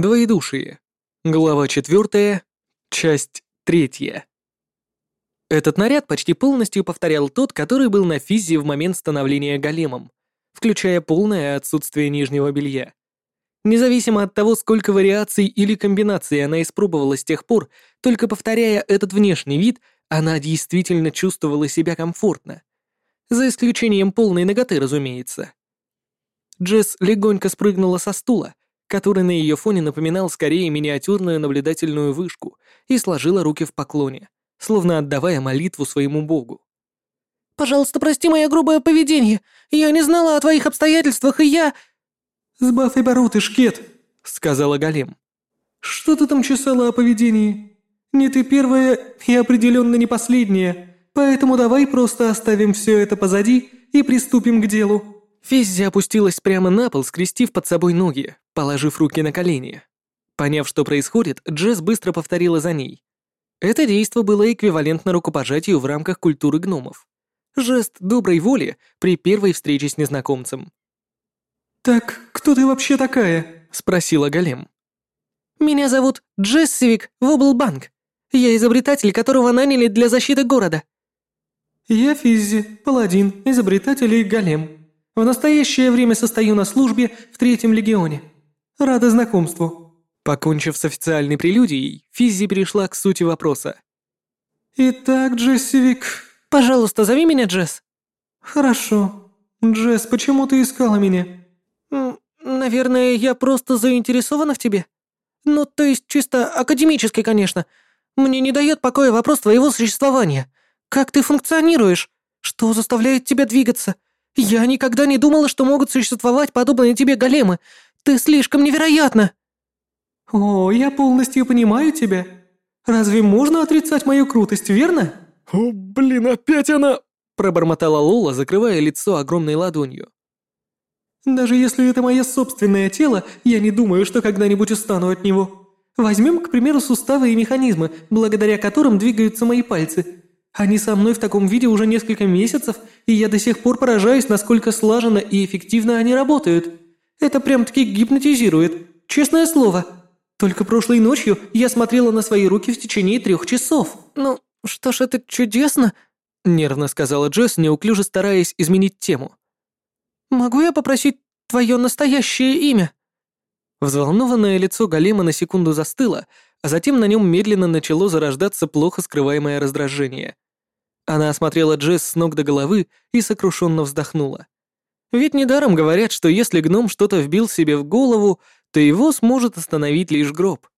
Двоедушие. Глава 4, часть 3. Этот наряд почти полностью повторял тот, который был на Физе в момент становления големом, включая полное отсутствие нижнего белья. Независимо от того, сколько вариаций или комбинаций она испробовала с тех пор, только повторяя этот внешний вид, она действительно чувствовала себя комфортно. За исключением полной ноготы, разумеется. Джесс легонько спрыгнула со стула, который на ее фоне напоминал скорее миниатюрную наблюдательную вышку, и сложила руки в поклоне, словно отдавая молитву своему богу. «Пожалуйста, прости мое грубое поведение. Я не знала о твоих обстоятельствах, и я...» «Сбавь обороты, шкет», — сказала Голем. «Что ты там чесала о поведении? Не ты первая и определенно не последняя, поэтому давай просто оставим все это позади и приступим к делу». Физзи опустилась прямо на пол, скрестив под собой ноги, положив руки на колени. Поняв, что происходит, Джесс быстро повторила за ней. Это действо было эквивалентно рукопожатию в рамках культуры гномов. Жест доброй воли при первой встрече с незнакомцем. «Так кто ты вообще такая?» — спросила Голем. «Меня зовут Джессивик Воблбанк. Я изобретатель, которого наняли для защиты города». «Я Физзи, паладин, изобретатель и голем. В настоящее время состою на службе в Третьем Легионе. Рада знакомству». Покончив с официальной прелюдией, Физзи перешла к сути вопроса. «Итак, Джессивик...» «Пожалуйста, зови меня Джесс». «Хорошо. Джесс, почему ты искала меня?» «Наверное, я просто заинтересована в тебе. Ну, то есть чисто академически, конечно. Мне не дает покоя вопрос твоего существования. Как ты функционируешь? Что заставляет тебя двигаться? Я никогда не думала, что могут существовать подобные тебе големы. Ты слишком невероятна!» «О, я полностью понимаю тебя. Разве можно отрицать мою крутость, верно?» «О, блин, опять она...» пробормотала Лола, закрывая лицо огромной ладонью. «Даже если это мое собственное тело, я не думаю, что когда-нибудь устану от него. Возьмем, к примеру, суставы и механизмы, благодаря которым двигаются мои пальцы. Они со мной в таком виде уже несколько месяцев, и я до сих пор поражаюсь, насколько слаженно и эффективно они работают. Это прям-таки гипнотизирует, честное слово. Только прошлой ночью я смотрела на свои руки в течение трех часов. Ну, что ж, это чудесно, нервно сказала Джесс, неуклюже стараясь изменить тему. Могу я попросить твое настоящее имя? Взволнованное лицо Голема на секунду застыло, а затем на нем медленно начало зарождаться плохо скрываемое раздражение. Она осмотрела Джесс с ног до головы и сокрушенно вздохнула. Ведь недаром говорят, что если гном что-то вбил себе в голову, то его сможет остановить лишь гроб.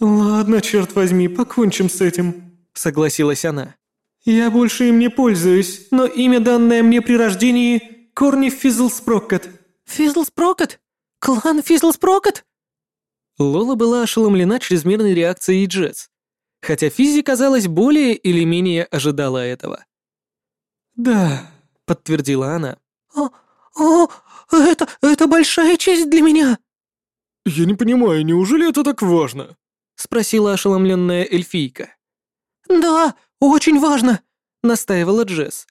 «Ладно, черт возьми, покончим с этим», — согласилась она. «Я больше им не пользуюсь, но имя, данное мне при рождении, Корни Физлспрокет». «Физлспрокет? Клан Физлспрокет?» Лола была ошеломлена чрезмерной реакцией Джетс, хотя Физи, казалось, более или менее ожидала этого. «Да», — подтвердила она. «О, о, это, это большая честь для меня!» «Я не понимаю, неужели это так важно?» — спросила ошеломленная эльфийка. «Да, очень важно», — настаивала Джесс.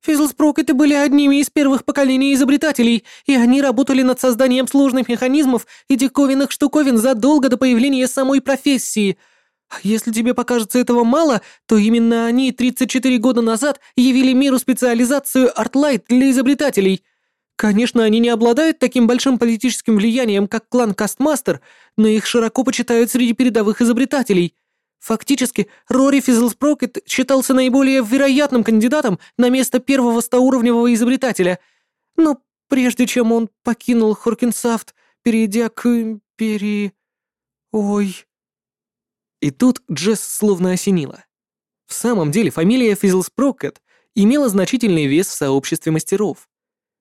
Физлспрокеты были одними из первых поколений изобретателей, и они работали над созданием сложных механизмов и диковинных штуковин задолго до появления самой профессии. А если тебе покажется этого мало, то именно они 34 года назад явили миру специализацию ArtLight для изобретателей. Конечно, они не обладают таким большим политическим влиянием, как клан Кастмастер, но их широко почитают среди передовых изобретателей — Фактически, Рори Физлспрокет считался наиболее вероятным кандидатом на место первого стауровневого изобретателя. Но прежде чем он покинул Хоркинсафт, перейдя к империи... Ой... И тут Джесс словно осенила. В самом деле фамилия Физлспрокет имела значительный вес в сообществе мастеров.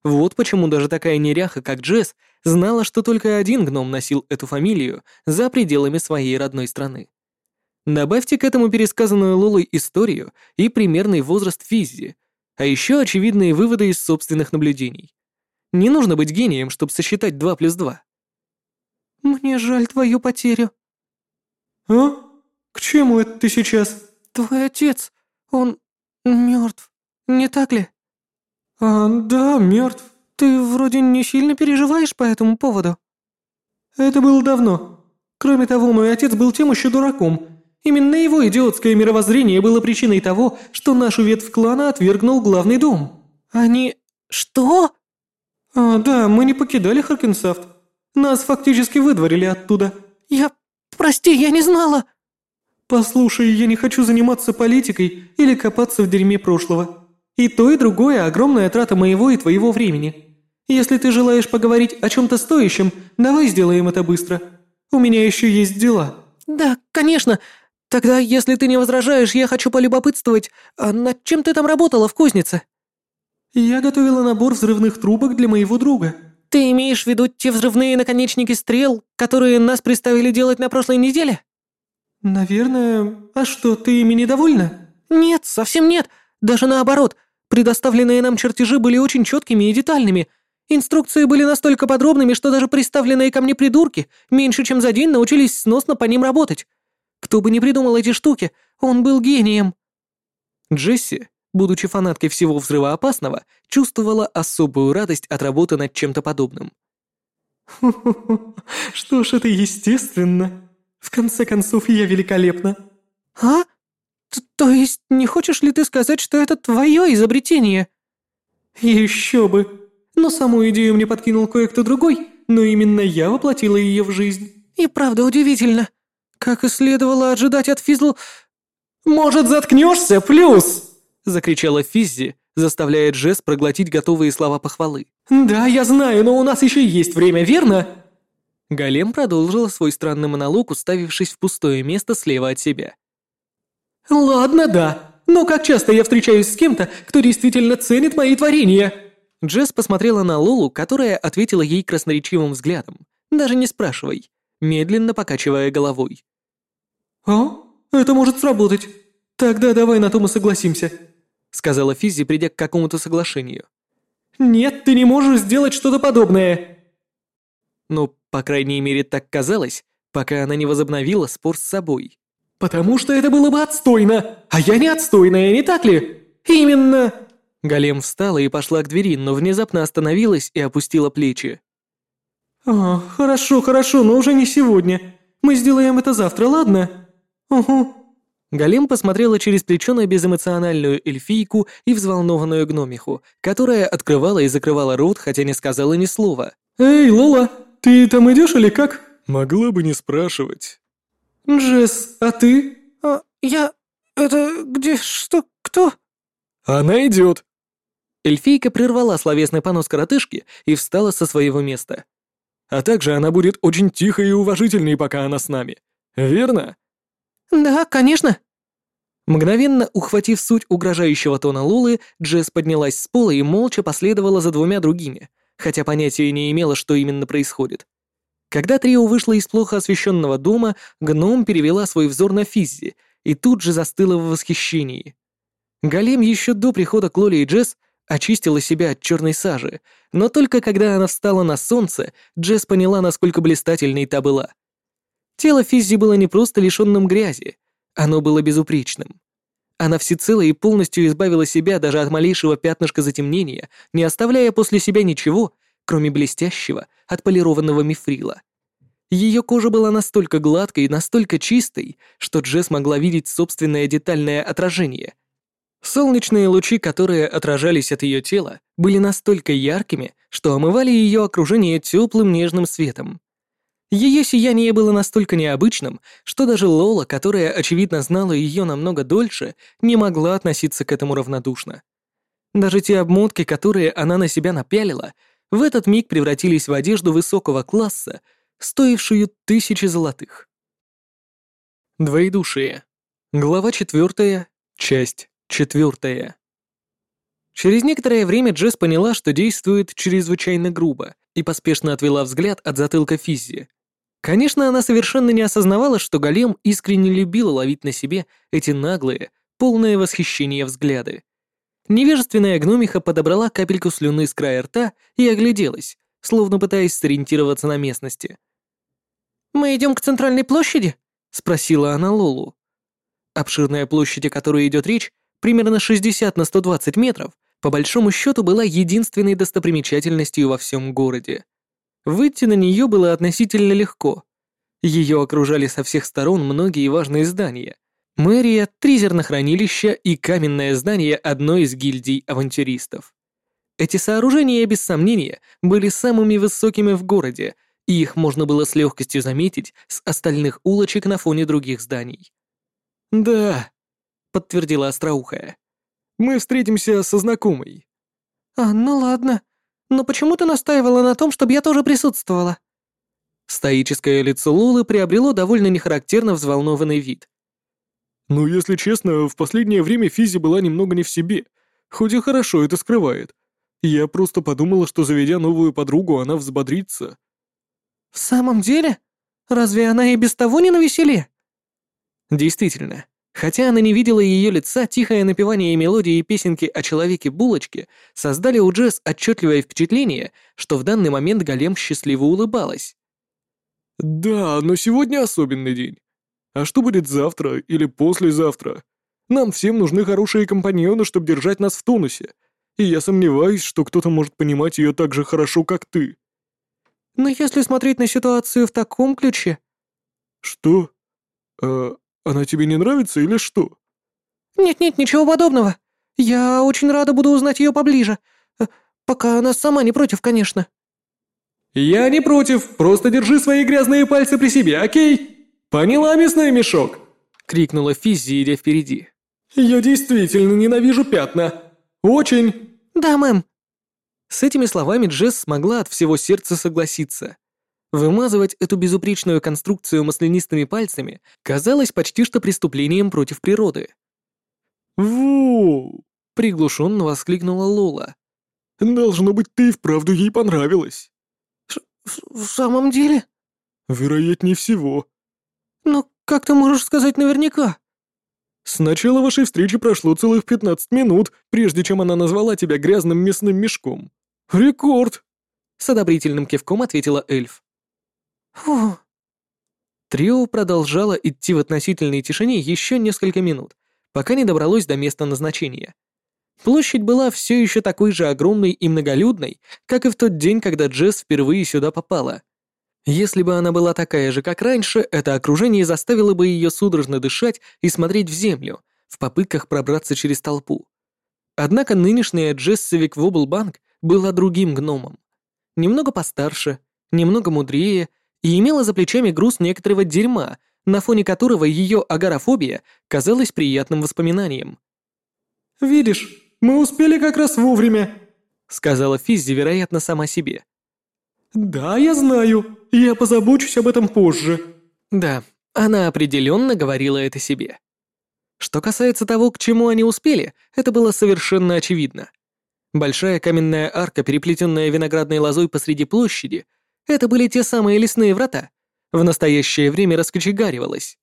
Вот почему даже такая неряха, как Джесс, знала, что только один гном носил эту фамилию за пределами своей родной страны. Добавьте к этому пересказанную Лолой историю и примерный возраст Физзи, а еще очевидные выводы из собственных наблюдений. Не нужно быть гением, чтобы сосчитать 2 плюс 2. «Мне жаль твою потерю». «А? К чему это ты сейчас?» «Твой отец, он мертв, не так ли?» «А, да, мертв. Ты вроде не сильно переживаешь по этому поводу?» Это было давно. Кроме того, мой отец был тем еще дураком. Именно его идиотское мировоззрение было причиной того, что нашу ветвь клана отвергнул главный дом. Они... Что? А, да, мы не покидали Харкинсафт. Нас фактически выдворили оттуда. Я... Прости, я не знала. Послушай, я не хочу заниматься политикой или копаться в дерьме прошлого. И то, и другое огромная трата моего и твоего времени. Если ты желаешь поговорить о чем-то стоящем, давай сделаем это быстро. У меня еще есть дела». «Да, конечно. Тогда, если ты не возражаешь, я хочу полюбопытствовать, а над чем ты там работала в кузнице?» «Я готовила набор взрывных трубок для моего друга». «Ты имеешь в виду те взрывные наконечники стрел, которые нас приставили делать на прошлой неделе?» «Наверное. А что, ты ими недовольна?» «Нет, совсем нет. Даже наоборот. Предоставленные нам чертежи были очень четкими и детальными. Инструкции были настолько подробными, что даже представленные ко мне придурки меньше чем за день научились сносно по ним работать. Кто бы ни придумал эти штуки, он был гением». Джесси, будучи фанаткой всего взрывоопасного, чувствовала особую радость от работы над чем-то подобным. что ж, это естественно. В конце концов, я великолепна». «А? Т то есть не хочешь ли ты сказать, что это твое изобретение?» «Еще бы. Но саму идею мне подкинул кое-кто другой, но именно я воплотила ее в жизнь». «И правда удивительно. Как и следовало ожидать от Физл...» «Может, заткнешься, плюс?» — закричала Физзи, заставляя Джесс проглотить готовые слова похвалы. «Да, я знаю, но у нас еще есть время, верно?» Голем продолжила свой странный монолог, уставившись в пустое место слева от себя. «Ладно, да. Но как часто я встречаюсь с кем-то, кто действительно ценит мои творения?» Джесс посмотрела на Лолу, которая ответила ей красноречивым взглядом, даже не спрашивай, медленно покачивая головой. «А? Это может сработать. Тогда давай на том и согласимся», сказала Физи, придя к какому-то соглашению. «Нет, ты не можешь сделать что-то подобное!» Ну, по крайней мере, так казалось, пока она не возобновила спор с собой. «Потому что это было бы отстойно, а я не отстойная, не так ли? Именно!» Голем встала и пошла к двери, но внезапно остановилась и опустила плечи. «А, хорошо, хорошо, но уже не сегодня. Мы сделаем это завтра, ладно?» «Угу». Голем посмотрела через плечо на безэмоциональную эльфийку и взволнованную гномиху, которая открывала и закрывала рот, хотя не сказала ни слова. «Эй, Лола, ты там идешь или как?» «Могла бы не спрашивать». «Джесс, а ты?» а, «Я... это... где... что... кто?» «Она идет». Эльфийка прервала словесный понос коротышки и встала со своего места. «А также она будет очень тихой и уважительной, пока она с нами. Верно?» «Да, конечно». Мгновенно ухватив суть угрожающего тона Лулы, Джесс поднялась с пола и молча последовала за двумя другими, хотя понятия не имела, что именно происходит. Когда трио вышло из плохо освещенного дома, гном перевела свой взор на Физзи и тут же застыла в восхищении. Голем еще до прихода к Лоле и Джесс очистила себя от черной сажи, но только когда она встала на солнце, Джесс поняла, насколько блистательной та была. Тело Физзи было не просто лишенным грязи, оно было безупречным. Она всецело и полностью избавила себя даже от малейшего пятнышка затемнения, не оставляя после себя ничего, кроме блестящего, отполированного мифрила. Ее кожа была настолько гладкой и настолько чистой, что Джесс могла видеть собственное детальное отражение. Солнечные лучи, которые отражались от ее тела, были настолько яркими, что омывали ее окружение теплым нежным светом. Ее сияние было настолько необычным, что даже Лола, которая, очевидно, знала ее намного дольше, не могла относиться к этому равнодушно. Даже те обмотки, которые она на себя напялила, в этот миг превратились в одежду высокого класса, стоившую тысячи золотых. Двоедушие. Глава четвертая, часть четвертая. Через некоторое время Джесс поняла, что действует чрезвычайно грубо, и поспешно отвела взгляд от затылка Физзи. Конечно, она совершенно не осознавала, что Голем искренне любила ловить на себе эти наглые, полные восхищения взгляды. Невежественная гномиха подобрала капельку слюны с края рта и огляделась, словно пытаясь сориентироваться на местности. «Мы идем к центральной площади?» — спросила она Лолу. Обширная площадь, о которой идет речь, примерно 60 на 120 метров, по большому счету была единственной достопримечательностью во всем городе. Выйти на нее было относительно легко. Ее окружали со всех сторон многие важные здания. Мэрия, три зернохранилища и каменное здание одной из гильдий авантюристов. Эти сооружения, без сомнения, были самыми высокими в городе, и их можно было с легкостью заметить с остальных улочек на фоне других зданий. «Да», — подтвердила Остроухая. «Мы встретимся со знакомой». «А, ну ладно. Но почему ты настаивала на том, чтобы я тоже присутствовала?» Стоическое лицо Лолы приобрело довольно нехарактерно взволнованный вид. «Ну, если честно, в последнее время Физи была немного не в себе, хоть и хорошо это скрывает. Я просто подумала, что заведя новую подругу, она взбодрится». «В самом деле? Разве она и без того не навеселе?» Действительно, хотя она не видела ее лица, тихое напевание мелодии и песенки о человеке-булочке создали у Джесс отчетливое впечатление, что в данный момент Голем счастливо улыбалась. «Да, но сегодня особенный день. А что будет завтра или послезавтра? Нам всем нужны хорошие компаньоны, чтобы держать нас в тонусе. И я сомневаюсь, что кто-то может понимать ее так же хорошо, как ты». «Но если смотреть на ситуацию в таком ключе...» «Что? А, она тебе не нравится или что?» «Нет-нет, ничего подобного. Я очень рада буду узнать ее поближе. Э, пока она сама не против, конечно». «Я не против, просто держи свои грязные пальцы при себе, окей? Поняла, мясной мешок?» — крикнула Физзи, идя впереди. «Я действительно ненавижу пятна. Очень!» «Да, мэм». С этими словами Джесс смогла от всего сердца согласиться. Вымазывать эту безупречную конструкцию маслянистыми пальцами казалось почти что преступлением против природы. «Воу!» — приглушенно воскликнула Лола. «Должно быть, ты и вправду ей понравилась». В, в самом деле? Вероятнее всего. Но как ты можешь сказать наверняка? С начала вашей встречи прошло целых 15 минут, прежде чем она назвала тебя грязным мясным мешком. Рекорд! С одобрительным кивком ответила эльф. Фу. Трио продолжало идти в относительной тишине еще несколько минут, пока не добралось до места назначения. Площадь была все еще такой же огромной и многолюдной, как и в тот день, когда Джесс впервые сюда попала. Если бы она была такая же, как раньше, это окружение заставило бы ее судорожно дышать и смотреть в землю, в попытках пробраться через толпу. Однако нынешняя Джессовик Воблбанк была другим гномом. Немного постарше, немного мудрее и имела за плечами груз некоторого дерьма, на фоне которого ее агорафобия казалась приятным воспоминанием. «Видишь, мы успели как раз вовремя», — сказала Физзи, вероятно, сама себе. «Да, я знаю. Я позабочусь об этом позже». Да, она определенно говорила это себе. Что касается того, к чему они успели, это было совершенно очевидно. Большая каменная арка, переплетенная виноградной лозой посреди площади, это были те самые лесные врата. В настоящее время раскочегаривалась.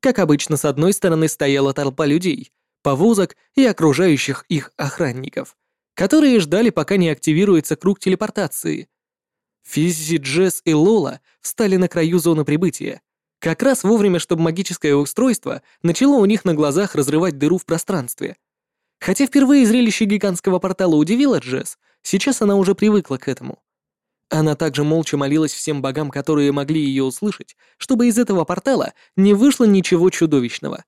Как обычно, с одной стороны стояла толпа людей, повозок и окружающих их охранников, которые ждали, пока не активируется круг телепортации. Физзи, Джесс и Лола встали на краю зоны прибытия, как раз вовремя, чтобы магическое устройство начало у них на глазах разрывать дыру в пространстве. Хотя впервые зрелище гигантского портала удивило Джесс, сейчас она уже привыкла к этому. Она также молча молилась всем богам, которые могли ее услышать, чтобы из этого портала не вышло ничего чудовищного.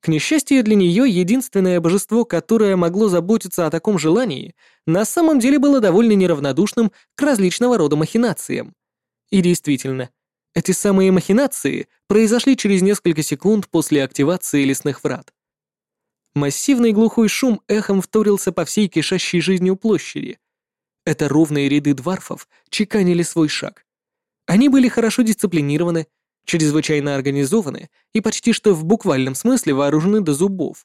К несчастью для нее, единственное божество, которое могло заботиться о таком желании, на самом деле было довольно неравнодушным к различного рода махинациям. И действительно, эти самые махинации произошли через несколько секунд после активации лесных врат. Массивный глухой шум эхом вторился по всей кишащей жизнью площади. Это ровные ряды дварфов чеканили свой шаг. Они были хорошо дисциплинированы, чрезвычайно организованы и почти что в буквальном смысле вооружены до зубов.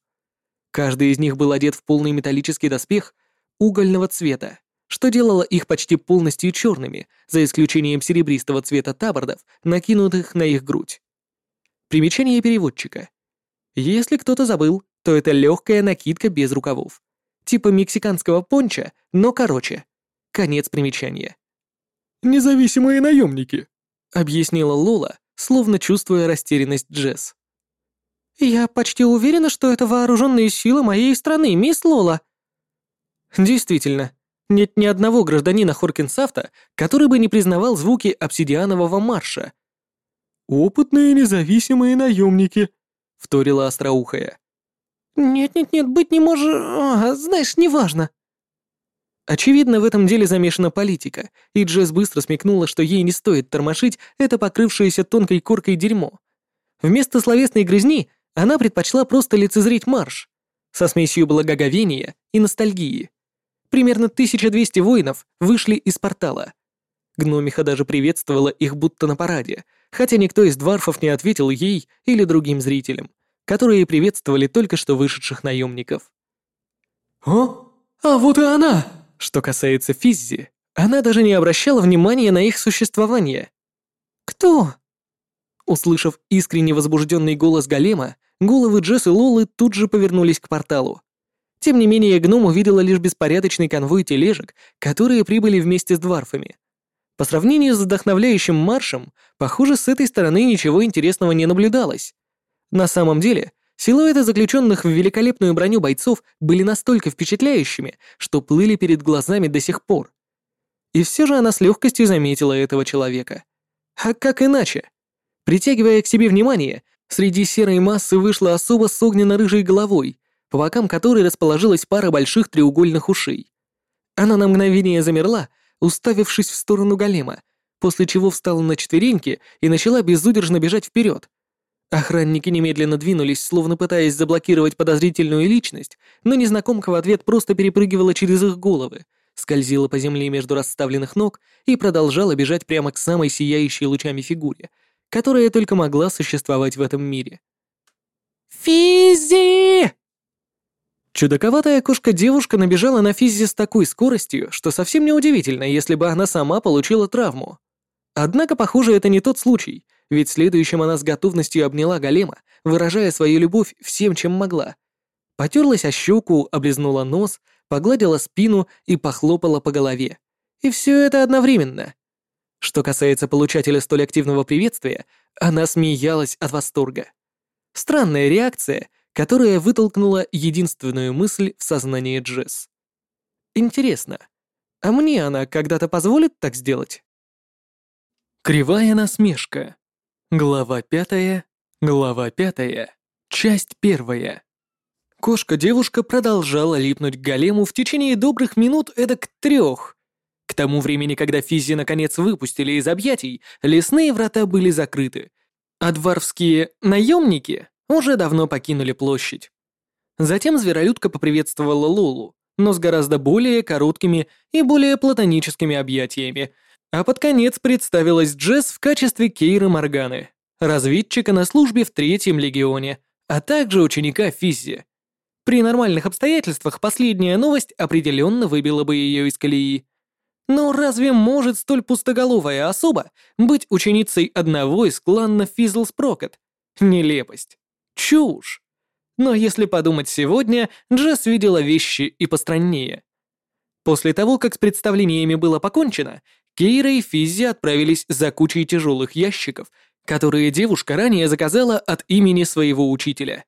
Каждый из них был одет в полный металлический доспех угольного цвета, что делало их почти полностью черными, за исключением серебристого цвета табордов, накинутых на их грудь. Примечание переводчика. Если кто-то забыл, то это легкая накидка без рукавов. Типа мексиканского понча, но короче. Конец примечания. «Независимые наемники», — объяснила Лола, словно чувствуя растерянность Джесс. «Я почти уверена, что это вооруженные силы моей страны, мисс Лола». Действительно, Нет ни одного гражданина Хоркинсафта, который бы не признавал звуки обсидианового марша. «Опытные независимые наемники», — вторила остроухая. «Нет-нет-нет, быть не может... А, знаешь, неважно». Очевидно, в этом деле замешана политика, и Джесс быстро смекнула, что ей не стоит тормошить это покрывшееся тонкой коркой дерьмо. Вместо словесной грызни она предпочла просто лицезреть марш, со смесью благоговения и ностальгии. Примерно 1200 воинов вышли из портала. Гномиха даже приветствовала их будто на параде, хотя никто из дварфов не ответил ей или другим зрителям, которые приветствовали только что вышедших наемников. «О, а вот и она!» Что касается Физзи, она даже не обращала внимания на их существование. «Кто?» Услышав искренне возбужденный голос Голема, головы Джесс и Лолы тут же повернулись к порталу. Тем не менее, гном увидела лишь беспорядочный конвой тележек, которые прибыли вместе с дварфами. По сравнению с вдохновляющим маршем, похоже, с этой стороны ничего интересного не наблюдалось. На самом деле, Силуэты заключенных в великолепную броню бойцов были настолько впечатляющими, что плыли перед глазами до сих пор. И все же она с легкостью заметила этого человека. А как иначе? Притягивая к себе внимание, среди серой массы вышла особо с огненно-рыжей головой, по бокам которой расположилась пара больших треугольных ушей. Она на мгновение замерла, уставившись в сторону голема, после чего встала на четвереньки и начала безудержно бежать вперед, Охранники немедленно двинулись, словно пытаясь заблокировать подозрительную личность, но незнакомка в ответ просто перепрыгивала через их головы, скользила по земле между расставленных ног и продолжала бежать прямо к самой сияющей лучами фигуре, которая только могла существовать в этом мире. «Физи!» Чудаковатая кошка-девушка набежала на Физзи с такой скоростью, что совсем неудивительно, если бы она сама получила травму. Однако, похоже, это не тот случай, ведь следующим она с готовностью обняла голема, выражая свою любовь всем, чем могла. Потерлась о щеку, облизнула нос, погладила спину и похлопала по голове. И все это одновременно. Что касается получателя столь активного приветствия, она смеялась от восторга. Странная реакция, которая вытолкнула единственную мысль в сознание Джесс. Интересно, а мне она когда-то позволит так сделать? Кривая насмешка. Глава пятая, глава пятая, часть первая. Кошка-девушка продолжала липнуть к голему в течение добрых минут эдак трех. К тому времени, когда Физи наконец выпустили из объятий, лесные врата были закрыты, а дворфские наемники уже давно покинули площадь. Затем зверолюдка поприветствовала Лолу, но с гораздо более короткими и более платоническими объятиями, а под конец представилась Джесс в качестве Кейра Морганы, разведчика на службе в Третьем Легионе, а также ученика Физзи. При нормальных обстоятельствах последняя новость определенно выбила бы ее из колеи. Но разве может столь пустоголовая особа быть ученицей одного из кланов Физлспрокет? Нелепость. Чушь. Но если подумать сегодня, Джесс видела вещи и постраннее. После того, как с представлениями было покончено, Кейра и Физзи отправились за кучей тяжелых ящиков, которые девушка ранее заказала от имени своего учителя.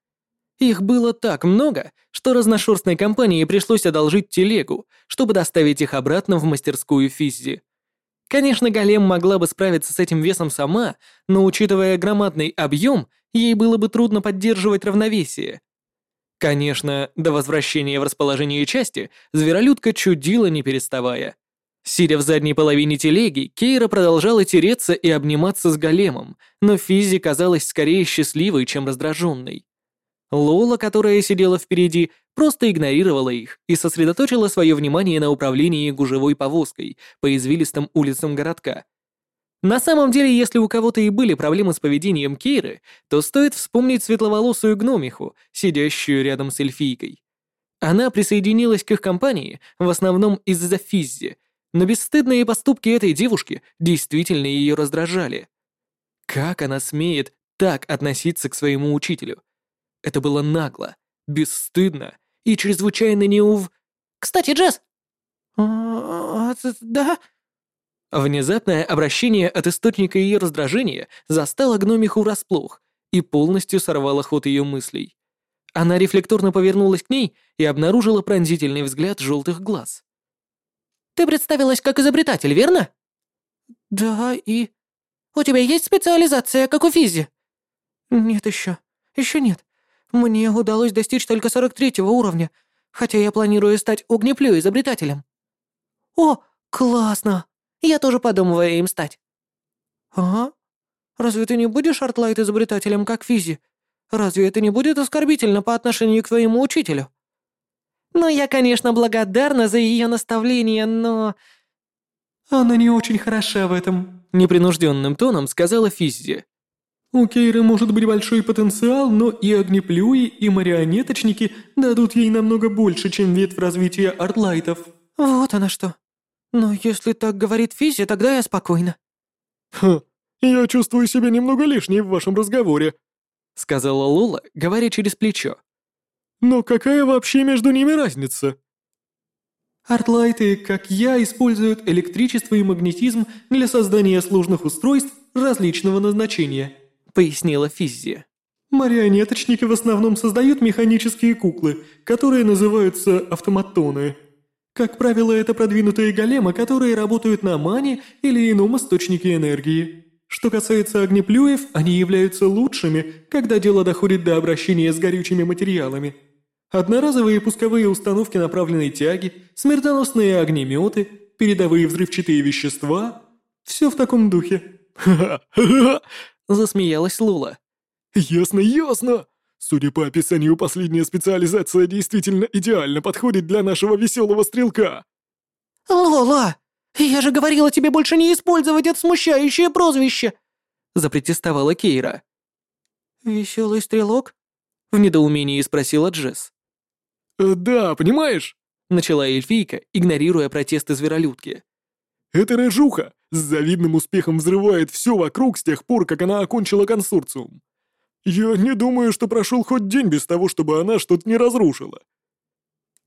Их было так много, что разношерстной компании пришлось одолжить телегу, чтобы доставить их обратно в мастерскую Физзи. Конечно, Голем могла бы справиться с этим весом сама, но учитывая громадный объем, ей было бы трудно поддерживать равновесие. Конечно, до возвращения в расположение части зверолюдка чудила не переставая. Сидя в задней половине телеги, Кейра продолжала тереться и обниматься с големом, но Физи казалась скорее счастливой, чем раздраженной. Лола, которая сидела впереди, просто игнорировала их и сосредоточила свое внимание на управлении гужевой повозкой по извилистым улицам городка. На самом деле, если у кого-то и были проблемы с поведением Кейры, то стоит вспомнить светловолосую гномиху, сидящую рядом с эльфийкой. Она присоединилась к их компании в основном из-за Физзи, но бесстыдные поступки этой девушки действительно ее раздражали. Как она смеет так относиться к своему учителю? Это было нагло, бесстыдно и чрезвычайно неув... «Кстати, Джесс!» «А, а, «Да?» Внезапное обращение от источника ее раздражения застало гномиху врасплох и полностью сорвало ход ее мыслей. Она рефлекторно повернулась к ней и обнаружила пронзительный взгляд желтых глаз. Ты представилась как изобретатель, верно?» «Да, и...» «У тебя есть специализация, как у Физи?» «Нет еще. Еще нет. Мне удалось достичь только 43 уровня, хотя я планирую стать огнеплюй изобретателем». «О, классно! Я тоже подумываю им стать». «Ага. Разве ты не будешь артлайт изобретателем, как Физзи? Разве это не будет оскорбительно по отношению к твоему учителю?» «Ну, я, конечно, благодарна за ее наставление, но...» «Она не очень хороша в этом», — непринужденным тоном сказала Физзи. «У Кейры может быть большой потенциал, но и огнеплюи, и марионеточники дадут ей намного больше, чем ветвь развития артлайтов». «Вот она что. Но если так говорит Физзи, тогда я спокойна». «Ха, я чувствую себя немного лишней в вашем разговоре», — сказала Лола, говоря через плечо. «Но какая вообще между ними разница?» Артлайты, как я, используют электричество и магнетизм для создания сложных устройств различного назначения», — пояснила Физзи. «Марионеточники в основном создают механические куклы, которые называются автоматоны. Как правило, это продвинутые големы, которые работают на мане или ином источнике энергии. Что касается огнеплюев, они являются лучшими, когда дело доходит до обращения с горючими материалами. Одноразовые пусковые установки направленной тяги, смертоносные огнеметы, передовые взрывчатые вещества – все в таком духе. «Ха-ха-ха!» – засмеялась Лула. «Ясно, ясно! Судя по описанию, последняя специализация действительно идеально подходит для нашего веселого стрелка!» «Лола, я же говорила тебе больше не использовать это смущающее прозвище!» – запротестовала Кейра. «Веселый стрелок?» – в недоумении спросила Джесс. Э, «Да, понимаешь?» — начала эльфийка, игнорируя протесты зверолюдки. «Эта рыжуха с завидным успехом взрывает все вокруг с тех пор, как она окончила консорциум. Я не думаю, что прошел хоть день без того, чтобы она что-то не разрушила».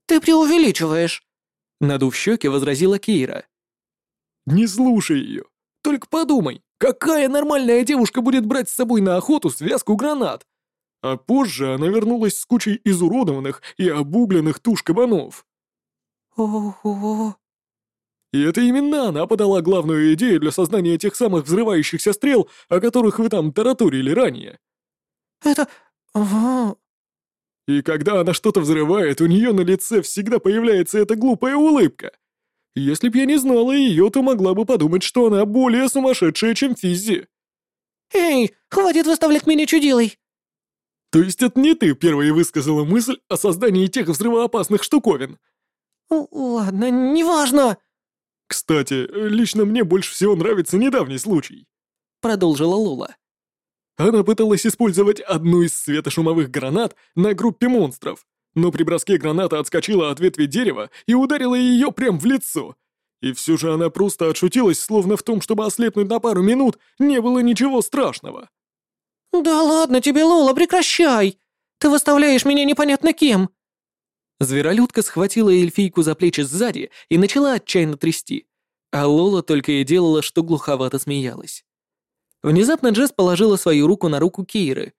«Ты преувеличиваешь», — надув щеки, возразила Кейра. «Не слушай ее. Только подумай, какая нормальная девушка будет брать с собой на охоту связку гранат? А позже она вернулась с кучей изуродованных и обугленных туш кабанов. Ого. И это именно она подала главную идею для создания тех самых взрывающихся стрел, о которых вы там тараторили ранее. Это... Ага. И когда она что-то взрывает, у нее на лице всегда появляется эта глупая улыбка. Если б я не знала ее, то могла бы подумать, что она более сумасшедшая, чем Физзи. «Эй, хватит выставлять меня чудилой!» То есть это не ты первая высказала мысль о создании тех взрывоопасных штуковин? Ладно, неважно. Кстати, лично мне больше всего нравится недавний случай. Продолжила Лула. Она пыталась использовать одну из светошумовых гранат на группе монстров, но при броске граната отскочила от ветви дерева и ударила ее прямо в лицо. И все же она просто отшутилась, словно в том, чтобы ослепнуть на пару минут, не было ничего страшного. «Да ладно тебе, Лола, прекращай! Ты выставляешь меня непонятно кем!» Зверолюдка схватила эльфийку за плечи сзади и начала отчаянно трясти, а Лола только и делала, что глуховато смеялась. Внезапно Джесс положила свою руку на руку Кейры.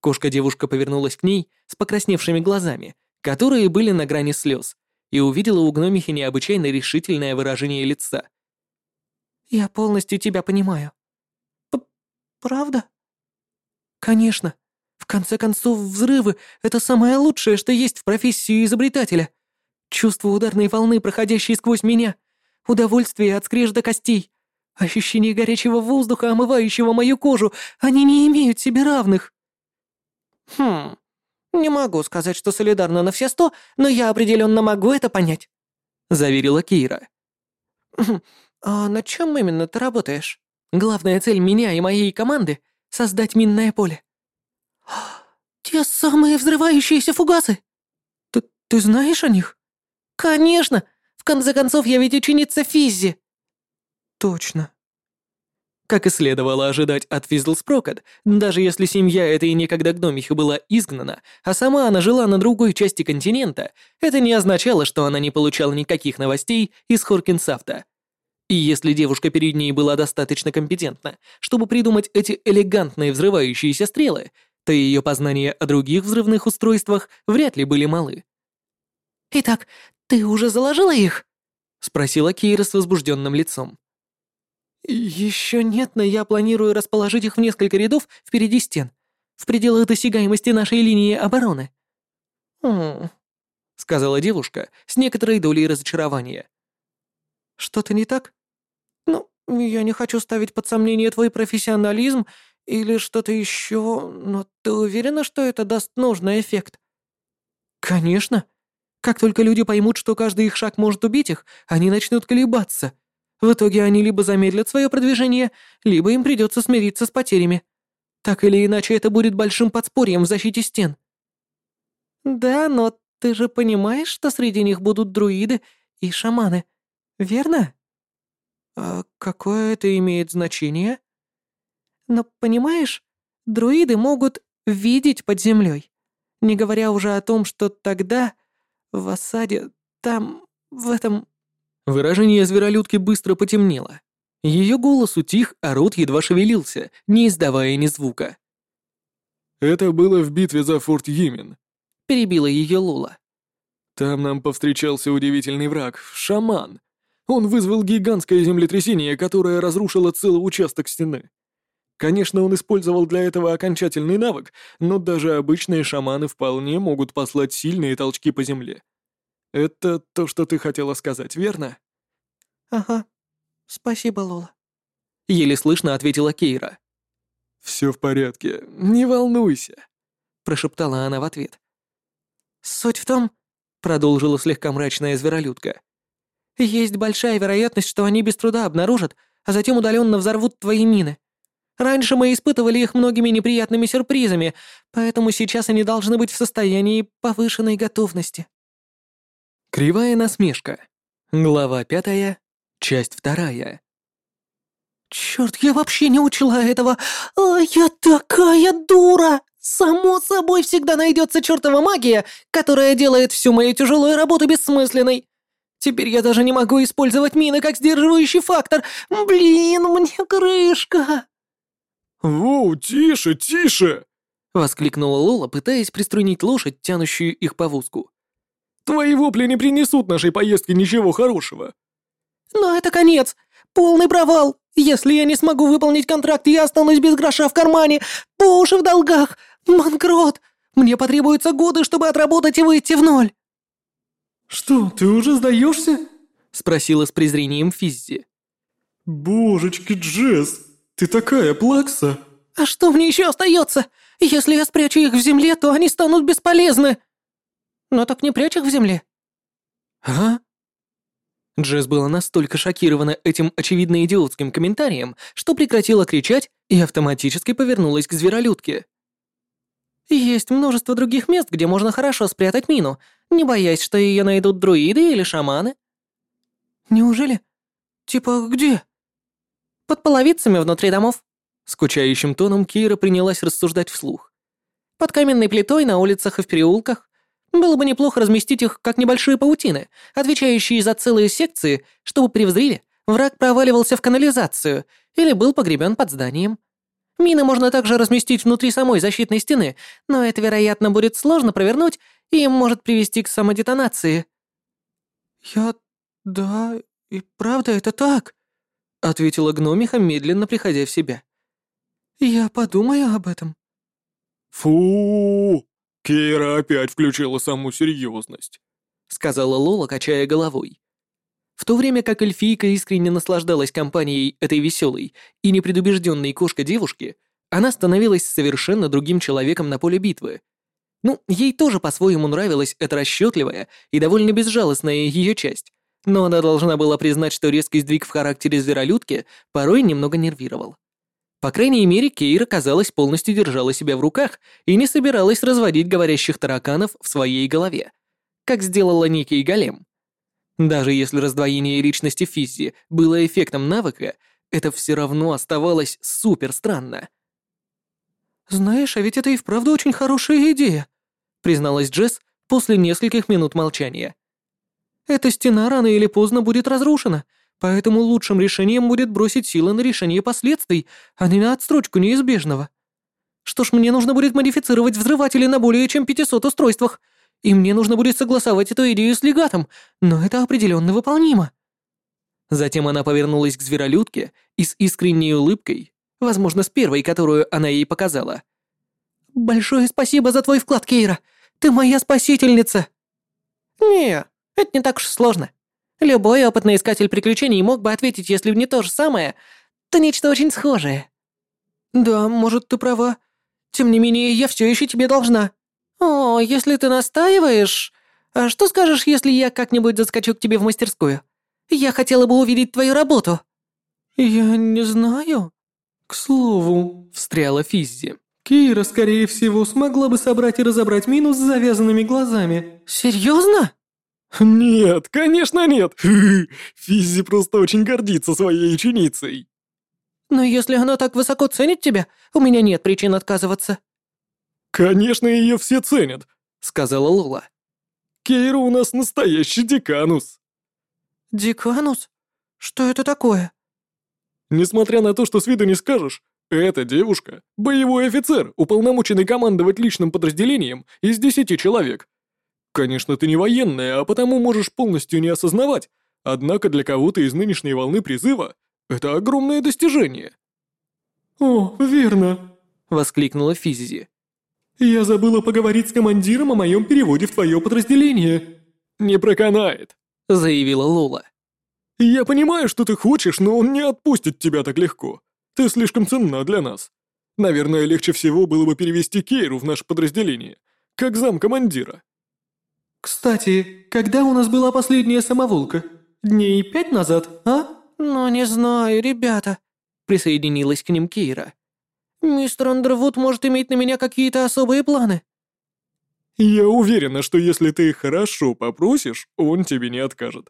Кошка-девушка повернулась к ней с покрасневшими глазами, которые были на грани слез, и увидела у гномихи необычайно решительное выражение лица. «Я полностью тебя понимаю». П «Правда?» «Конечно. В конце концов, взрывы — это самое лучшее, что есть в профессии изобретателя. Чувство ударной волны, проходящей сквозь меня, удовольствие от скрежета костей, ощущение горячего воздуха, омывающего мою кожу, они не имеют себе равных». «Хм, не могу сказать, что солидарна на все сто, но я определенно могу это понять», — заверила Кира. «Хм, «А над чем именно ты работаешь? Главная цель меня и моей команды создать минное поле. Те самые взрывающиеся фугасы. Ты, ты знаешь о них? Конечно. В конце концов, я ведь ученица Физзи. Точно. Как и следовало ожидать от Физлспрокет, даже если семья этой некогда гномихи была изгнана, а сама она жила на другой части континента, это не означало, что она не получала никаких новостей из Хоркинсафта. И если девушка перед ней была достаточно компетентна, чтобы придумать эти элегантные взрывающиеся стрелы, то ее познания о других взрывных устройствах вряд ли были малы. «Итак, ты уже заложила их?» — спросила Кейра с возбужденным лицом. «Еще нет, но я планирую расположить их в несколько рядов впереди стен, в пределах досягаемости нашей линии обороны». «Хм...» — сказала девушка с некоторой долей разочарования. «Что-то не так? Я не хочу ставить под сомнение твой профессионализм или что-то еще, но ты уверена, что это даст нужный эффект?» «Конечно. Как только люди поймут, что каждый их шаг может убить их, они начнут колебаться. В итоге они либо замедлят свое продвижение, либо им придется смириться с потерями. Так или иначе, это будет большим подспорьем в защите стен». «Да, но ты же понимаешь, что среди них будут друиды и шаманы, верно?» «А какое это имеет значение?» «Но понимаешь, друиды могут видеть под землей, не говоря уже о том, что тогда в осаде там, в этом...» Выражение зверолюдки быстро потемнело. Ее голос утих, а рот едва шевелился, не издавая ни звука. «Это было в битве за форт Йемен», — перебила ее Лола. «Там нам повстречался удивительный враг — шаман. Он вызвал гигантское землетрясение, которое разрушило целый участок стены. Конечно, он использовал для этого окончательный навык, но даже обычные шаманы вполне могут послать сильные толчки по земле. Это то, что ты хотела сказать, верно? Ага. Спасибо, Лола. Еле слышно ответила Кейра. Все в порядке, не волнуйся, прошептала она в ответ. Суть в том, продолжила слегка мрачная зверолюдка. Есть большая вероятность, что они без труда обнаружат, а затем удаленно взорвут твои мины. Раньше мы испытывали их многими неприятными сюрпризами, поэтому сейчас они должны быть в состоянии повышенной готовности. Кривая насмешка. Глава пятая, часть вторая. Черт, я вообще не учла этого. А я такая дура! Само собой всегда найдется чертова магия, которая делает всю мою тяжелую работу бессмысленной. Теперь я даже не могу использовать мины как сдерживающий фактор. Блин, мне крышка. «Воу, тише, тише!» — воскликнула Лола, пытаясь приструнить лошадь, тянущую их повозку. «Твои вопли не принесут нашей поездке ничего хорошего». «Но это конец! Полный провал! Если я не смогу выполнить контракт, я останусь без гроша в кармане, по уши в долгах, банкрот! Мне потребуются годы, чтобы отработать и выйти в ноль!» «Что, ты уже сдаешься?» — спросила с презрением Физзи. «Божечки, Джесс, ты такая плакса!» «А что мне еще остается? Если я спрячу их в земле, то они станут бесполезны!» «Но так не прячь их в земле!» «А?» Джесс была настолько шокирована этим очевидно идиотским комментарием, что прекратила кричать и автоматически повернулась к зверолюдке. «Есть множество других мест, где можно хорошо спрятать мину, не боясь, что ее найдут друиды или шаманы». «Неужели? Типа где?» Под половицами внутри домов. Скучающим тоном Кира принялась рассуждать вслух. Под каменной плитой на улицах и в переулках. Было бы неплохо разместить их как небольшие паутины, отвечающие за целые секции, чтобы при взрыве враг проваливался в канализацию или был погребен под зданием. Мины можно также разместить внутри самой защитной стены, но это, вероятно, будет сложно провернуть и может привести к самодетонации. «Я... да, и правда это так?» — ответила гномиха, медленно приходя в себя. «Я подумаю об этом». «Фу! Кира опять включила саму серьезность», — сказала Лола, качая головой. В то время как эльфийка искренне наслаждалась компанией этой веселой и непредубежденной кошка-девушки, она становилась совершенно другим человеком на поле битвы. Ну, ей тоже по-своему нравилась эта расчетливая и довольно безжалостная ее часть, но она должна была признать, что резкий сдвиг в характере зверолюдки порой немного нервировал. По крайней мере, Кейра, казалось, полностью держала себя в руках и не собиралась разводить говорящих тараканов в своей голове, как сделала некий голем. Даже если раздвоение личности Физзи было эффектом навыка, это все равно оставалось супер странно. «Знаешь, а ведь это и вправду очень хорошая идея», призналась Джесс после нескольких минут молчания. Эта стена рано или поздно будет разрушена, поэтому лучшим решением будет бросить силы на решение последствий, а не на отстрочку неизбежного. Что ж, мне нужно будет модифицировать взрыватели на более чем 500 устройствах, и мне нужно будет согласовать эту идею с легатом, но это определенно выполнимо. Затем она повернулась к зверолюдке и с искренней улыбкой, возможно, с первой, которую она ей показала. «Большое спасибо за твой вклад, Кейра! Ты моя спасительница!» «Не, это не так уж сложно. Любой опытный искатель приключений мог бы ответить, если не то же самое, то нечто очень схожее». «Да, может, ты права. Тем не менее, я все еще тебе должна». «О, если ты настаиваешь... А что скажешь, если я как-нибудь заскочу к тебе в мастерскую? Я хотела бы увидеть твою работу». «Я не знаю. К слову», — встряла Физзи. «Кира, скорее всего, смогла бы собрать и разобрать минус с завязанными глазами». «Серьезно?» «Нет, конечно нет! Физзи просто очень гордится своей ученицей!» «Но если она так высоко ценит тебя, у меня нет причин отказываться». «Конечно, ее все ценят», — сказала Лола. «Кейра у нас настоящий деканус». «Деканус? Что это такое?» «Несмотря на то, что с виду не скажешь, эта девушка — боевой офицер, уполномоченный командовать личным подразделением из десяти человек. Конечно, ты не военная, а потому можешь полностью не осознавать, однако для кого-то из нынешней волны призыва это огромное достижение». «О, верно», — воскликнула Физзи. «Я забыла поговорить с командиром о моем переводе в твое подразделение». «Не проканает», — заявила Лола. «Я понимаю, что ты хочешь, но он не отпустит тебя так легко. Ты слишком ценна для нас. Наверное, легче всего было бы перевести Кейру в наше подразделение, как зам командира». «Кстати, когда у нас была последняя самоволка? Дней пять назад, а?» «Ну, не знаю, ребята», — присоединилась к ним Кейра. «Мистер Андервуд может иметь на меня какие-то особые планы». «Я уверена, что если ты хорошо попросишь, он тебе не откажет.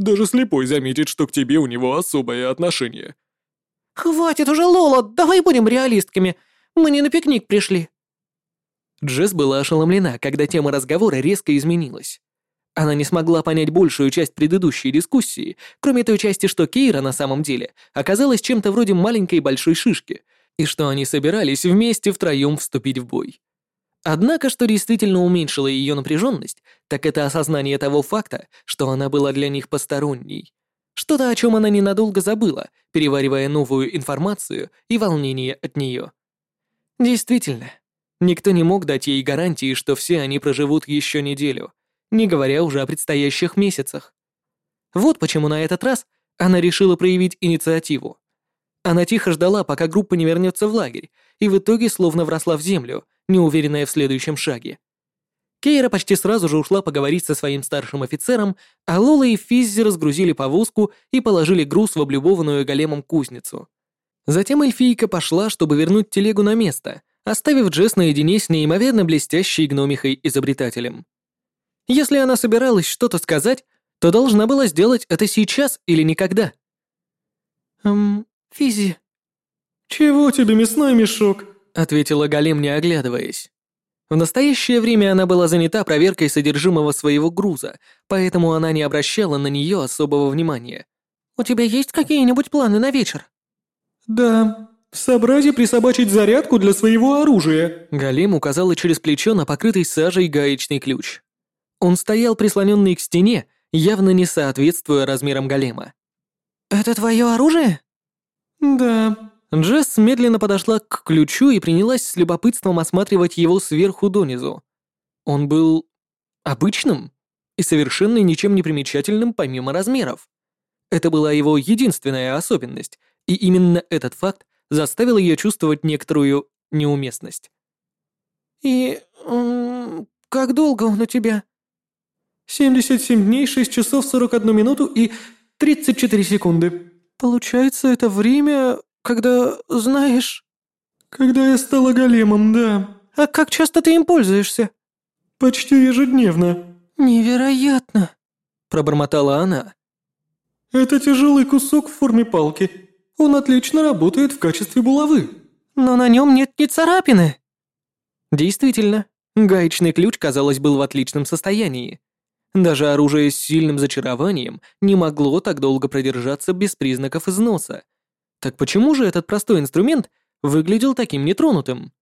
Даже слепой заметит, что к тебе у него особое отношение». «Хватит уже, Лола, давай будем реалистками. Мы не на пикник пришли». Джесс была ошеломлена, когда тема разговора резко изменилась. Она не смогла понять большую часть предыдущей дискуссии, кроме той части, что Кейра на самом деле оказалась чем-то вроде маленькой большой шишки, и что они собирались вместе втроем вступить в бой. Однако, что действительно уменьшило ее напряженность, так это осознание того факта, что она была для них посторонней. Что-то, о чем она ненадолго забыла, переваривая новую информацию и волнение от нее. Действительно, никто не мог дать ей гарантии, что все они проживут еще неделю, не говоря уже о предстоящих месяцах. Вот почему на этот раз она решила проявить инициативу. Она тихо ждала, пока группа не вернется в лагерь, и в итоге словно вросла в землю, неуверенная в следующем шаге. Кейра почти сразу же ушла поговорить со своим старшим офицером, а Лола и Физзи разгрузили повозку и положили груз в облюбованную големом кузницу. Затем эльфийка пошла, чтобы вернуть телегу на место, оставив Джесс наедине с неимоверно блестящей гномихой-изобретателем. Если она собиралась что-то сказать, то должна была сделать это сейчас или никогда. «Эм, Физи...» «Чего тебе, мясной мешок?» — ответила Голем, не оглядываясь. В настоящее время она была занята проверкой содержимого своего груза, поэтому она не обращала на нее особого внимания. «У тебя есть какие-нибудь планы на вечер?» «Да, собрать и присобачить зарядку для своего оружия». Голем указала через плечо на покрытый сажей гаечный ключ. Он стоял прислоненный к стене, явно не соответствуя размерам голема. «Это твое оружие?» «Да». Джесс медленно подошла к ключу и принялась с любопытством осматривать его сверху донизу. Он был обычным и совершенно ничем не примечательным помимо размеров. Это была его единственная особенность, и именно этот факт заставил ее чувствовать некоторую неуместность. «И... как долго он у тебя?» 77 дней, 6 часов 41 минуту и 34 секунды. Получается, это время, когда, знаешь... Когда я стала големом, да. А как часто ты им пользуешься? Почти ежедневно. Невероятно. Пробормотала она. Это тяжелый кусок в форме палки. Он отлично работает в качестве булавы. Но на нем нет ни царапины. Действительно, гаечный ключ, казалось, был в отличном состоянии. Даже оружие с сильным зачарованием не могло так долго продержаться без признаков износа. Так почему же этот простой инструмент выглядел таким нетронутым?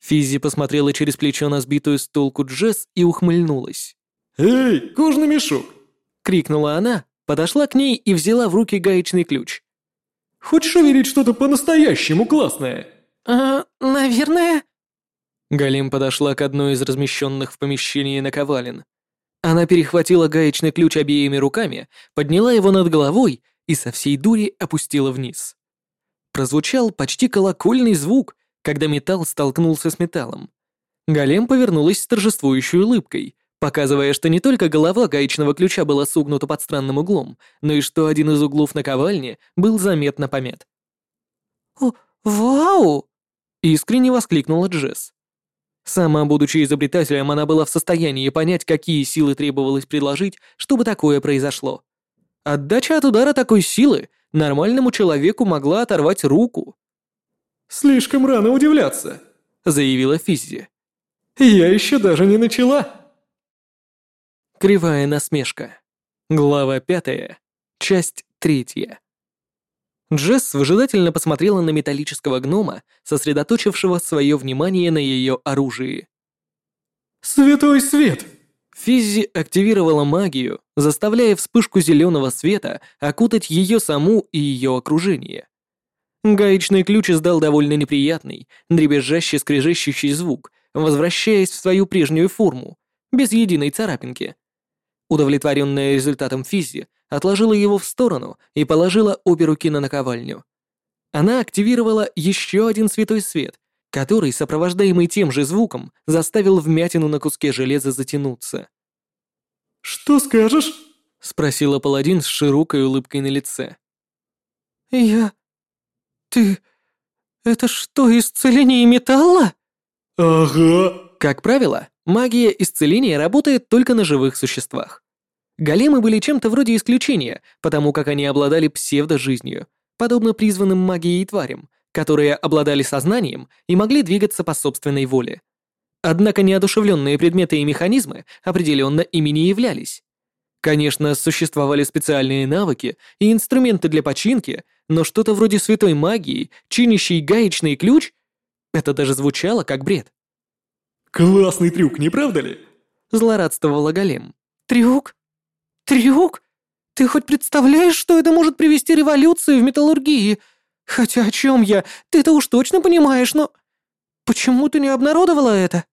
Физзи посмотрела через плечо на сбитую с толку Джесс и ухмыльнулась. «Эй, кожный мешок!» — крикнула она, подошла к ней и взяла в руки гаечный ключ. «Хочешь увидеть что-то по-настоящему классное?» «А, наверное...» Галим подошла к одной из размещенных в помещении наковален. Она перехватила гаечный ключ обеими руками, подняла его над головой и со всей дури опустила вниз. Прозвучал почти колокольный звук, когда металл столкнулся с металлом. Голем повернулась с торжествующей улыбкой, показывая, что не только голова гаечного ключа была согнута под странным углом, но и что один из углов наковальни был заметно помят. «О, вау!» — искренне воскликнула Джесс. Сама, будучи изобретателем, она была в состоянии понять, какие силы требовалось предложить, чтобы такое произошло. Отдача от удара такой силы нормальному человеку могла оторвать руку. «Слишком рано удивляться», — заявила Физзи. «Я еще даже не начала». Кривая насмешка. Глава пятая. Часть третья. Джесс выжидательно посмотрела на металлического гнома, сосредоточившего свое внимание на ее оружии. «Святой свет!» Физзи активировала магию, заставляя вспышку зеленого света окутать ее саму и ее окружение. Гаечный ключ издал довольно неприятный, дребезжащий скрежещущий звук, возвращаясь в свою прежнюю форму, без единой царапинки. Удовлетворенная результатом Физзи отложила его в сторону и положила обе руки на наковальню. Она активировала еще один святой свет, который, сопровождаемый тем же звуком, заставил вмятину на куске железа затянуться. «Что скажешь?» — спросила паладин с широкой улыбкой на лице. «Я... Ты... Это что, исцеление металла?» «Ага». Как правило, магия исцеления работает только на живых существах. Големы были чем-то вроде исключения, потому как они обладали псевдожизнью, подобно призванным магией тварям, которые обладали сознанием и могли двигаться по собственной воле. Однако неодушевленные предметы и механизмы определенно ими не являлись. Конечно, существовали специальные навыки и инструменты для починки, но что-то вроде святой магии, чинящей гаечный ключ, это даже звучало как бред. «Классный трюк, не правда ли?» — злорадствовала Голем. «Трюк? Трюк? Ты хоть представляешь, что это может привести революцию в металлургии? Хотя о чем я? Ты-то уж точно понимаешь, но... Почему ты не обнародовала это?»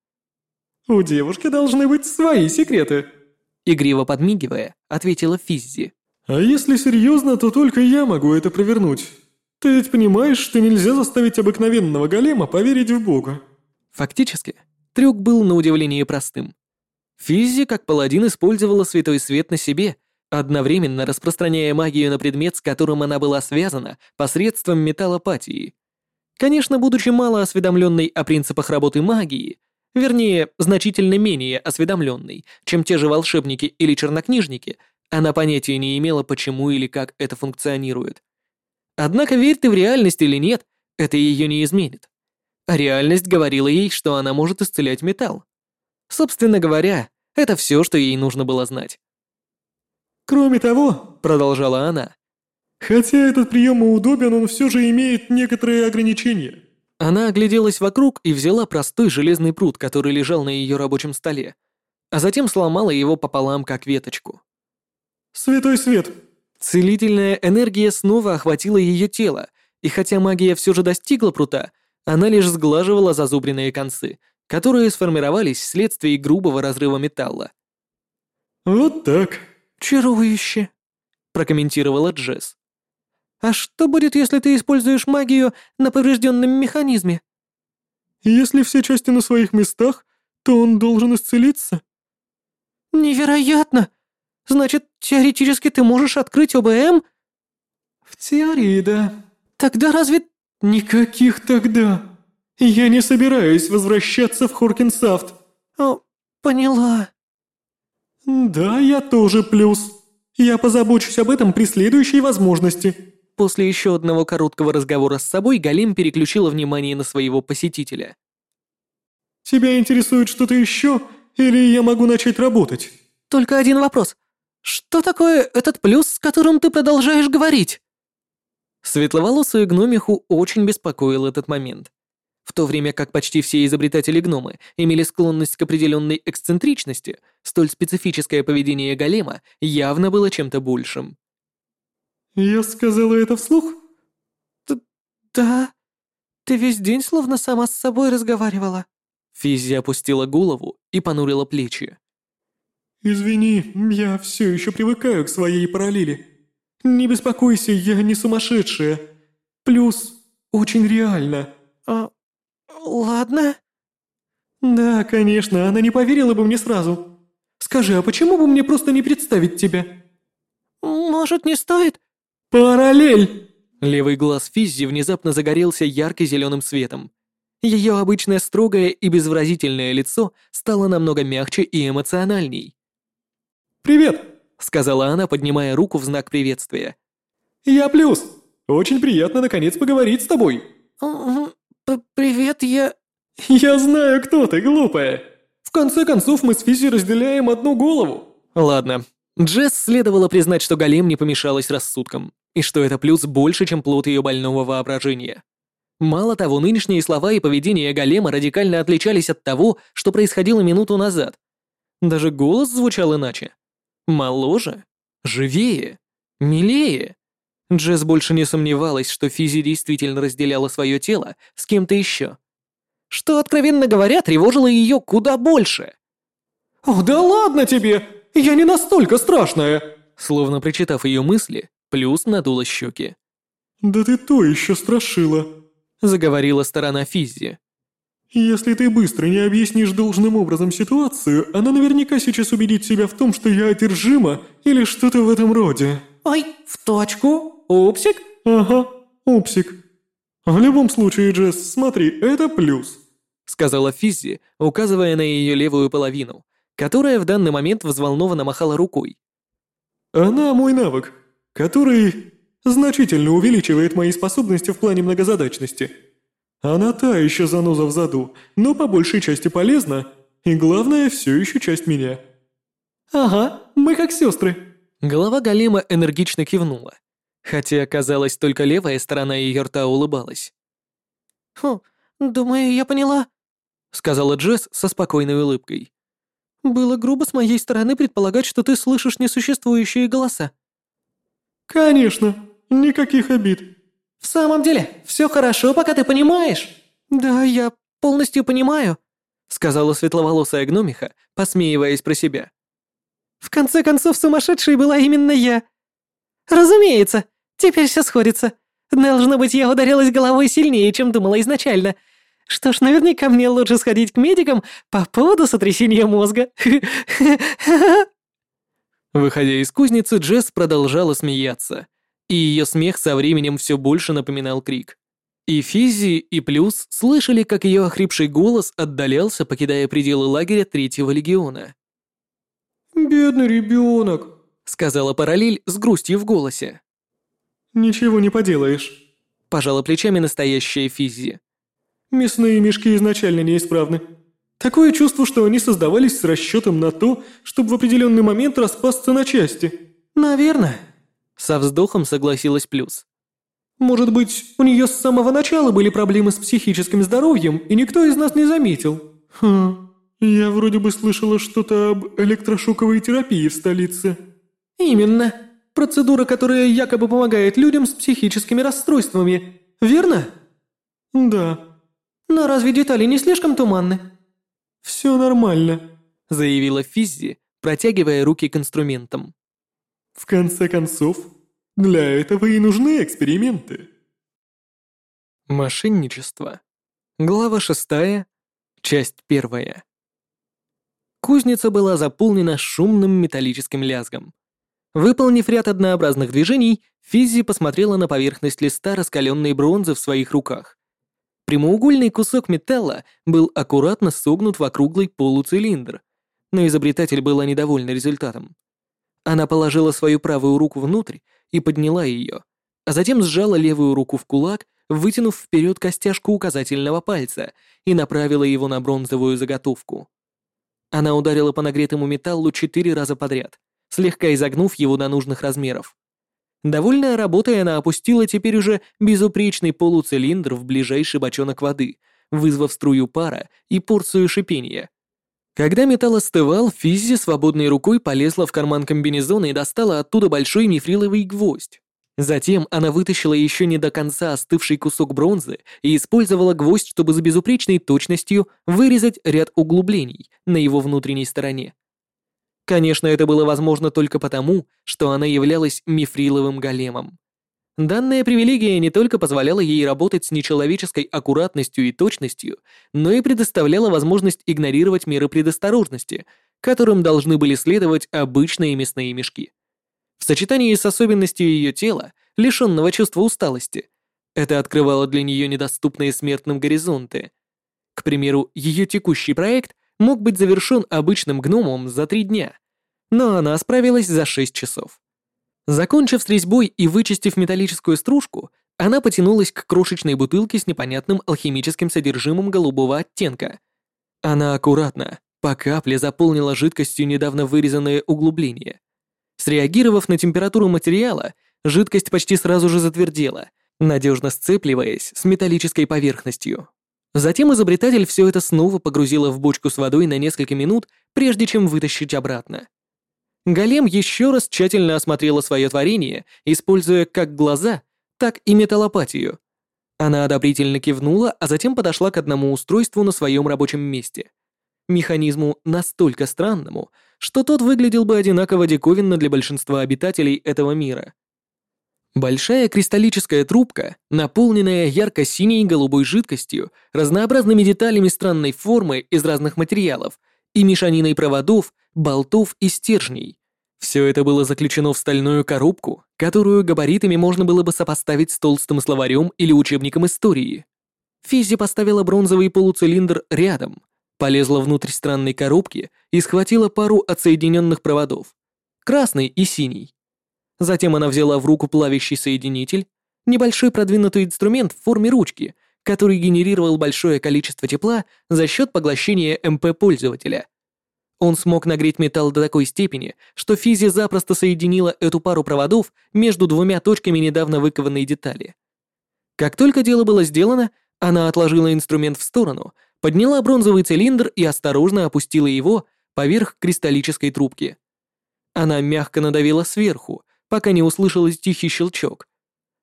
«У девушки должны быть свои секреты», — игриво подмигивая, ответила Физзи. «А если серьезно, то только я могу это провернуть. Ты ведь понимаешь, что нельзя заставить обыкновенного голема поверить в Бога?» Фактически, трюк был на удивление простым. Физзи, как паладин, использовала святой свет на себе, одновременно распространяя магию на предмет, с которым она была связана, посредством металлопатии. Конечно, будучи мало осведомленной о принципах работы магии, вернее, значительно менее осведомленной, чем те же волшебники или чернокнижники, она понятия не имела, почему или как это функционирует. Однако, верь ты в реальность или нет, это ее не изменит. А реальность говорила ей, что она может исцелять металл. Собственно говоря, это все, что ей нужно было знать. «Кроме того», — продолжала она, «хотя этот прием удобен, он все же имеет некоторые ограничения». Она огляделась вокруг и взяла простой железный пруд, который лежал на ее рабочем столе, а затем сломала его пополам, как веточку. «Святой свет!» Целительная энергия снова охватила ее тело, и хотя магия все же достигла прута, она лишь сглаживала зазубренные концы, которые сформировались вследствие грубого разрыва металла. «Вот так». «Чарующе», — прокомментировала Джесс. «А что будет, если ты используешь магию на поврежденном механизме?» «Если все части на своих местах, то он должен исцелиться». «Невероятно! Значит, теоретически ты можешь открыть ОБМ?» «В теории, да». «Тогда разве...» «Никаких тогда. Я не собираюсь возвращаться в Хоркинсафт». «О, поняла». «Да, я тоже плюс. Я позабочусь об этом при следующей возможности». После еще одного короткого разговора с собой Галим переключила внимание на своего посетителя. «Тебя интересует что-то еще, или я могу начать работать?» «Только один вопрос. Что такое этот плюс, с которым ты продолжаешь говорить?» Светловолосую гномиху очень беспокоил этот момент. В то время как почти все изобретатели-гномы имели склонность к определенной эксцентричности, столь специфическое поведение голема явно было чем-то большим. Я сказала это вслух? Да. Ты весь день словно сама с собой разговаривала. Физи опустила голову и понурила плечи. «Извини, я все еще привыкаю к своей параллели. Не беспокойся, я не сумасшедшая. Плюс очень реально». А, ладно. «Да, конечно, она не поверила бы мне сразу. Скажи, а почему бы мне просто не представить тебя?» «Может, не стоит?» «Параллель!» Левый глаз Физзи внезапно загорелся ярко-зеленым светом. Ее обычное строгое и безвыразительное лицо стало намного мягче и эмоциональней. «Привет!» — сказала она, поднимая руку в знак приветствия. «Я Плюс. Очень приятно наконец поговорить с тобой». «Привет, я...» «Я знаю, кто ты, глупая. В конце концов, мы с Физи разделяем одну голову». Ладно. Джесс следовало признать, что голем не помешалась рассудком, и что это плюс больше, чем плод ее больного воображения. Мало того, нынешние слова и поведение голема радикально отличались от того, что происходило минуту назад. Даже голос звучал иначе. Моложе, живее, милее. Джесс больше не сомневалась, что Физи действительно разделяла свое тело с кем-то еще. Что, откровенно говоря, тревожило ее куда больше. «О, да ладно тебе! Я не настолько страшная!» Словно прочитав ее мысли, Плюс надула щеки. «Да ты то еще страшила», — заговорила сторона Физи. «Если ты быстро не объяснишь должным образом ситуацию, она наверняка сейчас убедит себя в том, что я одержима или что-то в этом роде». «Ой, в точку? Упсик?» «Ага, упсик. В любом случае, Джесс, смотри, это плюс», — сказала Физзи, указывая на ее левую половину, которая в данный момент взволнованно махала рукой. «Она мой навык, который значительно увеличивает мои способности в плане многозадачности. Она та еще заноза в заду, но по большей части полезна, и главное, все еще часть меня». «Ага, мы как сестры». Голова голема энергично кивнула, хотя, казалось, только левая сторона ее рта улыбалась. «Хм, думаю, я поняла», — сказала Джесс со спокойной улыбкой. «Было грубо с моей стороны предполагать, что ты слышишь несуществующие голоса». «Конечно, никаких обид». «В самом деле, все хорошо, пока ты понимаешь». «Да, я полностью понимаю», — сказала светловолосая гномиха, посмеиваясь про себя. «В конце концов, сумасшедшей была именно я». «Разумеется, теперь все сходится. Должно быть, я ударилась головой сильнее, чем думала изначально. Что ж, наверняка мне лучше сходить к медикам по поводу сотрясения мозга». Выходя из кузницы, Джесс продолжала смеяться, и ее смех со временем все больше напоминал крик. И Физи, и Плюс слышали, как ее охрипший голос отдалялся, покидая пределы лагеря Третьего Легиона. «Бедный ребенок», — сказала Параллель с грустью в голосе. «Ничего не поделаешь», — пожала плечами настоящая Физи. «Мясные мешки изначально неисправны. Такое чувство, что они создавались с расчетом на то, чтобы в определенный момент распасться на части». «Наверное», — со вздохом согласилась Плюс. «Может быть, у нее с самого начала были проблемы с психическим здоровьем, и никто из нас не заметил? Хм, я вроде бы слышала что-то об электрошоковой терапии в столице». «Именно. Процедура, которая якобы помогает людям с психическими расстройствами, верно?» «Да». «Но разве детали не слишком туманны?» «Все нормально», — заявила Физзи, протягивая руки к инструментам. «В конце концов, для этого и нужны эксперименты». Мошенничество. Глава шестая, часть первая. Кузница была заполнена шумным металлическим лязгом. Выполнив ряд однообразных движений, Физзи посмотрела на поверхность листа раскаленной бронзы в своих руках. Прямоугольный кусок металла был аккуратно согнут в округлый полуцилиндр, но изобретатель была недовольна результатом. Она положила свою правую руку внутрь и подняла ее, а затем сжала левую руку в кулак, вытянув вперед костяшку указательного пальца и направила его на бронзовую заготовку. Она ударила по нагретому металлу четыре раза подряд, слегка изогнув его до нужных размеров. Довольная работой, она опустила теперь уже безупречный полуцилиндр в ближайший бочонок воды, вызвав струю пара и порцию шипения. Когда металл остывал, Физзи свободной рукой полезла в карман комбинезона и достала оттуда большой мифриловый гвоздь. Затем она вытащила еще не до конца остывший кусок бронзы и использовала гвоздь, чтобы с безупречной точностью вырезать ряд углублений на его внутренней стороне. Конечно, это было возможно только потому, что она являлась мифриловым големом. Данная привилегия не только позволяла ей работать с нечеловеческой аккуратностью и точностью, но и предоставляла возможность игнорировать меры предосторожности, которым должны были следовать обычные мясные мешки. В сочетании с особенностью ее тела, лишенного чувства усталости, это открывало для нее недоступные смертным горизонты. К примеру, ее текущий проект мог быть завершен обычным гномом за три дня, но она справилась за шесть часов. Закончив с резьбой и вычистив металлическую стружку, она потянулась к крошечной бутылке с непонятным алхимическим содержимым голубого оттенка. Она аккуратно, по капле заполнила жидкостью недавно вырезанное углубление. Среагировав на температуру материала, жидкость почти сразу же затвердела, надежно сцепливаясь с металлической поверхностью. Затем изобретатель все это снова погрузила в бочку с водой на несколько минут, прежде чем вытащить обратно. Голем еще раз тщательно осмотрела свое творение, используя как глаза, так и металлопатию. Она одобрительно кивнула, а затем подошла к одному устройству на своем рабочем месте. Механизму настолько странному, что тот выглядел бы одинаково диковинно для большинства обитателей этого мира. Большая кристаллическая трубка, наполненная ярко-синей голубой жидкостью, разнообразными деталями странной формы из разных материалов и мешаниной проводов, болтов и стержней. Все это было заключено в стальную коробку, которую габаритами можно было бы сопоставить с толстым словарем или учебником истории. Физи поставила бронзовый полуцилиндр рядом, полезла внутрь странной коробки и схватила пару отсоединенных проводов. Красный и синий. Затем она взяла в руку плавящий соединитель, небольшой продвинутый инструмент в форме ручки, который генерировал большое количество тепла за счет поглощения МП пользователя. Он смог нагреть металл до такой степени, что Физи запросто соединила эту пару проводов между двумя точками недавно выкованной детали. Как только дело было сделано, она отложила инструмент в сторону, подняла бронзовый цилиндр и осторожно опустила его поверх кристаллической трубки. Она мягко надавила сверху, пока не услышалась тихий щелчок.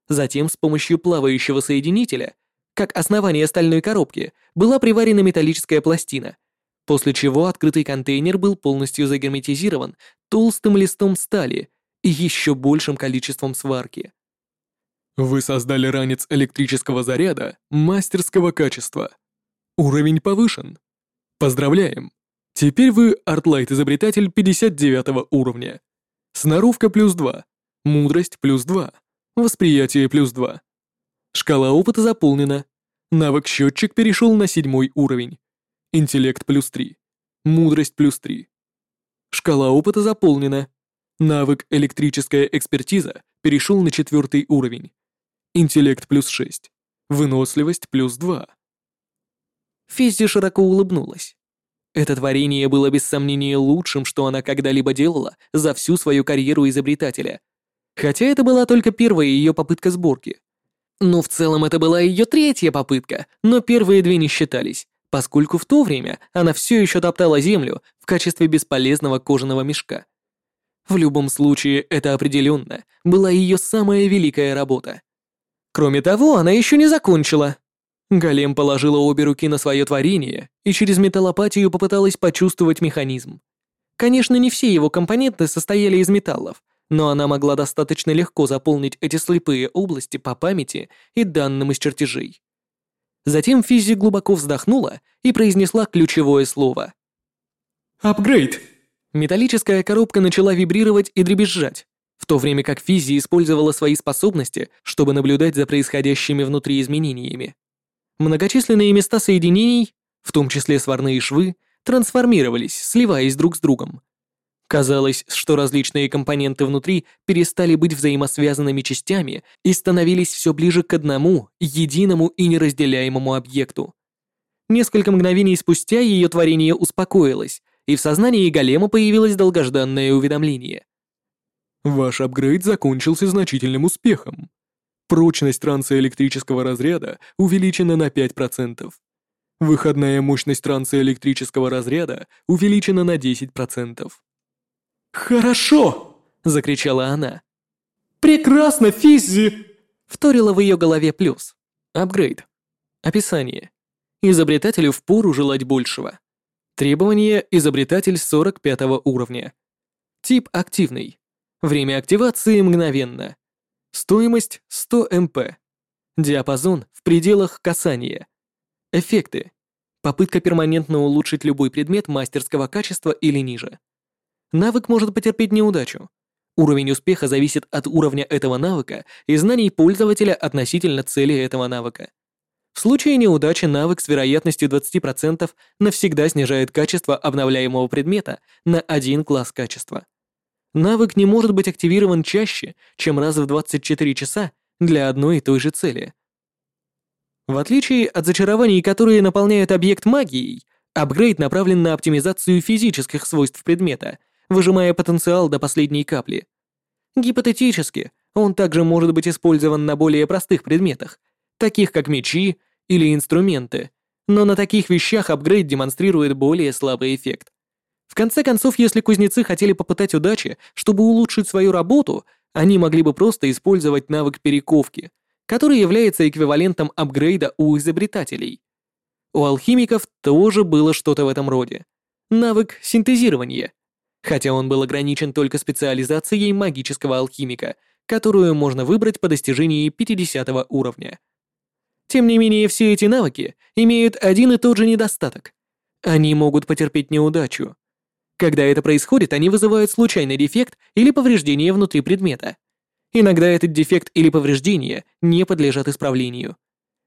Затем с помощью плавающего соединителя, как основание стальной коробки, была приварена металлическая пластина, после чего открытый контейнер был полностью загерметизирован толстым листом стали и еще большим количеством сварки. Вы создали ранец электрического заряда мастерского качества. Уровень повышен. Поздравляем! Теперь вы артлайт-изобретатель 59 уровня. Сноровка плюс 2, мудрость плюс 2, восприятие плюс 2. Шкала опыта заполнена. Навык-счетчик перешел на седьмой уровень. Интеллект плюс 3, мудрость плюс 3. Шкала опыта заполнена. Навык электрическая экспертиза перешел на четвертый уровень. Интеллект плюс 6, выносливость плюс 2. Физзи широко улыбнулась. Это творение было без сомнения лучшим, что она когда-либо делала за всю свою карьеру изобретателя. Хотя это была только первая ее попытка сборки. Ну, в целом это была ее третья попытка, но первые две не считались, поскольку в то время она все еще топтала землю в качестве бесполезного кожаного мешка. В любом случае, это определенно была ее самая великая работа. Кроме того, она еще не закончила. Голем положила обе руки на свое творение и через металлопатию попыталась почувствовать механизм. Конечно, не все его компоненты состояли из металлов, но она могла достаточно легко заполнить эти слепые области по памяти и данным из чертежей. Затем Физи глубоко вздохнула и произнесла ключевое слово. «Апгрейд!» Металлическая коробка начала вибрировать и дребезжать, в то время как Физи использовала свои способности, чтобы наблюдать за происходящими внутри изменениями. Многочисленные места соединений, в том числе сварные швы, трансформировались, сливаясь друг с другом. Казалось, что различные компоненты внутри перестали быть взаимосвязанными частями и становились все ближе к одному, единому и неразделяемому объекту. Несколько мгновений спустя ее творение успокоилось, и в сознании голема появилось долгожданное уведомление. Ваш апгрейд закончился значительным успехом. Прочность трансоэлектрического разряда увеличена на 5%. Выходная мощность трансоэлектрического разряда увеличена на 10%. «Хорошо!» — закричала она. «Прекрасно, Физзи!» Вторила в ее голове плюс. Апгрейд. Описание. Изобретателю впору желать большего. Требование изобретатель 45 уровня. Тип активный. Время активации мгновенно. Стоимость 100 МП. Диапазон в пределах касания. Эффекты. Попытка перманентно улучшить любой предмет мастерского качества или ниже. Навык может потерпеть неудачу. Уровень успеха зависит от уровня этого навыка и знаний пользователя относительно цели этого навыка. В случае неудачи навык с вероятностью 20% навсегда снижает качество обновляемого предмета на один класс качества. Навык не может быть активирован чаще, чем раз в 24 часа для одной и той же цели. В отличие от зачарований, которые наполняют объект магией, апгрейд направлен на оптимизацию физических свойств предмета, выжимая потенциал до последней капли. Гипотетически, он также может быть использован на более простых предметах, таких как мечи или инструменты, но на таких вещах апгрейд демонстрирует более слабый эффект. В конце концов, если кузнецы хотели попытать удачи, чтобы улучшить свою работу, они могли бы просто использовать навык перековки, который является эквивалентом апгрейда у изобретателей. У алхимиков тоже было что-то в этом роде. Навык синтезирования, хотя он был ограничен только специализацией магического алхимика, которую можно выбрать по достижении 50 уровня. Тем не менее, все эти навыки имеют один и тот же недостаток. Они могут потерпеть неудачу. Когда это происходит, они вызывают случайный дефект или повреждение внутри предмета. Иногда этот дефект или повреждение не подлежат исправлению.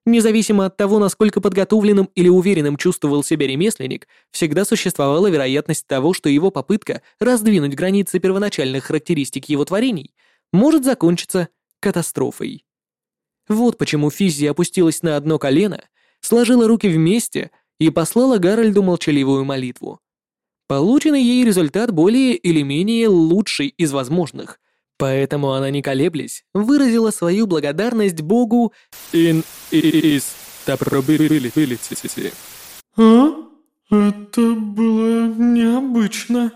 Независимо от того, насколько подготовленным или уверенным чувствовал себя ремесленник, всегда существовала вероятность того, что его попытка раздвинуть границы первоначальных характеристик его творений может закончиться катастрофой. Вот почему Физзи опустилась на одно колено, сложила руки вместе и послала Гарольду молчаливую молитву. Полученный ей результат более или менее лучший из возможных, поэтому она не колеблясь выразила свою благодарность Богу in is probability. «А? Это было необычно».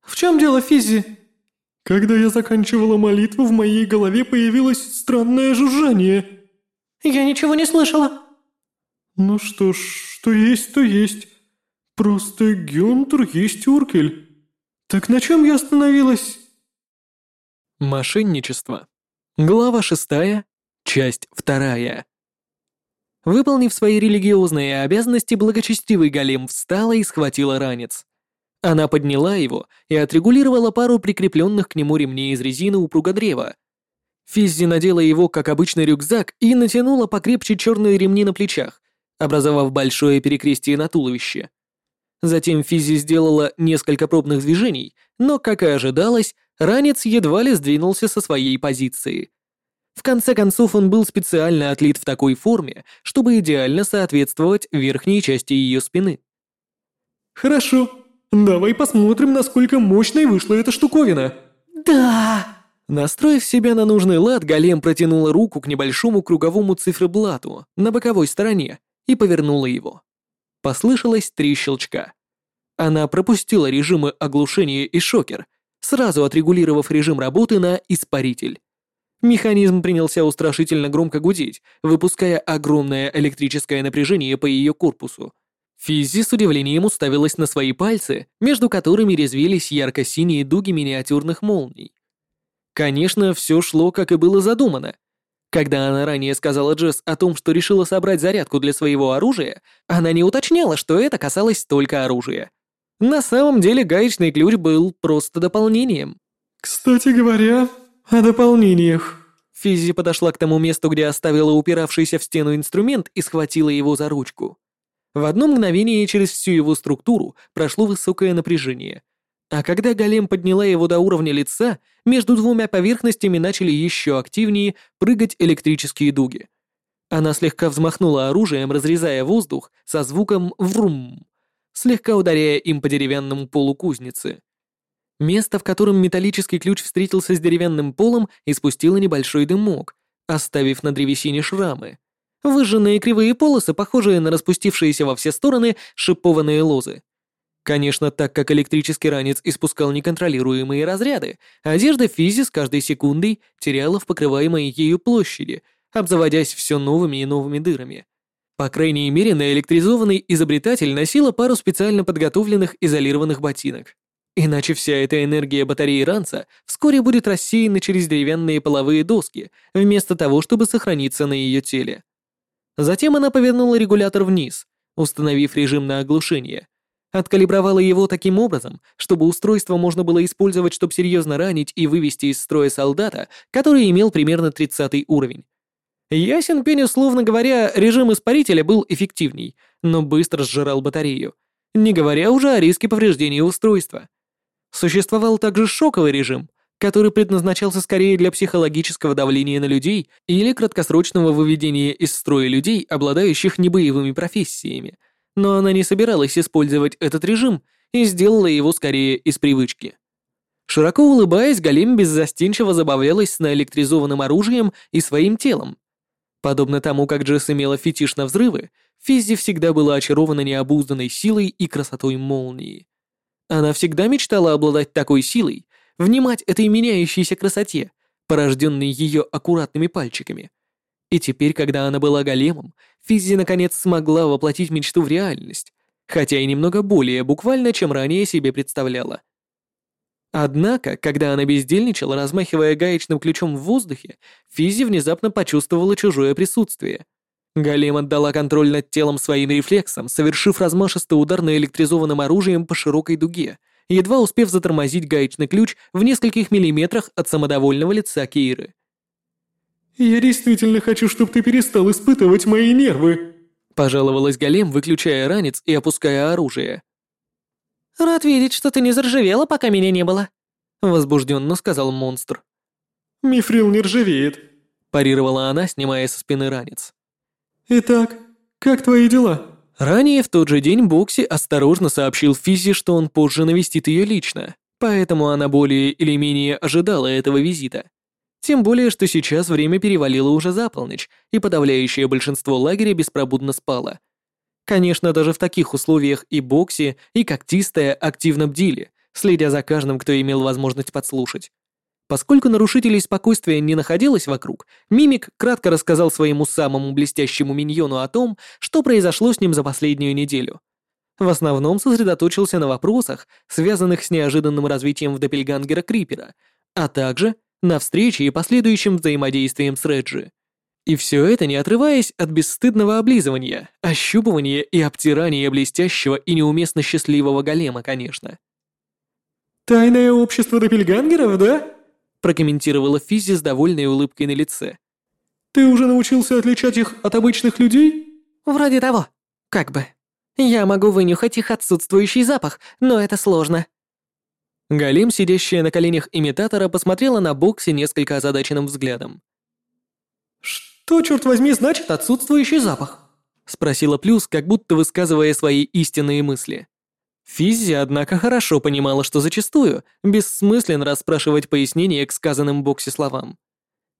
«В чем дело, Физзи?» Когда я заканчивала молитву, в моей голове появилось странное жужжание. Я ничего не слышала. Ну что ж, что есть, то есть. Просто Гюнтер есть Уркель. Так на чем я остановилась? Мошенничество. Глава шестая, часть вторая. Выполнив свои религиозные обязанности, благочестивый голем встала и схватила ранец. Она подняла его и отрегулировала пару прикрепленных к нему ремней из резины упругодрева. Физзи надела его, как обычный рюкзак, и натянула покрепче черные ремни на плечах, образовав большое перекрестие на туловище. Затем Физзи сделала несколько пробных движений, но, как и ожидалось, ранец едва ли сдвинулся со своей позиции. В конце концов, он был специально отлит в такой форме, чтобы идеально соответствовать верхней части ее спины. «Хорошо», Давай посмотрим, насколько мощной вышла эта штуковина. Да. Настроив себя на нужный лад, голем протянула руку к небольшому круговому циферблату на боковой стороне и повернула его. Послышалось три щелчка. Она пропустила режимы оглушения и шокер, сразу отрегулировав режим работы на испаритель. Механизм принялся устрашительно громко гудеть, выпуская огромное электрическое напряжение по ее корпусу. Физи с удивлением уставилась на свои пальцы, между которыми резвились ярко-синие дуги миниатюрных молний. Конечно, все шло, как и было задумано. Когда она ранее сказала Джесс о том, что решила собрать зарядку для своего оружия, она не уточняла, что это касалось только оружия. На самом деле гаечный ключ был просто дополнением. «Кстати говоря, о дополнениях». Физи подошла к тому месту, где оставила упиравшийся в стену инструмент и схватила его за ручку. В одно мгновение через всю его структуру прошло высокое напряжение. А когда голем подняла его до уровня лица, между двумя поверхностями начали еще активнее прыгать электрические дуги. Она слегка взмахнула оружием, разрезая воздух со звуком «врум», слегка ударяя им по деревянному полу кузницы. Место, в котором металлический ключ встретился с деревянным полом, испустило небольшой дымок, оставив на древесине шрамы. Выжженные кривые полосы, похожие на распустившиеся во все стороны шипованные лозы. Конечно, так как электрический ранец испускал неконтролируемые разряды, одежда Физи с каждой секундой теряла в покрываемой ею площади, обзаводясь все новыми и новыми дырами. По крайней мере, наэлектризованный изобретатель носила пару специально подготовленных изолированных ботинок. Иначе вся эта энергия батареи ранца вскоре будет рассеяна через деревянные половые доски, вместо того, чтобы сохраниться на ее теле. Затем она повернула регулятор вниз, установив режим на оглушение, Откалибровала его таким образом, чтобы устройство можно было использовать, чтобы серьезно ранить и вывести из строя солдата, который имел примерно 30 уровень. Ясен пень, условно говоря, режим испарителя был эффективней, но быстро сжирал батарею, не говоря уже о риске повреждения устройства. Существовал также шоковый режим, который предназначался скорее для психологического давления на людей или краткосрочного выведения из строя людей, обладающих небоевыми профессиями, но она не собиралась использовать этот режим и сделала его скорее из привычки. Широко улыбаясь, Галим беззастенчиво забавлялась с наэлектризованным оружием и своим телом. Подобно тому, как Джесс имела фетиш на взрывы, Физзи всегда была очарована необузданной силой и красотой молнии. Она всегда мечтала обладать такой силой, внимать этой меняющейся красоте, порожденной ее аккуратными пальчиками, и теперь, когда она была големом, Физзи наконец смогла воплотить мечту в реальность, хотя и немного более буквально, чем ранее себе представляла. Однако, когда она бездельничала, размахивая гаечным ключом в воздухе, Физи внезапно почувствовала чужое присутствие. Голем отдала контроль над телом своим рефлексом, совершив размашистый удар наэлектризованным оружием по широкой дуге, едва успев затормозить гаечный ключ в нескольких миллиметрах от самодовольного лица Кейры. «Я действительно хочу, чтобы ты перестал испытывать мои нервы», пожаловалась Голем, выключая ранец и опуская оружие. «Рад видеть, что ты не заржавела, пока меня не было», возбужденно сказал монстр. «Мифрил не ржавеет», парировала она, снимая со спины ранец. «Итак, как твои дела?» Ранее в тот же день Бокси осторожно сообщил Физи, что он позже навестит ее лично, поэтому она более или менее ожидала этого визита. Тем более, что сейчас время перевалило уже за полночь, и подавляющее большинство лагеря беспробудно спало. Конечно, даже в таких условиях и Бокси, и Когтистая активно бдили, следя за каждым, кто имел возможность подслушать. Поскольку нарушителей спокойствия не находилось вокруг, Мимик кратко рассказал своему самому блестящему миньону о том, что произошло с ним за последнюю неделю. В основном сосредоточился на вопросах, связанных с неожиданным развитием в Доппельгангера Крипера, а также на встрече и последующем взаимодействием с Реджи. И все это не отрываясь от бесстыдного облизывания, ощупывания и обтирания блестящего и неуместно счастливого голема, конечно. «Тайное общество допельгангеров, да?» прокомментировала Физи с довольной улыбкой на лице. «Ты уже научился отличать их от обычных людей?» «Вроде того. Как бы. Я могу вынюхать их отсутствующий запах, но это сложно. Галим, сидящая на коленях имитатора, посмотрела на Бокси несколько озадаченным взглядом. «Что, черт возьми, значит отсутствующий запах?» Спросила Плюс, как будто высказывая свои истинные мысли. Физзи, однако, хорошо понимала, что зачастую бессмысленно расспрашивать пояснения к сказанным Бокси словам.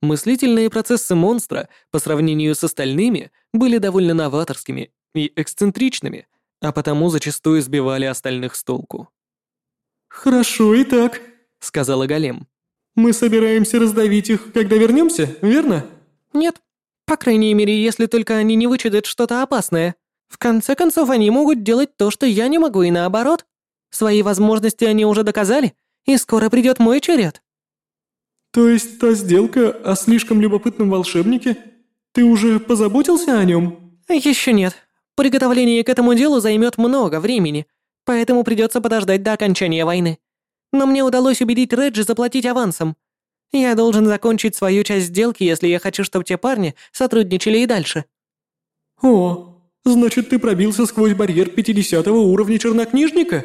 Мыслительные процессы монстра по сравнению с остальными были довольно новаторскими и эксцентричными, а потому зачастую сбивали остальных с толку. «Хорошо и так», — сказала Голем. «Мы собираемся раздавить их, когда вернемся, верно?» «Нет. По крайней мере, если только они не вычудят что-то опасное. В конце концов, они могут делать то, что я не могу, и наоборот. Свои возможности они уже доказали, и скоро придет мой черед». «То есть та сделка о слишком любопытном волшебнике? Ты уже позаботился о нем?» «Еще нет. Приготовление к этому делу займет много времени, поэтому придется подождать до окончания войны. Но мне удалось убедить Реджи заплатить авансом. Я должен закончить свою часть сделки, если я хочу, чтобы те парни сотрудничали и дальше». «О, значит, ты пробился сквозь барьер 50 уровня чернокнижника?»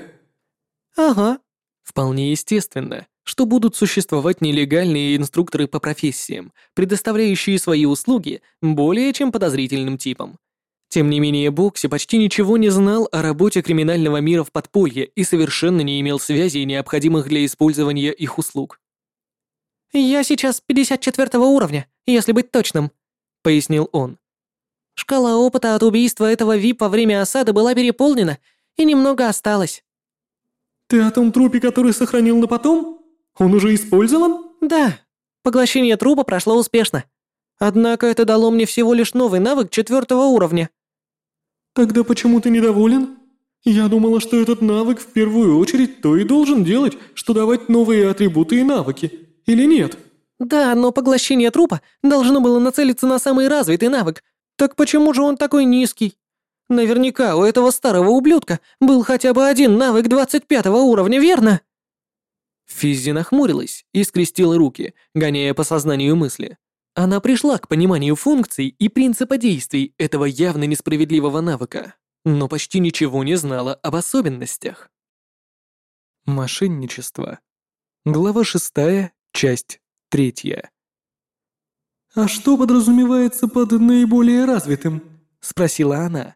«Ага». Вполне естественно, что будут существовать нелегальные инструкторы по профессиям, предоставляющие свои услуги более чем подозрительным типам. Тем не менее, Бокси почти ничего не знал о работе криминального мира в подполье и совершенно не имел связей, необходимых для использования их услуг. «Я сейчас 54 уровня, если быть точным», — пояснил он. «Шкала опыта от убийства этого ВИП во время осады была переполнена, и немного осталось. Ты о том трупе, который сохранил на потом? Он уже использован? Да. Поглощение трупа прошло успешно. Однако это дало мне всего лишь новый навык четвертого уровня. Тогда почему ты недоволен? Я думала, что этот навык в первую очередь то и должен делать, что давать новые атрибуты и навыки. Или нет? Да, но поглощение трупа должно было нацелиться на самый развитый навык. Так почему же он такой низкий? Наверняка у этого старого ублюдка был хотя бы один навык 25 уровня, верно? Физзи нахмурилась и скрестила руки, гоняя по сознанию мысли. Она пришла к пониманию функций и принципа действий этого явно несправедливого навыка, но почти ничего не знала об особенностях. Мошенничество. Глава шестая, часть третья. «А что подразумевается под наиболее развитым?» — спросила она.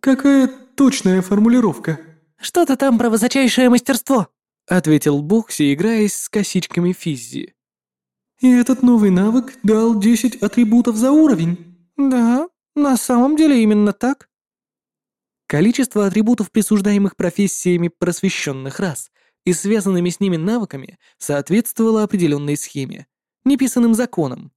«Какая точная формулировка?» «Что-то там про высочайшее мастерство», — ответил Бокси, играясь с косичками Физзи. «И этот новый навык дал 10 атрибутов за уровень?» «Да, на самом деле именно так». Количество атрибутов, присуждаемых профессиями просвещенных рас и связанными с ними навыками, соответствовало определенной схеме, неписанным законам.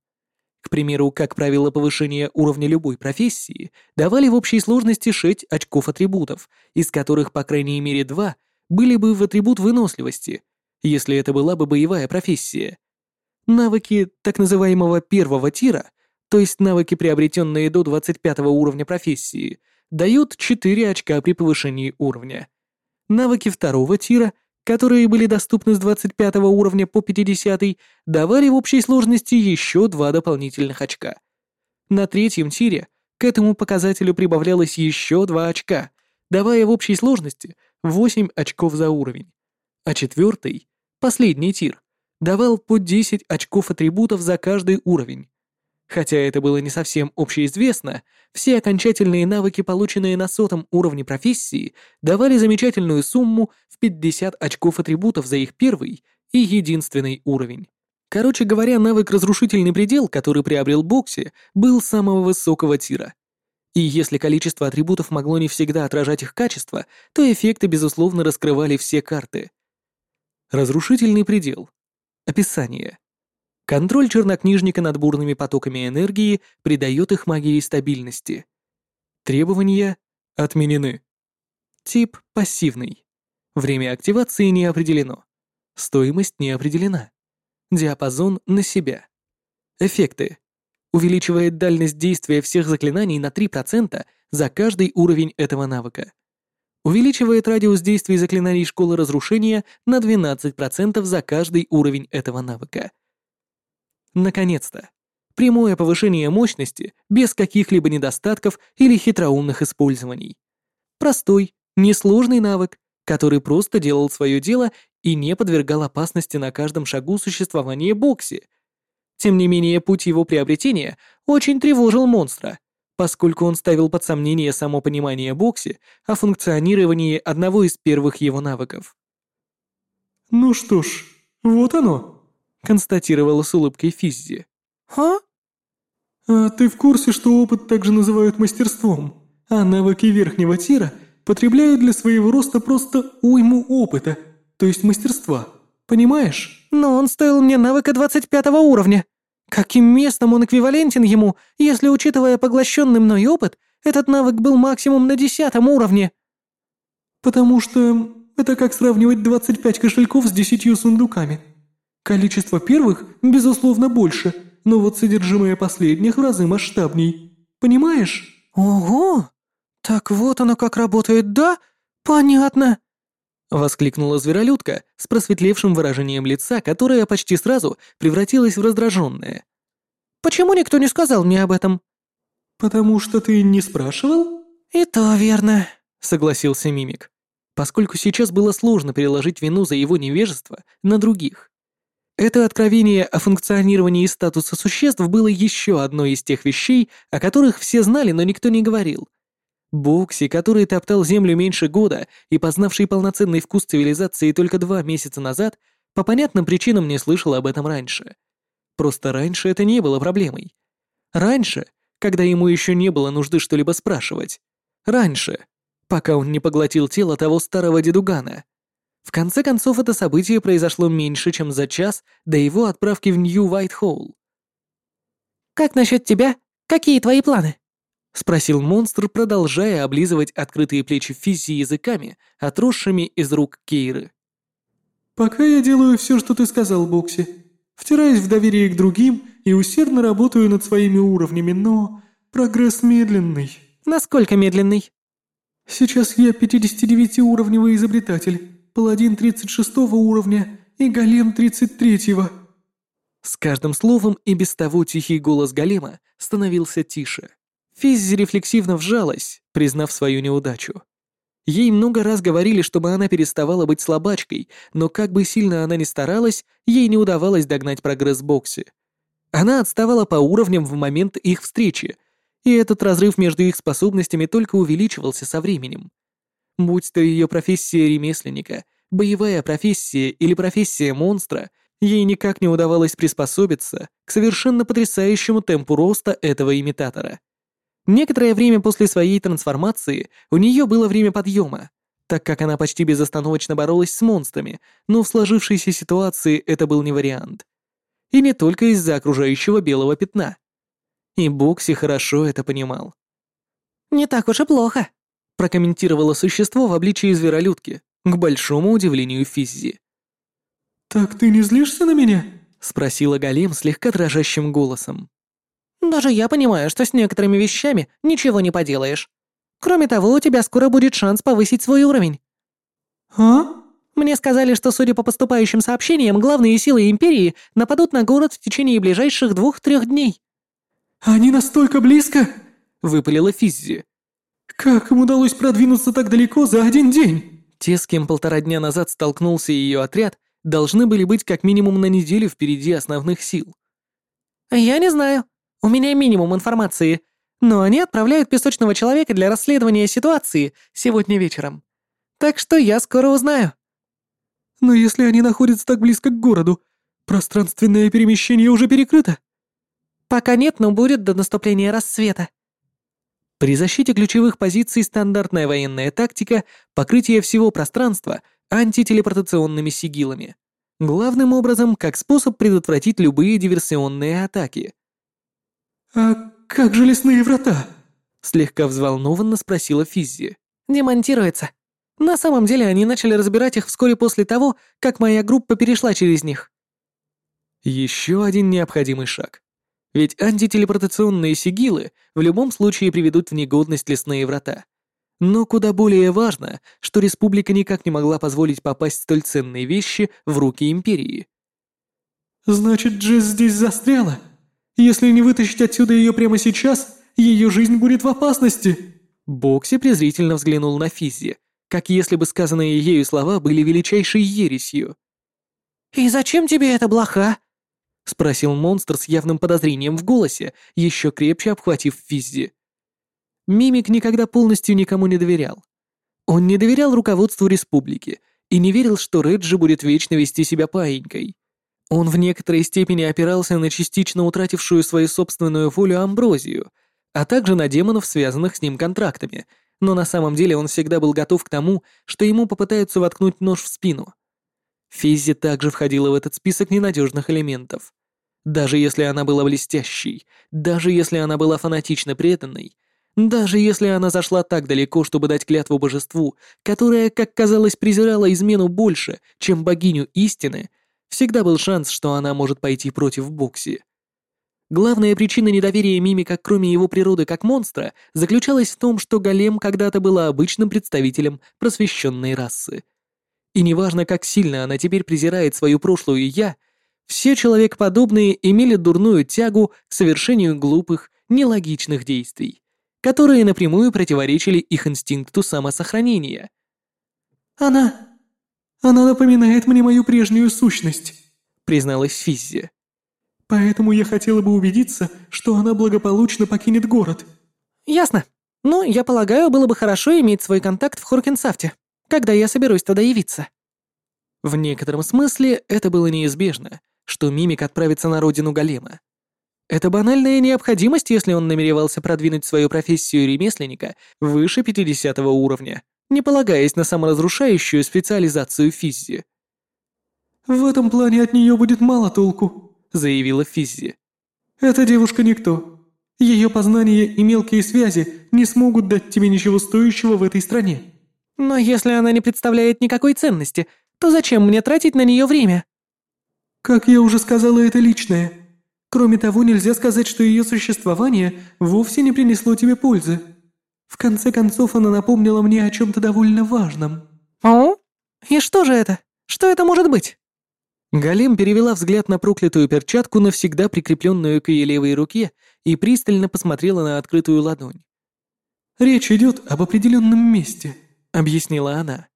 К примеру, как правило повышения уровня любой профессии давали в общей сложности 6 очков атрибутов, из которых по крайней мере 2 были бы в атрибут выносливости, если это была бы боевая профессия. Навыки так называемого первого тира, то есть навыки, приобретенные до 25 уровня профессии, дают 4 очка при повышении уровня. Навыки второго тира, которые были доступны с 25 уровня по 50, давали в общей сложности еще 2 дополнительных очка. На третьем тире к этому показателю прибавлялось еще 2 очка, давая в общей сложности 8 очков за уровень. А четвертый, последний тир, давал по 10 очков атрибутов за каждый уровень. Хотя это было не совсем общеизвестно, все окончательные навыки, полученные на сотом уровне профессии, давали замечательную сумму в 50 очков атрибутов за их первый и единственный уровень. Короче говоря, навык «Разрушительный предел», который приобрел Бокси, был самого высокого тира. И если количество атрибутов могло не всегда отражать их качество, то эффекты, безусловно, раскрывали все карты. Разрушительный предел. Описание. Контроль чернокнижника над бурными потоками энергии придает их магии стабильности. Требования отменены. Тип пассивный. Время активации не определено. Стоимость не определена. Диапазон на себя. Эффекты. Увеличивает дальность действия всех заклинаний на 3% за каждый уровень этого навыка. Увеличивает радиус действий заклинаний Школы Разрушения на 12% за каждый уровень этого навыка. Наконец-то. Прямое повышение мощности без каких-либо недостатков или хитроумных использований. Простой, несложный навык, который просто делал свое дело и не подвергал опасности на каждом шагу существования Бокси. Тем не менее, путь его приобретения очень тревожил монстра, поскольку он ставил под сомнение само понимание Бокси о функционировании одного из первых его навыков. «Ну что ж, вот оно», констатировала с улыбкой Физзи. «А?» «А ты в курсе, что опыт также называют мастерством, а навыки верхнего тира потребляют для своего роста просто уйму опыта, то есть мастерства, понимаешь?» «Но он стоил мне навыка 25 уровня. Каким местом он эквивалентен ему, если, учитывая поглощенный мной опыт, этот навык был максимум на 10 уровне?» «Потому что это как сравнивать 25 кошельков с 10 сундуками», Количество первых, безусловно, больше, но вот содержимое последних в разы масштабней. Понимаешь? Ого! Так вот оно как работает, да? Понятно. Воскликнула зверолюдка с просветлевшим выражением лица, которое почти сразу превратилось в раздраженное. Почему никто не сказал мне об этом? Потому что ты не спрашивал? И то верно, согласился Мимик, поскольку сейчас было сложно переложить вину за его невежество на других. Это откровение о функционировании статуса существ было еще одной из тех вещей, о которых все знали, но никто не говорил. Бокси, который топтал землю меньше года и познавший полноценный вкус цивилизации только два месяца назад, по понятным причинам не слышал об этом раньше. Просто раньше это не было проблемой. Раньше, когда ему еще не было нужды что-либо спрашивать. Раньше, пока он не поглотил тело того старого дедугана. В конце концов, это событие произошло меньше, чем за час до его отправки в Нью-Вайт-Холл. «Как насчет тебя? Какие твои планы?» — спросил монстр, продолжая облизывать открытые плечи Физзи языками, отросшими из рук Кейры. «Пока я делаю все, что ты сказал, Бокси. Втираюсь в доверие к другим и усердно работаю над своими уровнями, но прогресс медленный». «Насколько медленный?» «Сейчас я 59-уровневый изобретатель, паладин 36 уровня и голем 33-го». С каждым словом и без того тихий голос голема становился тише. Физзи рефлексивно вжалась, признав свою неудачу. Ей много раз говорили, чтобы она переставала быть слабачкой, но как бы сильно она ни старалась, ей не удавалось догнать прогресс в боксе. Она отставала по уровням в момент их встречи, и этот разрыв между их способностями только увеличивался со временем. Будь то ее профессия ремесленника, боевая профессия или профессия монстра, ей никак не удавалось приспособиться к совершенно потрясающему темпу роста этого имитатора. Некоторое время после своей трансформации у нее было время подъема, так как она почти безостановочно боролась с монстрами, но в сложившейся ситуации это был не вариант. И не только из-за окружающего белого пятна. И Бокси хорошо это понимал. «Не так уж и плохо», — прокомментировало существо в обличии зверолюдки, к большому удивлению Физзи. «Так ты не злишься на меня?» — спросила Голем слегка дрожащим голосом. Даже я понимаю, что с некоторыми вещами ничего не поделаешь. Кроме того, у тебя скоро будет шанс повысить свой уровень». «А?» Мне сказали, что, судя по поступающим сообщениям, главные силы Империи нападут на город в течение ближайших двух-трех дней. «Они настолько близко?» — выпалила Физзи. «Как им удалось продвинуться так далеко за один день?» Те, с кем полтора дня назад столкнулся ее отряд, должны были быть как минимум на неделю впереди основных сил. «Я не знаю. У меня минимум информации, но они отправляют песочного человека для расследования ситуации сегодня вечером. Так что я скоро узнаю. Но если они находятся так близко к городу, пространственное перемещение уже перекрыто. Пока нет, но будет до наступления рассвета. При защите ключевых позиций стандартная военная тактика — покрытие всего пространства антителепортационными сигилами. Главным образом, как способ предотвратить любые диверсионные атаки. «А как же лесные врата?» Слегка взволнованно спросила Физзи. «Демонтируется. На самом деле они начали разбирать их вскоре после того, как моя группа перешла через них». Еще один необходимый шаг. Ведь антителепортационные сигилы в любом случае приведут в негодность лесные врата. Но куда более важно, что республика никак не могла позволить попасть столь ценные вещи в руки Империи. «Значит, Джесс здесь застряла?» Если не вытащить отсюда ее прямо сейчас, ее жизнь будет в опасности!» Бокси презрительно взглянул на Физзи, как если бы сказанные ею слова были величайшей ересью. «И зачем тебе эта блоха?» — спросил монстр с явным подозрением в голосе, еще крепче обхватив Физзи. Мимик никогда полностью никому не доверял. Он не доверял руководству республики и не верил, что Реджи будет вечно вести себя паинькой. Он в некоторой степени опирался на частично утратившую свою собственную волю Амброзию, а также на демонов, связанных с ним контрактами, но на самом деле он всегда был готов к тому, что ему попытаются воткнуть нож в спину. Физзи также входила в этот список ненадежных элементов. Даже если она была блестящей, даже если она была фанатично преданной, даже если она зашла так далеко, чтобы дать клятву божеству, которое, как казалось, презирало измену больше, чем богиню истины — Всегда был шанс, что она может пойти против Бокси. Главная причина недоверия Мимика, кроме его природы как монстра, заключалась в том, что Голем когда-то была обычным представителем просвещенной расы. И неважно, как сильно она теперь презирает свою прошлую «я», все человекоподобные имели дурную тягу к совершению глупых, нелогичных действий, которые напрямую противоречили их инстинкту самосохранения. «Она она напоминает мне мою прежнюю сущность», — призналась Физзи. «Поэтому я хотела бы убедиться, что она благополучно покинет город». «Ясно. Ну, я полагаю, было бы хорошо иметь свой контакт в Хоркинсафте, когда я соберусь туда явиться». В некотором смысле это было неизбежно, что Мимик отправится на родину Голема. Это банальная необходимость, если он намеревался продвинуть свою профессию ремесленника выше 50 уровня. не полагаясь на саморазрушающую специализацию Физзи. «В этом плане от нее будет мало толку», — заявила Физзи. «Эта девушка никто. Ее познания и мелкие связи не смогут дать тебе ничего стоящего в этой стране». «Но если она не представляет никакой ценности, то зачем мне тратить на нее время?» «Как я уже сказала, это личное. Кроме того, нельзя сказать, что ее существование вовсе не принесло тебе пользы. В конце концов, она напомнила мне о чем-то довольно важном». «О? И что же это? Что это может быть?» Галем перевела взгляд на проклятую перчатку, навсегда прикрепленную к ее левой руке, и пристально посмотрела на открытую ладонь. «Речь идет об определенном месте», — объяснила она.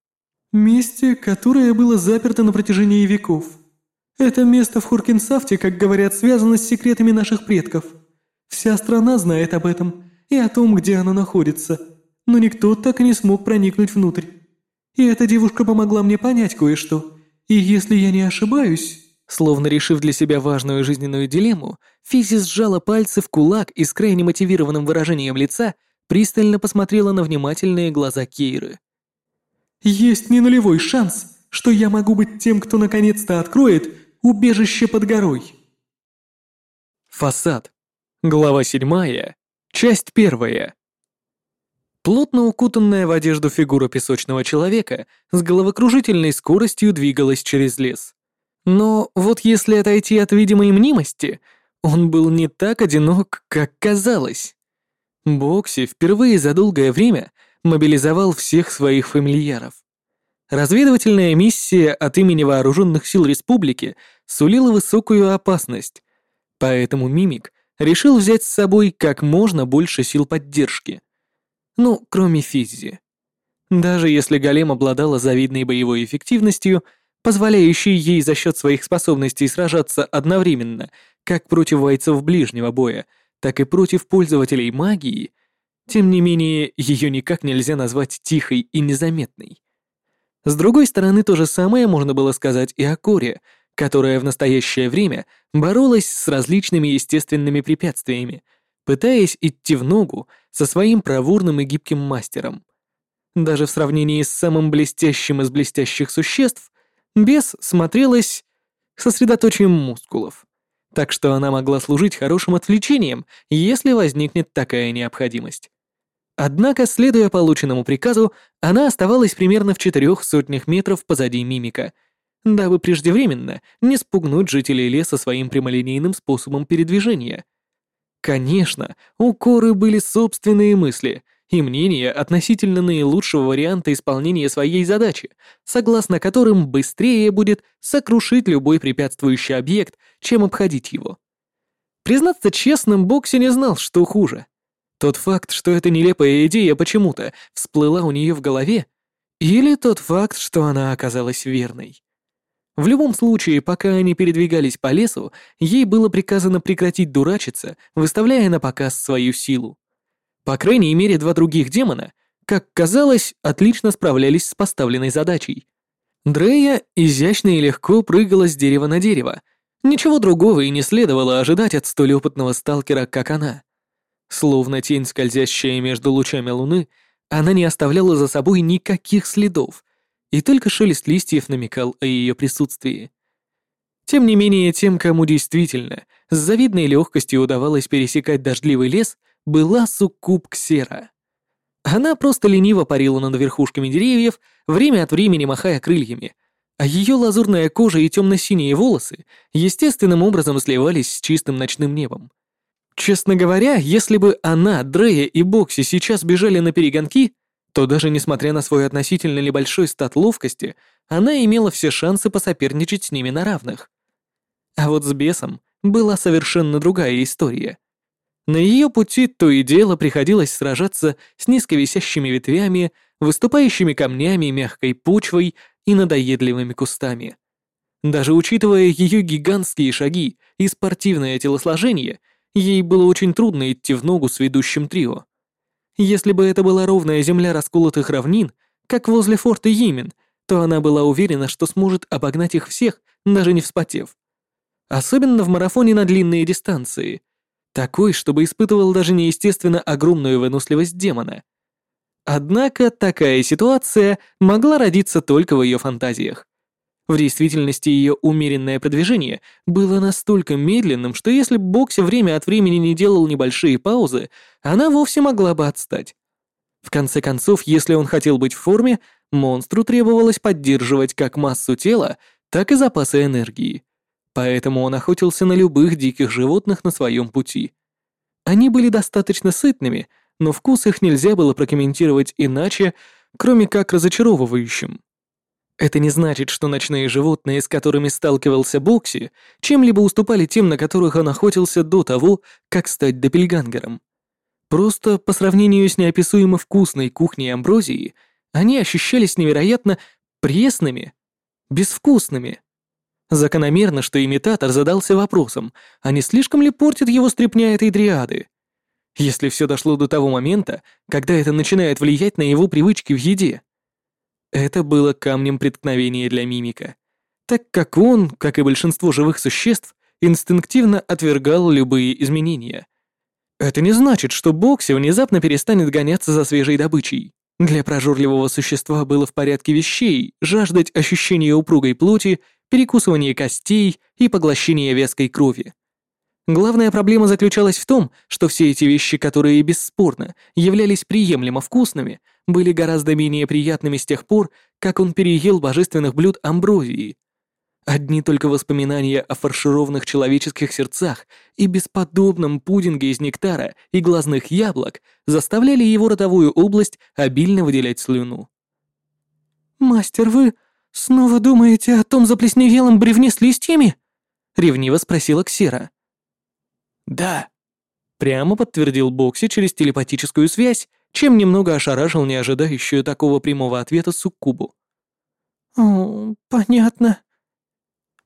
«Месте, которое было заперто на протяжении веков. Это место в Хуркинсафте, как говорят, связано с секретами наших предков. Вся страна знает об этом и о том, где оно находится, но никто так и не смог проникнуть внутрь. И эта девушка помогла мне понять кое-что» И если я не ошибаюсь...» Словно решив для себя важную жизненную дилемму, Физи сжала пальцы в кулак и с крайне мотивированным выражением лица пристально посмотрела на внимательные глаза Кейры. «Есть не нулевой шанс, что я могу быть тем, кто наконец-то откроет убежище под горой». Фасад. Глава седьмая. Часть первая. Плотно укутанная в одежду фигура песочного человека с головокружительной скоростью двигалась через лес. Но вот если отойти от видимой мнимости, он был не так одинок, как казалось. Бокси впервые за долгое время мобилизовал всех своих фамильяров. Разведывательная миссия от имени Вооруженных сил Республики сулила высокую опасность, поэтому Мимик решил взять с собой как можно больше сил поддержки. Ну, кроме Физзи. Даже если Голем обладала завидной боевой эффективностью, позволяющей ей за счет своих способностей сражаться одновременно как против бойцов ближнего боя, так и против пользователей магии, тем не менее, ее никак нельзя назвать тихой и незаметной. С другой стороны, то же самое можно было сказать и о Коре, которая в настоящее время боролась с различными естественными препятствиями, пытаясь идти в ногу со своим проворным и гибким мастером. Даже в сравнении с самым блестящим из блестящих существ, бес смотрелась сосредоточием мускулов, так что она могла служить хорошим отвлечением, если возникнет такая необходимость. Однако, следуя полученному приказу, она оставалась примерно в четырех сотнях метров позади мимика, дабы преждевременно не спугнуть жителей леса своим прямолинейным способом передвижения — Конечно, у Коры были собственные мысли и мнения относительно наилучшего варианта исполнения своей задачи, согласно которым быстрее будет сокрушить любой препятствующий объект, чем обходить его. Признаться честным, Бокси не знал, что хуже. Тот факт, что эта нелепая идея почему-то всплыла у нее в голове, или тот факт, что она оказалась верной. В любом случае, пока они передвигались по лесу, ей было приказано прекратить дурачиться, выставляя на показ свою силу. По крайней мере, два других демона, как казалось, отлично справлялись с поставленной задачей. Дрея изящно и легко прыгала с дерева на дерево. Ничего другого и не следовало ожидать от столь опытного сталкера, как она. Словно тень, скользящая между лучами луны, она не оставляла за собой никаких следов, и только шелест листьев намекал о ее присутствии. Тем не менее, тем, кому действительно с завидной легкостью удавалось пересекать дождливый лес, была суккуб Ксера. Она просто лениво парила над верхушками деревьев, время от времени махая крыльями, а ее лазурная кожа и темно-синие волосы естественным образом сливались с чистым ночным небом. Честно говоря, если бы она, Дрея и Бокси сейчас бежали на перегонки, то даже несмотря на свой относительно небольшой стат ловкости, она имела все шансы посоперничать с ними на равных. А вот с бесом была совершенно другая история. На ее пути то и дело приходилось сражаться с низковисящими ветвями, выступающими камнями, мягкой почвой и надоедливыми кустами. Даже учитывая ее гигантские шаги и спортивное телосложение, ей было очень трудно идти в ногу с ведущим трио. Если бы это была ровная земля расколотых равнин, как возле форта Йимен, то она была уверена, что сможет обогнать их всех, даже не вспотев. Особенно в марафоне на длинные дистанции. Такой, чтобы испытывал даже неестественно огромную выносливость демона. Однако такая ситуация могла родиться только в ее фантазиях. В действительности ее умеренное продвижение было настолько медленным, что если бы Бокси время от времени не делал небольшие паузы, она вовсе могла бы отстать. В конце концов, если он хотел быть в форме, монстру требовалось поддерживать как массу тела, так и запасы энергии. Поэтому он охотился на любых диких животных на своем пути. Они были достаточно сытными, но вкус их нельзя было прокомментировать иначе, кроме как разочаровывающим. Это не значит, что ночные животные, с которыми сталкивался Бокси, чем-либо уступали тем, на которых он охотился до того, как стать допельгангером. Просто по сравнению с неописуемо вкусной кухней Амброзии, они ощущались невероятно пресными, безвкусными. Закономерно, что имитатор задался вопросом, а не слишком ли портит его стряпня этой дриады? Если все дошло до того момента, когда это начинает влиять на его привычки в еде. Это было камнем преткновения для мимика, так как он, как и большинство живых существ, инстинктивно отвергал любые изменения. Это не значит, что Бокси внезапно перестанет гоняться за свежей добычей. Для прожорливого существа было в порядке вещей жаждать ощущения упругой плоти, перекусывания костей и поглощения вязкой крови. Главная проблема заключалась в том, что все эти вещи, которые бесспорно являлись приемлемо вкусными, были гораздо менее приятными с тех пор, как он переел божественных блюд амброзии. Одни только воспоминания о фаршированных человеческих сердцах и бесподобном пудинге из нектара и глазных яблок заставляли его ротовую область обильно выделять слюну. «Мастер, вы снова думаете о том заплесневелом бревне с листьями?» — ревниво спросила Ксера. «Да», — прямо подтвердил Бокси через телепатическую связь, чем немного ошарашил неожидающую такого прямого ответа Суккубу. «О, понятно».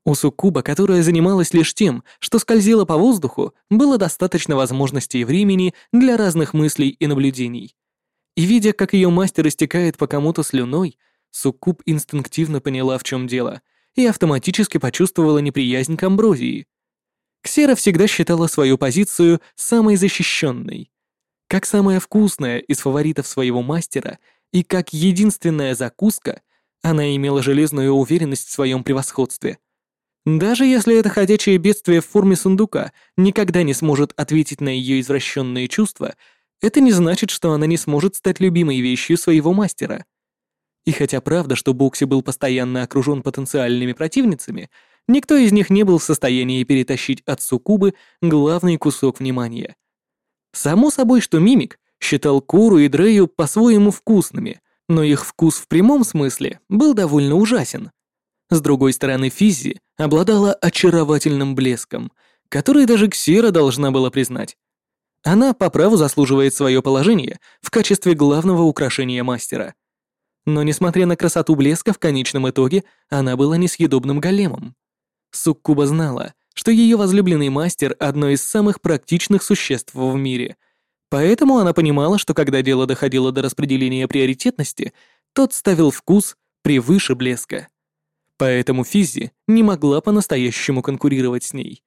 У Суккуба, которая занималась лишь тем, что скользила по воздуху, было достаточно возможностей и времени для разных мыслей и наблюдений. И видя, как ее мастер истекает по кому-то слюной, Суккуб инстинктивно поняла, в чем дело, и автоматически почувствовала неприязнь к Амброзии. Ксера всегда считала свою позицию самой защищенной, как самая вкусная из фаворитов своего мастера и как единственная закуска, она имела железную уверенность в своем превосходстве. Даже если это ходячее бедствие в форме сундука никогда не сможет ответить на ее извращенные чувства, это не значит, что она не сможет стать любимой вещью своего мастера. И хотя правда, что Бокси был постоянно окружен потенциальными противницами, никто из них не был в состоянии перетащить от Сукубы главный кусок внимания. Само собой, что Мимик считал Куру и Дрею по-своему вкусными, но их вкус в прямом смысле был довольно ужасен. С другой стороны, Физзи обладала очаровательным блеском, который даже Ксира должна была признать. Она по праву заслуживает свое положение в качестве главного украшения мастера. Но несмотря на красоту блеска, в конечном итоге она была несъедобным големом. Суккуба знала, что ее возлюбленный мастер — одно из самых практичных существ в мире. Поэтому она понимала, что когда дело доходило до распределения приоритетности, тот ставил вкус превыше блеска. Поэтому Физи не могла по-настоящему конкурировать с ней.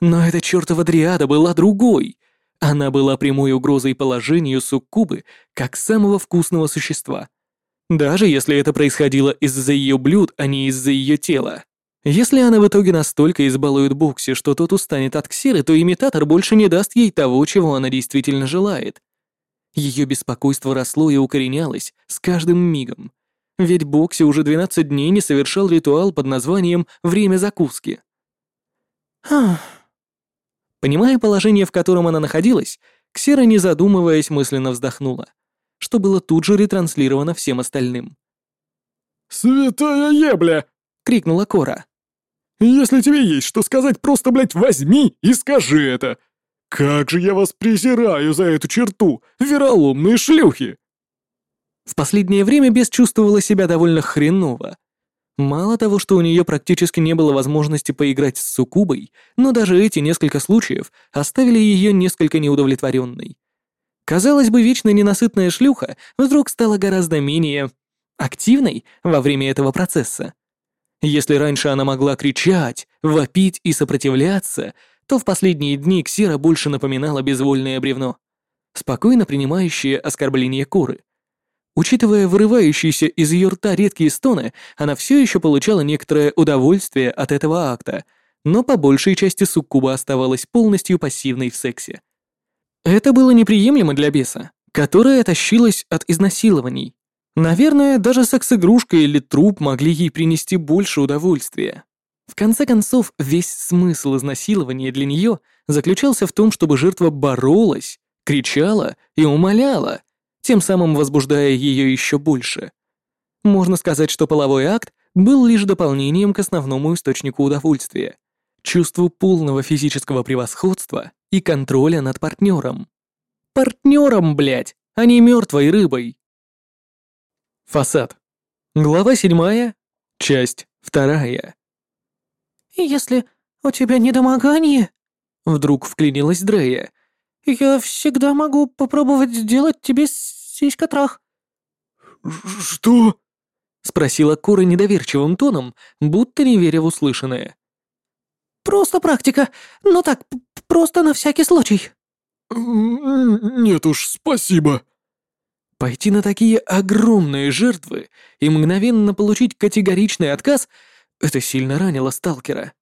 Но эта чертова дриада была другой. Она была прямой угрозой положению суккубы как самого вкусного существа. Даже если это происходило из-за ее блюд, а не из-за ее тела. Если она в итоге настолько избалует Бокси, что тот устанет от ксеры, то имитатор больше не даст ей того, чего она действительно желает. Ее беспокойство росло и укоренялось с каждым мигом. Ведь Бокси уже 12 дней не совершал ритуал под названием «Время закуски». Понимая положение, в котором она находилась, Ксера, не задумываясь, мысленно вздохнула, что было тут же ретранслировано всем остальным. «Святая ебля!» — крикнула Кора. Если тебе есть что сказать, просто, блядь, возьми и скажи это. Как же я вас презираю за эту черту, вероломные шлюхи!» В последнее время Бес чувствовала себя довольно хреново. Мало того, что у нее практически не было возможности поиграть с Сукубой, но даже эти несколько случаев оставили ее несколько неудовлетворенной. Казалось бы, вечно ненасытная шлюха вдруг стала гораздо менее активной во время этого процесса. Если раньше она могла кричать, вопить и сопротивляться, то в последние дни Ксира больше напоминала безвольное бревно, спокойно принимающее оскорбление Куры. Учитывая вырывающиеся из ее рта редкие стоны, она все еще получала некоторое удовольствие от этого акта, но по большей части суккуба оставалась полностью пассивной в сексе. Это было неприемлемо для беса, которая тащилась от изнасилований. Наверное, даже секс-игрушка или труп могли ей принести больше удовольствия. В конце концов, весь смысл изнасилования для нее заключался в том, чтобы жертва боролась, кричала и умоляла, тем самым возбуждая ее еще больше. Можно сказать, что половой акт был лишь дополнением к основному источнику удовольствия — чувству полного физического превосходства и контроля над партнером. Партнером, блядь, а не мертвой рыбой. Фасад. Глава седьмая, часть вторая. «Если у тебя недомогание...» Вдруг вклинилась Дрея. «Я всегда могу попробовать сделать тебе сиськотрах». «Что?» — спросила Кора недоверчивым тоном, будто не веря в услышанное. «Просто практика, но так, просто на всякий случай». «Нет уж, спасибо». Пойти на такие огромные жертвы и мгновенно получить категоричный отказ — это сильно ранило сталкера.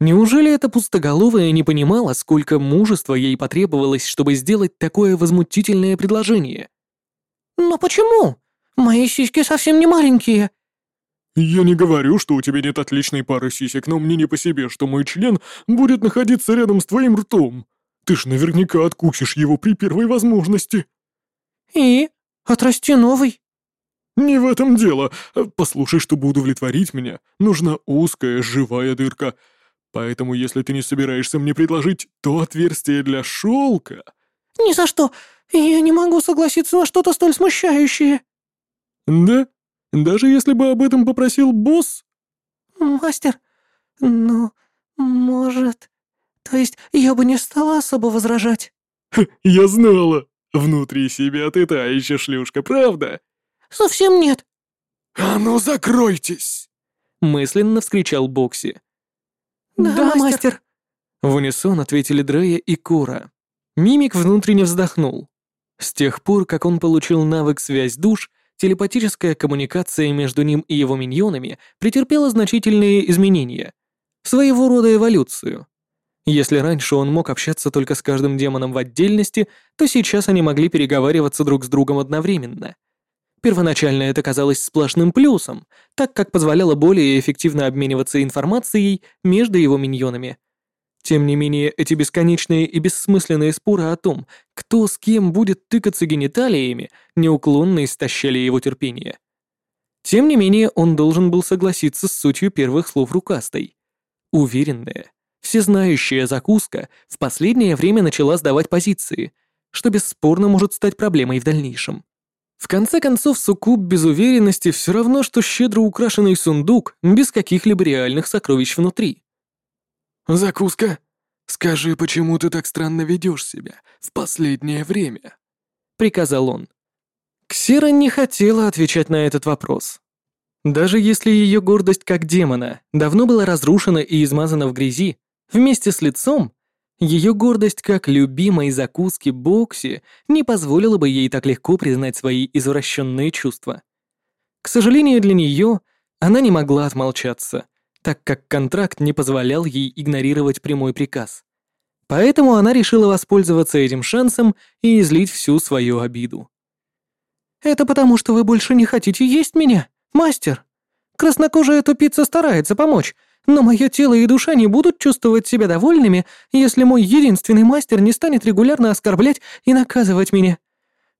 Неужели эта пустоголовая не понимала, сколько мужества ей потребовалось, чтобы сделать такое возмутительное предложение? «Но почему? Мои сиськи совсем не маленькие». «Я не говорю, что у тебя нет отличной пары сисек, но мне не по себе, что мой член будет находиться рядом с твоим ртом. Ты ж наверняка откусишь его при первой возможности». «И? Отрасти новый». «Не в этом дело. Послушай, чтобы удовлетворить меня, нужна узкая, живая дырка. Поэтому, если ты не собираешься мне предложить то отверстие для шелка...» «Ни за что. Я не могу согласиться на что-то столь смущающее». «Да? Даже если бы об этом попросил босс?» «Мастер, ну, может... То есть я бы не стала особо возражать». «Я знала. Внутри себя ты та еще шлюшка, правда?» «Совсем нет». «А ну закройтесь!» Мысленно вскричал Бокси. «Да, Да, мастер». мастер. В унисон ответили Дрея и Кора. Мимик внутренне вздохнул. С тех пор, как он получил навык «Связь душ», телепатическая коммуникация между ним и его миньонами претерпела значительные изменения. Своего рода эволюцию. Если раньше он мог общаться только с каждым демоном в отдельности, то сейчас они могли переговариваться друг с другом одновременно. Первоначально это казалось сплошным плюсом, так как позволяло более эффективно обмениваться информацией между его миньонами. Тем не менее, эти бесконечные и бессмысленные споры о том, кто с кем будет тыкаться гениталиями, неуклонно истощали его терпение. Тем не менее, он должен был согласиться с сутью первых слов рукастой. Уверенная, всезнающая закуска в последнее время начала сдавать позиции, что бесспорно может стать проблемой в дальнейшем. В конце концов, суккуб без уверенности все равно, что щедро украшенный сундук без каких-либо реальных сокровищ внутри. «Закуска, скажи, почему ты так странно ведешь себя в последнее время?» — приказал он. Ксера не хотела отвечать на этот вопрос. Даже если ее гордость как демона давно была разрушена и измазана в грязи, вместе с лицом, ее гордость как любимой закуски Бокси не позволила бы ей так легко признать свои извращенные чувства. К сожалению для нее, она не могла отмолчаться, так как контракт не позволял ей игнорировать прямой приказ. Поэтому она решила воспользоваться этим шансом и излить всю свою обиду. «Это потому, что вы больше не хотите есть меня, мастер. Краснокожая тупица старается помочь, но мое тело и душа не будут чувствовать себя довольными, если мой единственный мастер не станет регулярно оскорблять и наказывать меня.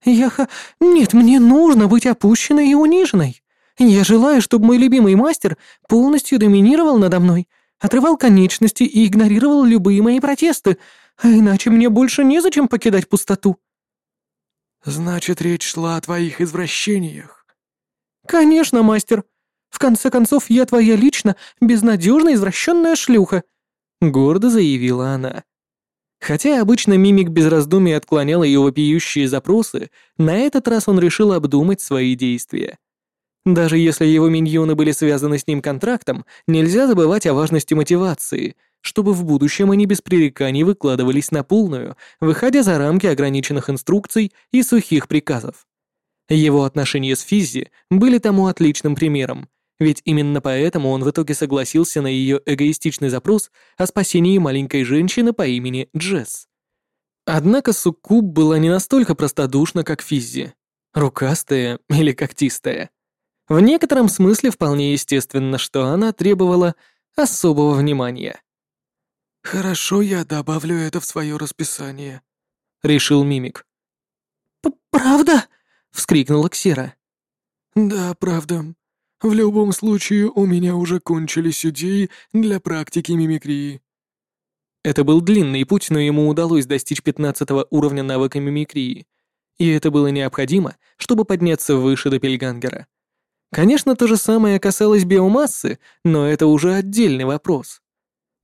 Я ха... Нет, мне нужно быть опущенной и униженной. Я желаю, чтобы мой любимый мастер полностью доминировал надо мной, отрывал конечности и игнорировал любые мои протесты, а иначе мне больше незачем покидать пустоту». «Значит, речь шла о твоих извращениях?» «Конечно, мастер. В конце концов, я твоя лично безнадежно извращенная шлюха», — гордо заявила она. Хотя обычно мимик без раздумий отклонял ее вопиющие запросы, на этот раз он решил обдумать свои действия. Даже если его миньоны были связаны с ним контрактом, нельзя забывать о важности мотивации, чтобы в будущем они без пререканий выкладывались на полную, выходя за рамки ограниченных инструкций и сухих приказов. Его отношения с Физзи были тому отличным примером, ведь именно поэтому он в итоге согласился на ее эгоистичный запрос о спасении маленькой женщины по имени Джесс. Однако Суккуб была не настолько простодушна, как Физзи. Рукастая или когтистая. В некотором смысле вполне естественно, что она требовала особого внимания. «Хорошо, я добавлю это в свое расписание», — решил Мимик. «Правда?» — вскрикнула Ксера. «Да, правда. В любом случае, у меня уже кончились идеи для практики мимикрии». Это был длинный путь, но ему удалось достичь пятнадцатого уровня навыка мимикрии. И это было необходимо, чтобы подняться выше до Пельгангера. Конечно, то же самое касалось биомассы, но это уже отдельный вопрос.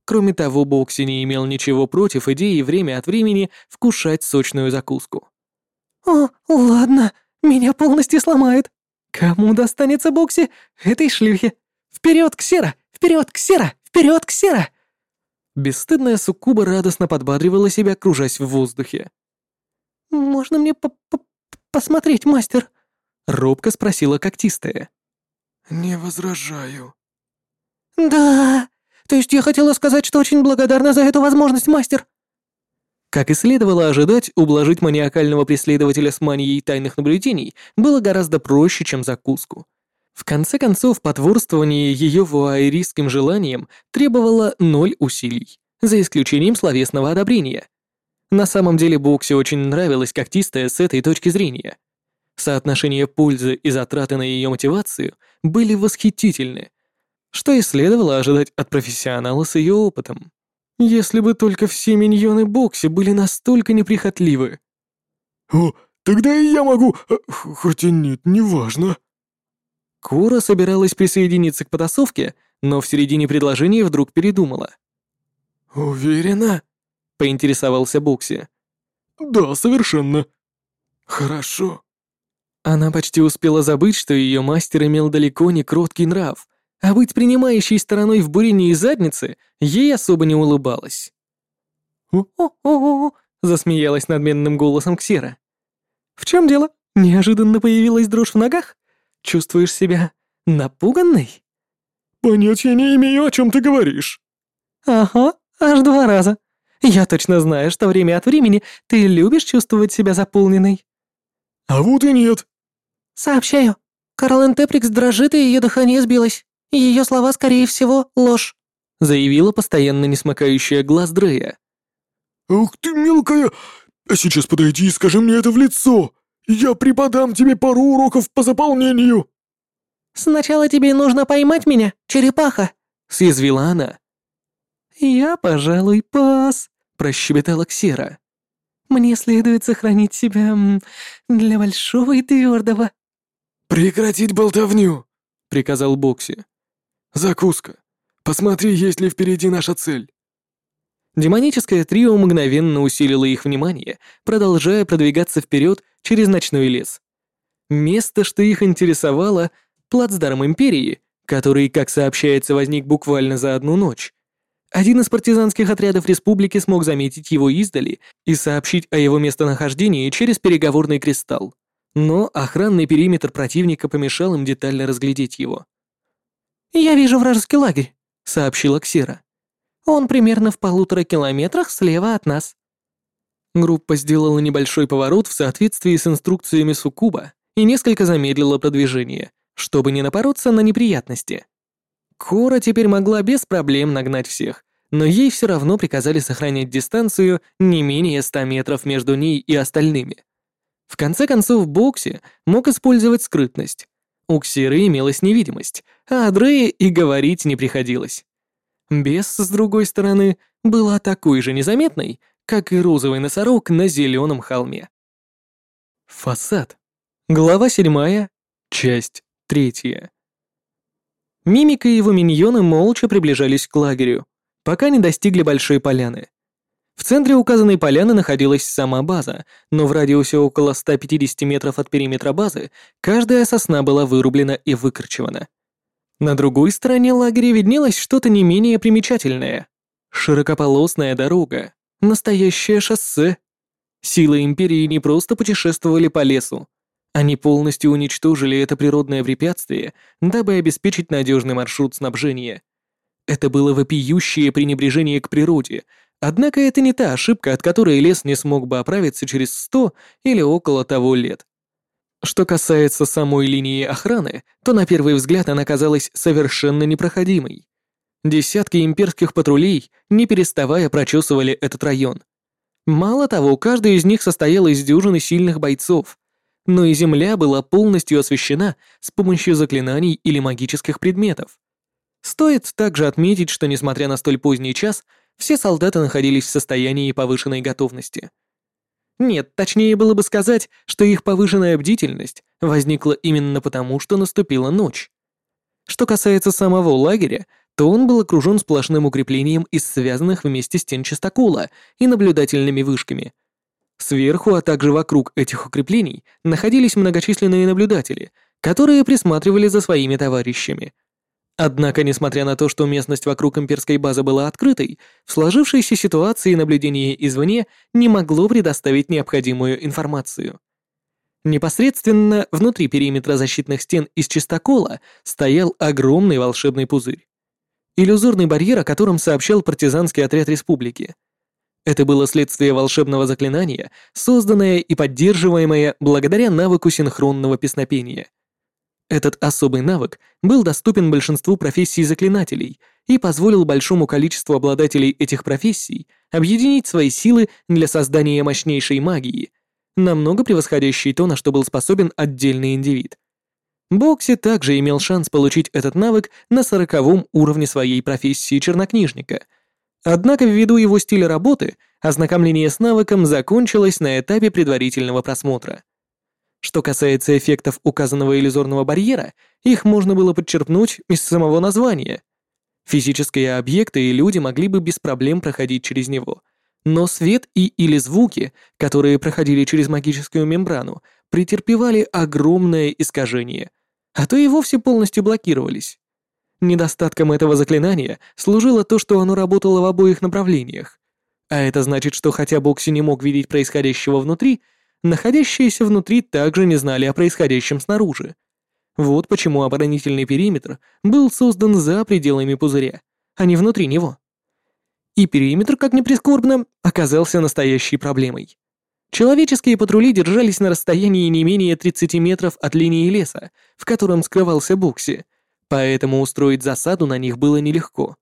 Кроме того, Бокси не имел ничего против идеи время от времени вкушать сочную закуску. «О, ладно, меня полностью сломает. Кому достанется Бокси? Этой шлюхе. Вперед, Ксера! Вперед, Ксера! Вперед, Ксера!» Бесстыдная суккуба радостно подбадривала себя, кружась в воздухе. «Можно мне по -по посмотреть, мастер?» — робко спросила когтистая. «Не возражаю». «Да, то есть я хотела сказать, что очень благодарна за эту возможность, мастер». Как и следовало ожидать, ублажить маниакального преследователя с манией тайных наблюдений было гораздо проще, чем закуску. В конце концов, потворствование ее вуайеристским желаниям требовало ноль усилий, за исключением словесного одобрения. На самом деле Боксе очень нравилась когтистая с этой точки зрения. Соотношение пользы и затраты на ее мотивацию были восхитительны, что и следовало ожидать от профессионала с ее опытом. Если бы только все миньоны Бокси были настолько неприхотливы. «О, тогда и я могу, э, хотя нет, неважно». Кура собиралась присоединиться к потасовке, но в середине предложения вдруг передумала. «Уверена?» — поинтересовался Бокси. «Да, совершенно». «Хорошо». Она почти успела забыть, что ее мастер имел далеко не кроткий нрав, а быть принимающей стороной в бурении задницы ей особо не улыбалась. «О-о-о!» — засмеялась надменным голосом Ксера. «В чем дело? Неожиданно появилась дрожь в ногах? Чувствуешь себя напуганной?» «Понятия не имею, о чем ты говоришь». «Ага, аж два раза. Я точно знаю, что время от времени ты любишь чувствовать себя заполненной». «А вот и нет». «Сообщаю. Карлен Теприкс дрожит, и ее дыхание сбилось. Ее слова, скорее всего, ложь», — заявила постоянно не смыкающая глаз Дрея. «Ух ты, мелкая! А сейчас подойди и скажи мне это в лицо! Я преподам тебе пару уроков по заполнению!» «Сначала тебе нужно поймать меня, черепаха!» — съязвила она. «Я, пожалуй, пас», — прощебетала Ксера. «Мне следует сохранить себя для большого и твердого». «Прекратить болтовню!» — приказал Бокси. «Закуска. Посмотри, есть ли впереди наша цель». Демоническое трио мгновенно усилило их внимание, продолжая продвигаться вперед через ночной лес. Место, что их интересовало, плацдарм Империи, который, как сообщается, возник буквально за одну ночь. Один из партизанских отрядов республики смог заметить его издали и сообщить о его местонахождении через переговорный кристалл. Но охранный периметр противника помешал им детально разглядеть его. «Я вижу вражеский лагерь», — сообщила Ксира. «Он примерно в полутора километрах слева от нас». Группа сделала небольшой поворот в соответствии с инструкциями Сукуба и несколько замедлила продвижение, чтобы не напороться на неприятности. Кора теперь могла без проблем нагнать всех, но ей все равно приказали сохранять дистанцию не менее 100 метров между ней и остальными. В конце концов, Бокси мог использовать скрытность. У Ксиры имелась невидимость, а Адрея и говорить не приходилось. Бес, с другой стороны, была такой же незаметной, как и розовый носорог на зеленом холме. Фасад. Глава 7, часть 3. Мимик и его миньоны молча приближались к лагерю, пока не достигли большой поляны. В центре указанной поляны находилась сама база, но в радиусе около 150 метров от периметра базы каждая сосна была вырублена и выкорчевана. На другой стороне лагеря виднелось что-то не менее примечательное. Широкополосная дорога, настоящее шоссе. Силы Империи не просто путешествовали по лесу. Они полностью уничтожили это природное препятствие, дабы обеспечить надежный маршрут снабжения. Это было вопиющее пренебрежение к природе, однако это не та ошибка, от которой лес не смог бы оправиться через сто или около того лет. Что касается самой линии охраны, то на первый взгляд она казалась совершенно непроходимой. Десятки имперских патрулей, не переставая, прочесывали этот район. Мало того, каждый из них состоял из дюжины сильных бойцов, но и земля была полностью освещена с помощью заклинаний или магических предметов. Стоит также отметить, что несмотря на столь поздний час, все солдаты находились в состоянии повышенной готовности. Нет, точнее было бы сказать, что их повышенная бдительность возникла именно потому, что наступила ночь. Что касается самого лагеря, то он был окружен сплошным укреплением из связанных вместе стен чистокола и наблюдательными вышками. Сверху, а также вокруг этих укреплений находились многочисленные наблюдатели, которые присматривали за своими товарищами — Однако, несмотря на то, что местность вокруг имперской базы была открытой, в сложившейся ситуации наблюдение извне не могло предоставить необходимую информацию. Непосредственно внутри периметра защитных стен из чистокола стоял огромный волшебный пузырь. Иллюзорный барьер, о котором сообщал партизанский отряд республики. Это было следствие волшебного заклинания, созданное и поддерживаемое благодаря навыку синхронного песнопения — этот особый навык был доступен большинству профессий заклинателей и позволил большому количеству обладателей этих профессий объединить свои силы для создания мощнейшей магии, намного превосходящей то, на что был способен отдельный индивид. Бокси также имел шанс получить этот навык на сороковом уровне своей профессии чернокнижника. Однако ввиду его стиля работы, ознакомление с навыком закончилось на этапе предварительного просмотра. Что касается эффектов указанного иллюзорного барьера, их можно было подчерпнуть из самого названия. Физические объекты и люди могли бы без проблем проходить через него, но свет и или звуки, которые проходили через магическую мембрану, претерпевали огромное искажение, а то и вовсе полностью блокировались. Недостатком этого заклинания служило то, что оно работало в обоих направлениях. А это значит, что хотя Бокси не мог видеть происходящего внутри, находящиеся внутри также не знали о происходящем снаружи. Вот почему оборонительный периметр был создан за пределами пузыря, а не внутри него. И периметр, как ни прискорбно, оказался настоящей проблемой. Человеческие патрули держались на расстоянии не менее 30 метров от линии леса, в котором скрывался Бокси, поэтому устроить засаду на них было нелегко.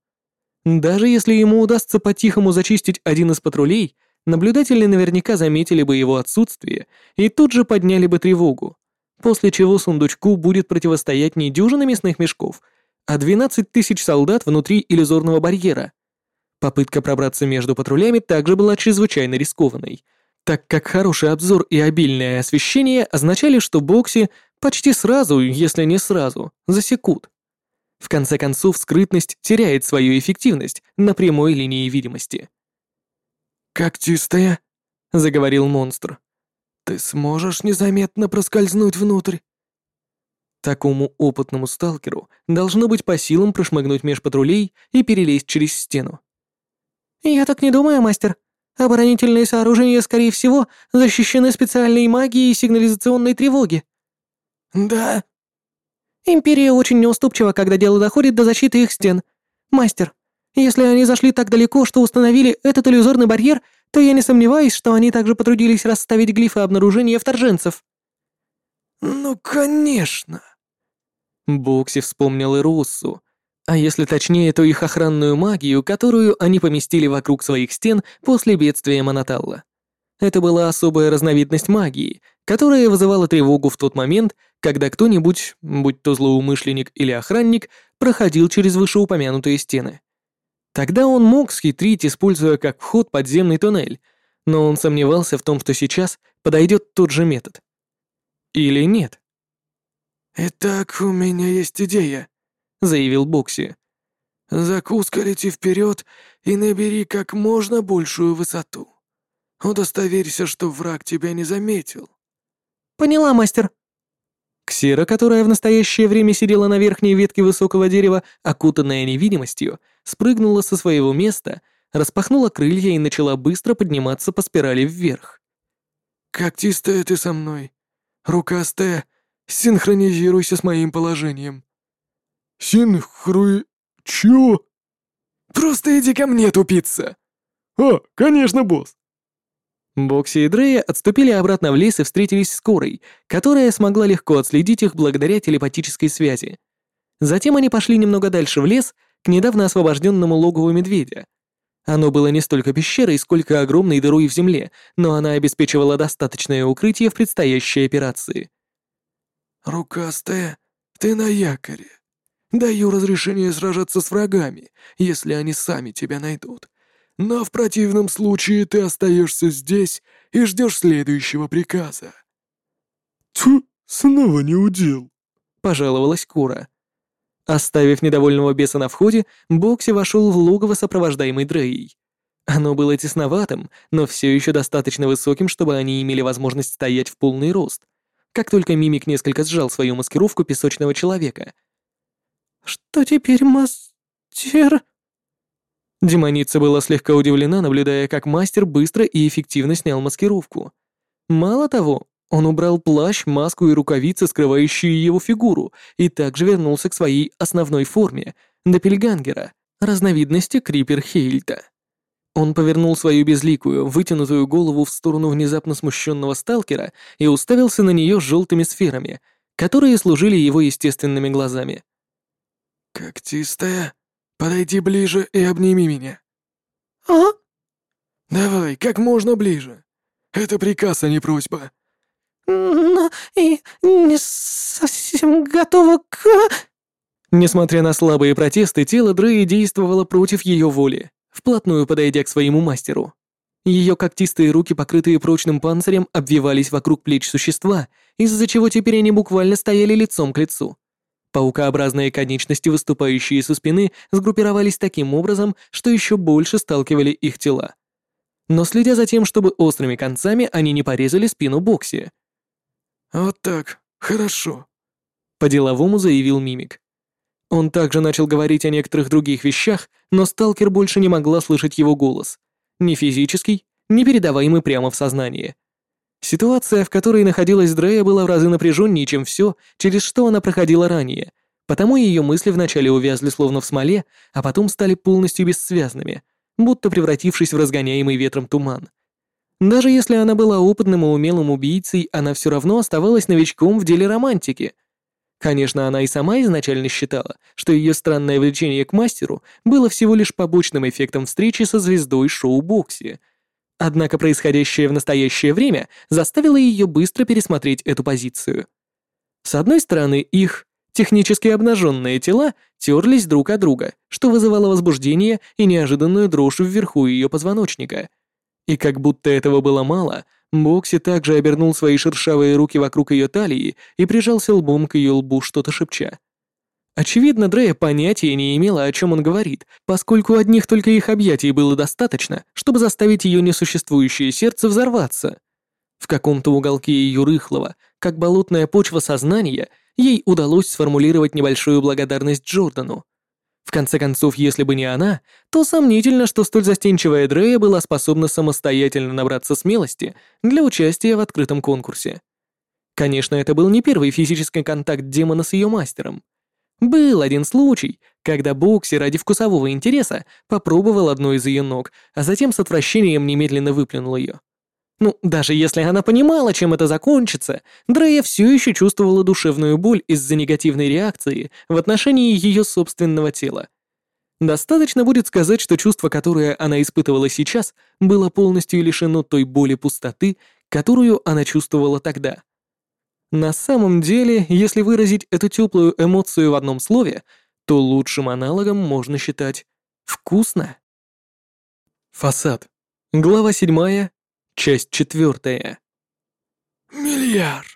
Даже если ему удастся по-тихому зачистить один из патрулей — наблюдатели наверняка заметили бы его отсутствие и тут же подняли бы тревогу, после чего сундучку будет противостоять не дюжина мясных мешков, а 12 тысяч солдат внутри иллюзорного барьера. Попытка пробраться между патрулями также была чрезвычайно рискованной, так как хороший обзор и обильное освещение означали, что Бокси почти сразу, если не сразу, засекут. В конце концов, скрытность теряет свою эффективность на прямой линии видимости. «Когтистая», — заговорил монстр, — «ты сможешь незаметно проскользнуть внутрь?» Такому опытному сталкеру должно быть по силам прошмыгнуть меж патрулей и перелезть через стену. «Я так не думаю, мастер. Оборонительные сооружения, скорее всего, защищены специальной магией сигнализационной тревоги». «Да?» «Империя очень неуступчива, когда дело доходит до защиты их стен. Мастер, если они зашли так далеко, что установили этот иллюзорный барьер, то я не сомневаюсь, что они также потрудились расставить глифы обнаружения вторженцев». «Ну, конечно!» Бокси вспомнил и Руссу, а если точнее, то их охранную магию, которую они поместили вокруг своих стен после бедствия Моноталла. Это была особая разновидность магии, которая вызывала тревогу в тот момент, когда кто-нибудь, будь то злоумышленник или охранник, проходил через вышеупомянутые стены. Тогда он мог схитрить, используя как вход подземный туннель, но он сомневался в том, что сейчас подойдет тот же метод. Или нет? «Итак, у меня есть идея», — заявил Бокси. «Закуска лети вперед и набери как можно большую высоту. Удостоверься, что враг тебя не заметил». «Поняла, мастер», Ксера, которая в настоящее время сидела на верхней ветке высокого дерева, окутанная невидимостью, спрыгнула со своего места, распахнула крылья и начала быстро подниматься по спирали вверх. «Когтистая ты со мной. Рукастая, синхронизируйся с моим положением. Синхру... Чё? Просто иди ко мне, тупица. А, конечно, босс. Бокси и Дрея отступили обратно в лес и встретились с Корой, которая смогла легко отследить их благодаря телепатической связи. Затем они пошли немного дальше в лес, к недавно освобожденному логову медведя. Оно было не столько пещерой, сколько огромной дырой в земле, но она обеспечивала достаточное укрытие в предстоящей операции. «Рукастая, ты на якоре. Даю разрешение сражаться с врагами, если они сами тебя найдут. Но в противном случае ты остаешься здесь и ждешь следующего приказа». «Тьфу, снова не удел», — пожаловалась Кура. Оставив недовольного беса на входе, Бокси вошел в логово, сопровождаемый Дрейей. Оно было тесноватым, но все еще достаточно высоким, чтобы они имели возможность стоять в полный рост. Как только Мимик несколько сжал свою маскировку песочного человека. «Что теперь, мастер?» Демоница была слегка удивлена, наблюдая, как мастер быстро и эффективно снял маскировку. Мало того, он убрал плащ, маску и рукавицы, скрывающие его фигуру, и также вернулся к своей основной форме — Доппельгангера, разновидности Крипер Хейльта. Он повернул свою безликую, вытянутую голову в сторону внезапно смущенного сталкера и уставился на нее желтыми сферами, которые служили его естественными глазами. «Когтистая?» Подойди ближе и обними меня». «А?» «Давай, как можно ближе. Это приказ, а не просьба». «Но и не совсем готова к...» Несмотря на слабые протесты, тело Дреи действовало против ее воли, вплотную подойдя к своему мастеру. Ее когтистые руки, покрытые прочным панцирем, обвивались вокруг плеч существа, из-за чего теперь они буквально стояли лицом к лицу. Паукообразные конечности, выступающие со спины, сгруппировались таким образом, что еще больше сталкивали их тела. Но следя за тем, чтобы острыми концами они не порезали спину Бокси. «Вот так, хорошо», — по-деловому заявил Мимик. Он также начал говорить о некоторых других вещах, но сталкер больше не могла слышать его голос. Ни физический, ни передаваемый прямо в сознание. Ситуация, в которой находилась Дрея, была в разы напряженнее, чем все, через что она проходила ранее, потому ее мысли вначале увязли словно в смоле, а потом стали полностью бессвязными, будто превратившись в разгоняемый ветром туман. Даже если она была опытным и умелым убийцей, она все равно оставалась новичком в деле романтики. Конечно, она и сама изначально считала, что ее странное влечение к мастеру было всего лишь побочным эффектом встречи со звездой шоу-боксе — Однако происходящее в настоящее время заставило ее быстро пересмотреть эту позицию. С одной стороны, их технически обнаженные тела терлись друг от друга, что вызывало возбуждение и неожиданную дрожь вверху ее позвоночника. И как будто этого было мало, Бокси также обернул свои шершавые руки вокруг ее талии и прижался лбом к ее лбу, что-то шепча. Очевидно, Дрея понятия не имела, о чем он говорит, поскольку одних только их объятий было достаточно, чтобы заставить ее несуществующее сердце взорваться. В каком-то уголке ее рыхлого, как болотная почва сознания, ей удалось сформулировать небольшую благодарность Джордану. В конце концов, если бы не она, то сомнительно, что столь застенчивая Дрея была способна самостоятельно набраться смелости для участия в открытом конкурсе. Конечно, это был не первый физический контакт демона с ее мастером — был один случай, когда Бокси ради вкусового интереса попробовал одну из ее ног, а затем с отвращением немедленно выплюнул ее. Ну, даже если она понимала, чем это закончится, Дрея все еще чувствовала душевную боль из-за негативной реакции в отношении ее собственного тела. Достаточно будет сказать, что чувство, которое она испытывала сейчас, было полностью лишено той боли пустоты, которую она чувствовала тогда. На самом деле, если выразить эту теплую эмоцию в одном слове, то лучшим аналогом можно считать «вкусно». Фасад. Глава 7, часть 4. Миллиард.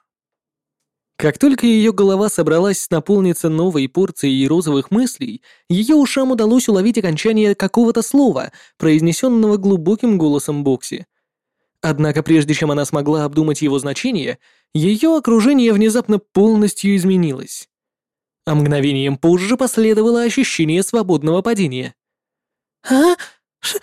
Как только ее голова собралась наполниться новой порцией розовых мыслей, ее ушам удалось уловить окончание какого-то слова, произнесенного глубоким голосом Бокси. Однако прежде чем она смогла обдумать его значение, ее окружение внезапно полностью изменилось. А мгновением позже последовало ощущение свободного падения. «А? Ш...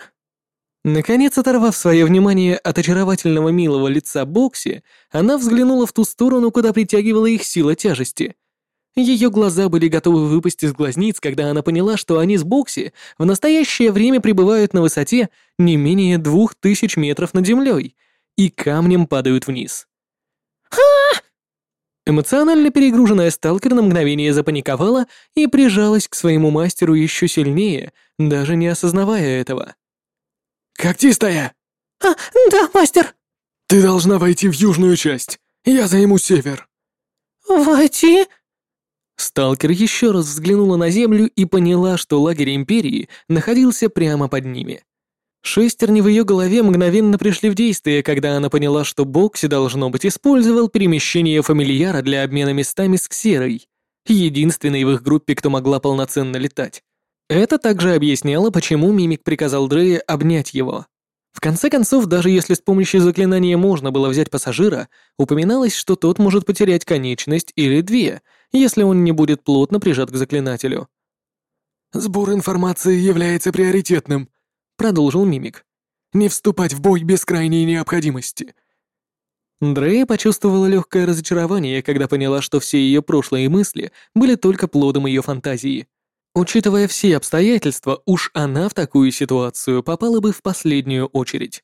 Наконец, оторвав свое внимание от очаровательного милого лица Бокси, она взглянула в ту сторону, куда притягивала их сила тяжести. Ее глаза были готовы выпасть из глазниц, когда она поняла, что они с Бокси в настоящее время пребывают на высоте не менее двух тысяч метров над землей и камнем падают вниз. «Ха!» Эмоционально перегруженная сталкер на мгновение запаниковала и прижалась к своему мастеру еще сильнее, даже не осознавая этого. «Когтистая!» «А, да, мастер!» «Ты должна войти в южную часть. Я займу север». «Войти?» Сталкер еще раз взглянула на землю и поняла, что лагерь Империи находился прямо под ними. Шестерни в ее голове мгновенно пришли в действие, когда она поняла, что Бокси, должно быть, использовал перемещение фамильяра для обмена местами с Ксерой, единственной в их группе, кто могла полноценно летать. Это также объясняло, почему Мимик приказал Дрея обнять его. В конце концов, даже если с помощью заклинания можно было взять пассажира, упоминалось, что тот может потерять конечность или две, если он не будет плотно прижат к заклинателю. «Сбор информации является приоритетным», — продолжил Мимик. «Не вступать в бой без крайней необходимости». Дрея почувствовала легкое разочарование, когда поняла, что все ее прошлые мысли были только плодом ее фантазии. Учитывая все обстоятельства, уж она в такую ситуацию попала бы в последнюю очередь.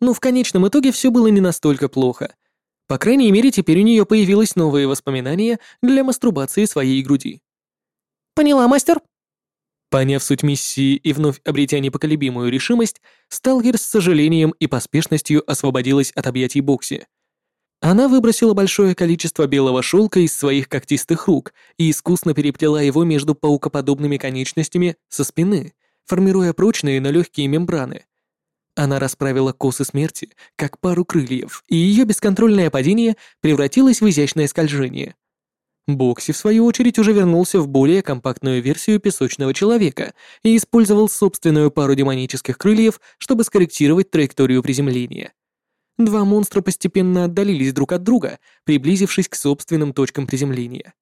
Но в конечном итоге все было не настолько плохо. По крайней мере, теперь у нее появилось новые воспоминания для мастурбации своей груди. «Поняла, мастер?» Поняв суть миссии и вновь обретя непоколебимую решимость, Сталкер с сожалением и поспешностью освободилась от объятий Бокси. Она выбросила большое количество белого шелка из своих когтистых рук и искусно переплела его между паукоподобными конечностями со спины, формируя прочные, но легкие мембраны. Она расправила косы смерти, как пару крыльев, и ее бесконтрольное падение превратилось в изящное скольжение. Бокси, в свою очередь, уже вернулся в более компактную версию песочного человека и использовал собственную пару демонических крыльев, чтобы скорректировать траекторию приземления. Два монстра постепенно отдалились друг от друга, приблизившись к собственным точкам приземления.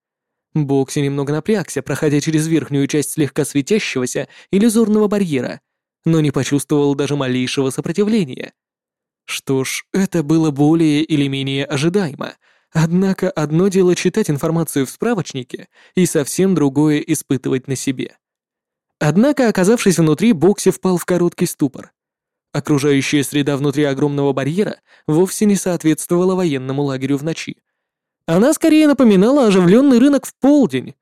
Бокси немного напрягся, проходя через верхнюю часть слегка светящегося иллюзорного барьера, но не почувствовал даже малейшего сопротивления. Что ж, это было более или менее ожидаемо, однако одно дело читать информацию в справочнике и совсем другое испытывать на себе. Однако, оказавшись внутри, Бокси впал в короткий ступор. Окружающая среда внутри огромного барьера вовсе не соответствовала военному лагерю в ночи. Она скорее напоминала оживленный рынок в полдень.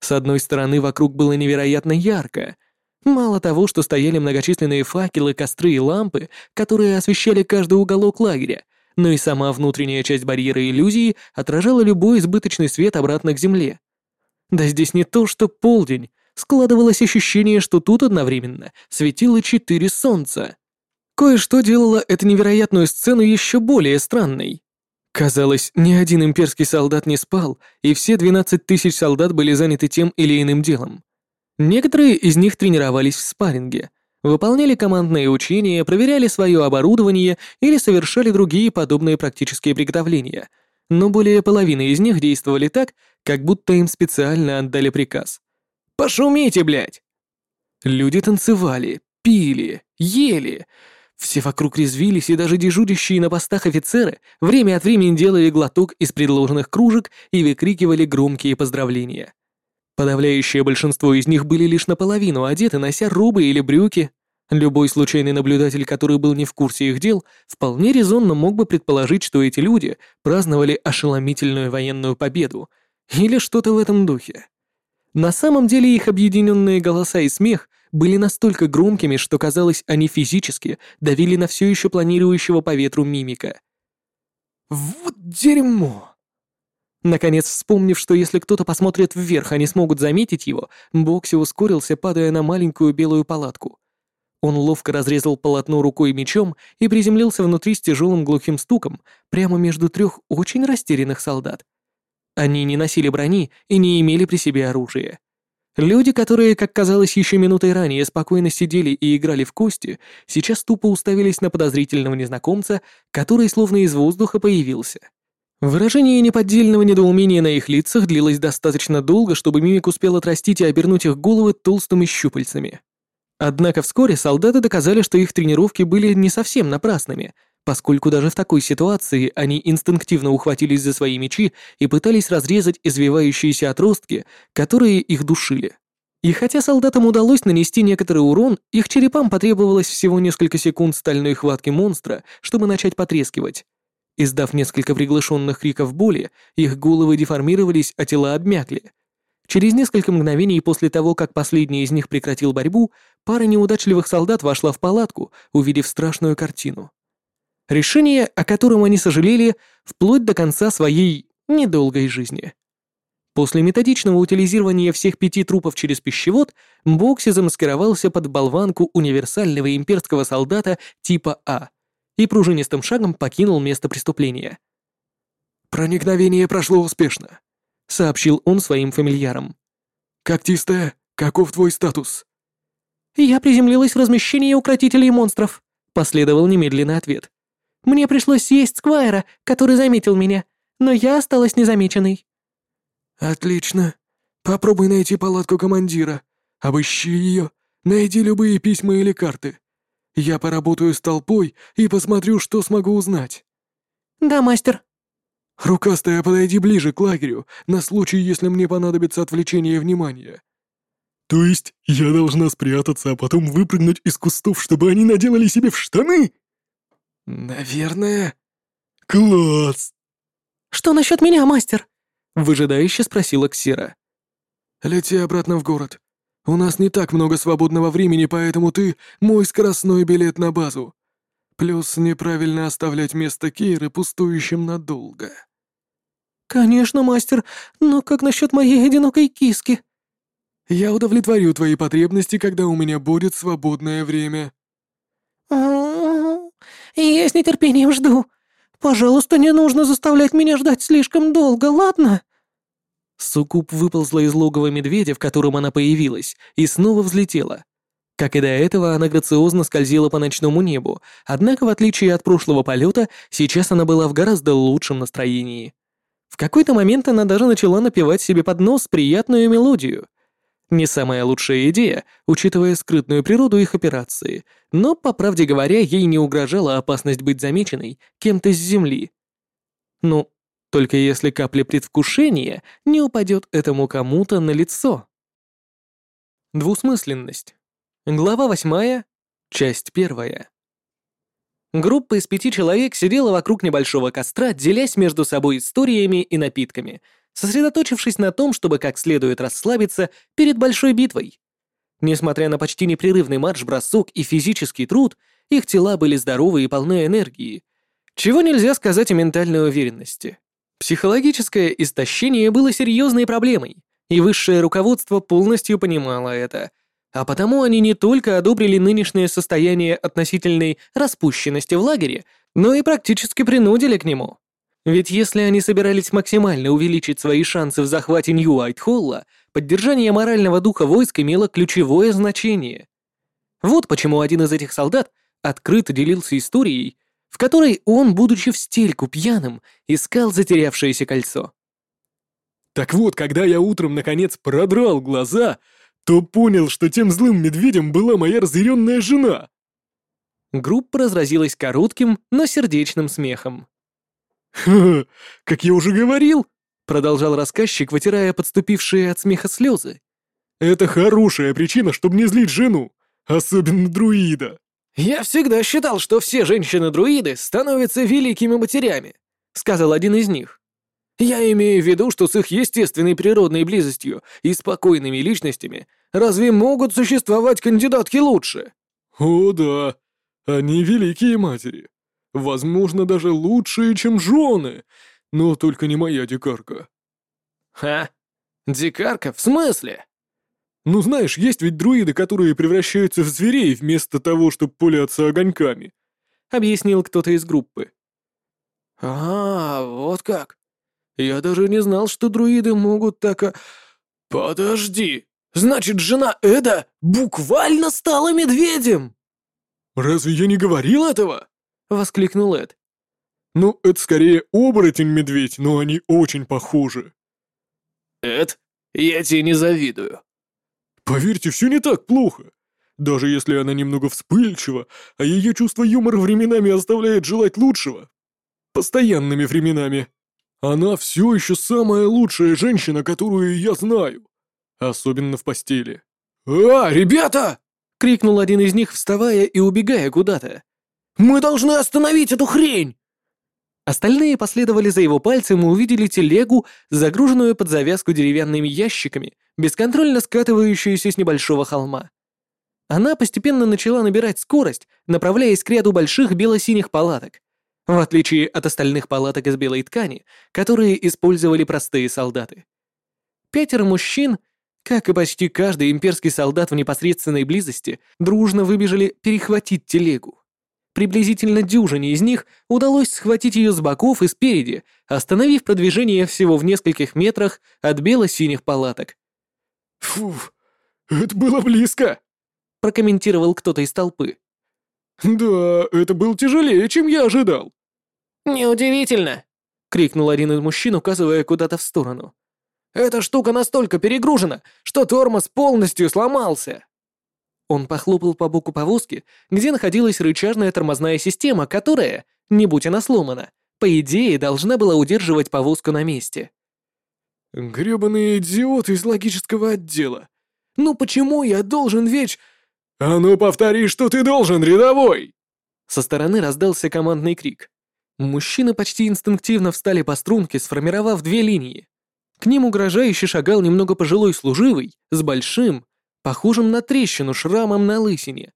С одной стороны, вокруг было невероятно ярко. Мало того, что стояли многочисленные факелы, костры и лампы, которые освещали каждый уголок лагеря, но и сама внутренняя часть барьера иллюзии отражала любой избыточный свет обратно к земле. Да здесь не то, что полдень, складывалось ощущение, что тут одновременно светило четыре солнца. Кое-что делало эту невероятную сцену еще более странной. Казалось, ни один имперский солдат не спал, и все 12 тысяч солдат были заняты тем или иным делом. Некоторые из них тренировались в спарринге, выполняли командные учения, проверяли свое оборудование или совершали другие подобные практические приготовления, но более половины из них действовали так, как будто им специально отдали приказ. «Пошумите, блядь!» Люди танцевали, пили, ели, все вокруг резвились, и даже дежурящие на постах офицеры время от времени делали глоток из предложенных кружек и выкрикивали громкие поздравления. Подавляющее большинство из них были лишь наполовину одеты, нося робы или брюки. Любой случайный наблюдатель, который был не в курсе их дел, вполне резонно мог бы предположить, что эти люди праздновали ошеломительную военную победу или что-то в этом духе. На самом деле их объединенные голоса и смех были настолько громкими, что казалось, они физически давили на все еще планирующего по ветру мимика. Вот дерьмо! Наконец, вспомнив, что если кто-то посмотрит вверх, они смогут заметить его, Бокси ускорился, падая на маленькую белую палатку. Он ловко разрезал полотно рукой мечом и приземлился внутри с тяжелым глухим стуком прямо между трех очень растерянных солдат. Они не носили брони и не имели при себе оружия. Люди, которые, как казалось еще минутой ранее, спокойно сидели и играли в кости, сейчас тупо уставились на подозрительного незнакомца, который словно из воздуха появился. Выражение неподдельного недоумения на их лицах длилось достаточно долго, чтобы мимик успел отрастить и обернуть их головы толстыми щупальцами. Однако вскоре солдаты доказали, что их тренировки были не совсем напрасными, поскольку даже в такой ситуации они инстинктивно ухватились за свои мечи и пытались разрезать извивающиеся отростки, которые их душили. И хотя солдатам удалось нанести некоторый урон, их черепам потребовалось всего несколько секунд стальной хватки монстра, чтобы начать потрескивать. Издав несколько приглашенных криков боли, их головы деформировались, а тела обмякли. Через несколько мгновений после того, как последний из них прекратил борьбу, пара неудачливых солдат вошла в палатку, увидев страшную картину. Решение, о котором они сожалели, вплоть до конца своей недолгой жизни. После методичного утилизирования всех пяти трупов через пищевод, Бокси замаскировался под болванку универсального имперского солдата типа А и пружинистым шагом покинул место преступления. «Проникновение прошло успешно», — сообщил он своим фамильярам. «Когтистая, каков твой статус?» «Я приземлилась в размещении укротителей монстров», — последовал немедленный ответ. «Мне пришлось съесть Сквайра, который заметил меня, но я осталась незамеченной». «Отлично. Попробуй найти палатку командира. Обыщи ее, найди любые письма или карты. Я поработаю с толпой и посмотрю, что смогу узнать». «Да, мастер». «Рукастая, подойди ближе к лагерю, на случай, если мне понадобится отвлечение внимания». «То есть я должна спрятаться, а потом выпрыгнуть из кустов, чтобы они наделали себе в штаны?» «Наверное...» «Класс!» «Что насчет меня, мастер?» Выжидающе спросила Ксира. «Лети обратно в город. У нас не так много свободного времени, поэтому ты — мой скоростной билет на базу. Плюс неправильно оставлять место Кейры пустующим надолго». «Конечно, мастер, но как насчет моей одинокой киски?» «Я удовлетворю твои потребности, когда у меня будет свободное время». «Я с нетерпением жду. Пожалуйста, не нужно заставлять меня ждать слишком долго, ладно?» Суккуб выползла из логова медведя, в котором она появилась, и снова взлетела. Как и до этого, она грациозно скользила по ночному небу, однако, в отличие от прошлого полета, сейчас она была в гораздо лучшем настроении. В какой-то момент она даже начала напевать себе под нос приятную мелодию. Не самая лучшая идея, учитывая скрытную природу их операции, но, по правде говоря, ей не угрожала опасность быть замеченной кем-то с Земли. Ну, только если капля предвкушения не упадет этому кому-то на лицо. Двусмысленность. Глава восьмая, часть первая. Группа из пяти человек сидела вокруг небольшого костра, делясь между собой историями и напитками, сосредоточившись на том, чтобы как следует расслабиться перед большой битвой. Несмотря на почти непрерывный марш-бросок и физический труд, их тела были здоровы и полны энергии, чего нельзя сказать о ментальной уверенности. Психологическое истощение было серьезной проблемой, и высшее руководство полностью понимало это, а потому они не только одобрили нынешнее состояние относительной распущенности в лагере, но и практически принудили к нему. Ведь если они собирались максимально увеличить свои шансы в захвате Нью-Уайтхолла, поддержание морального духа войск имело ключевое значение. Вот почему один из этих солдат открыто делился историей, в которой он, будучи в стельку пьяным, искал затерявшееся кольцо. Так вот, когда я утром наконец продрал глаза, то понял, что тем злым медведем была моя разъяренная жена. Группа разразилась коротким, но сердечным смехом. «Ха, как я уже говорил», — продолжал рассказчик, вытирая подступившие от смеха слезы. «Это хорошая причина, чтобы не злить жену, особенно друида». «Я всегда считал, что все женщины-друиды становятся великими матерями», — сказал один из них. «Я имею в виду, что с их естественной природной близостью и спокойными личностями разве могут существовать кандидатки лучше?» «О да, они великие матери. Возможно, даже лучшие, чем жены, но только не моя дикарка». «Ха? Дикарка? В смысле?» Ну знаешь, есть ведь друиды, которые превращаются в зверей вместо того, чтобы пуляться огоньками», — объяснил кто-то из группы. «А, вот как. Я даже не знал, что друиды могут так... А... Подожди, значит, жена Эда буквально стала медведем?» «Разве я не говорил этого?» — воскликнул Эд. «Ну, это скорее оборотень-медведь, но они очень похожи». «Эд, я тебе не завидую», Поверьте, все не так плохо. Даже если она немного вспыльчива, а ее чувство юмора временами оставляет желать лучшего. Постоянными временами. Она все еще самая лучшая женщина, которую я знаю. Особенно в постели. «А, ребята!» — крикнул один из них, вставая и убегая куда-то. «Мы должны остановить эту хрень!» Остальные последовали за его пальцем и увидели телегу, загруженную под завязку деревянными ящиками, бесконтрольно скатывающуюся с небольшого холма. Она постепенно начала набирать скорость, направляясь к ряду больших бело-синих палаток, в отличие от остальных палаток из белой ткани, которые использовали простые солдаты. Пятеро мужчин, как и почти каждый имперский солдат в непосредственной близости, дружно выбежали перехватить телегу. Приблизительно дюжине из них удалось схватить ее с боков и спереди, остановив продвижение всего в нескольких метрах от бело-синих палаток. «Фу, это было близко!» — прокомментировал кто-то из толпы. «Да, это было тяжелее, чем я ожидал». «Неудивительно!» — крикнул один из мужчин, указывая куда-то в сторону. «Эта штука настолько перегружена, что тормоз полностью сломался!» Он похлопал по боку повозки, где находилась рычажная тормозная система, которая, не будь она сломана, по идее должна была удерживать повозку на месте. «Грёбаный идиот из логического отдела! Ну почему я должен вечь...» «А ну повтори, что ты должен, рядовой!» Со стороны раздался командный крик. Мужчины почти инстинктивно встали по струнке, сформировав две линии. К ним угрожающе шагал немного пожилой служивый, с большим, похожим на трещину шрамом на лысине.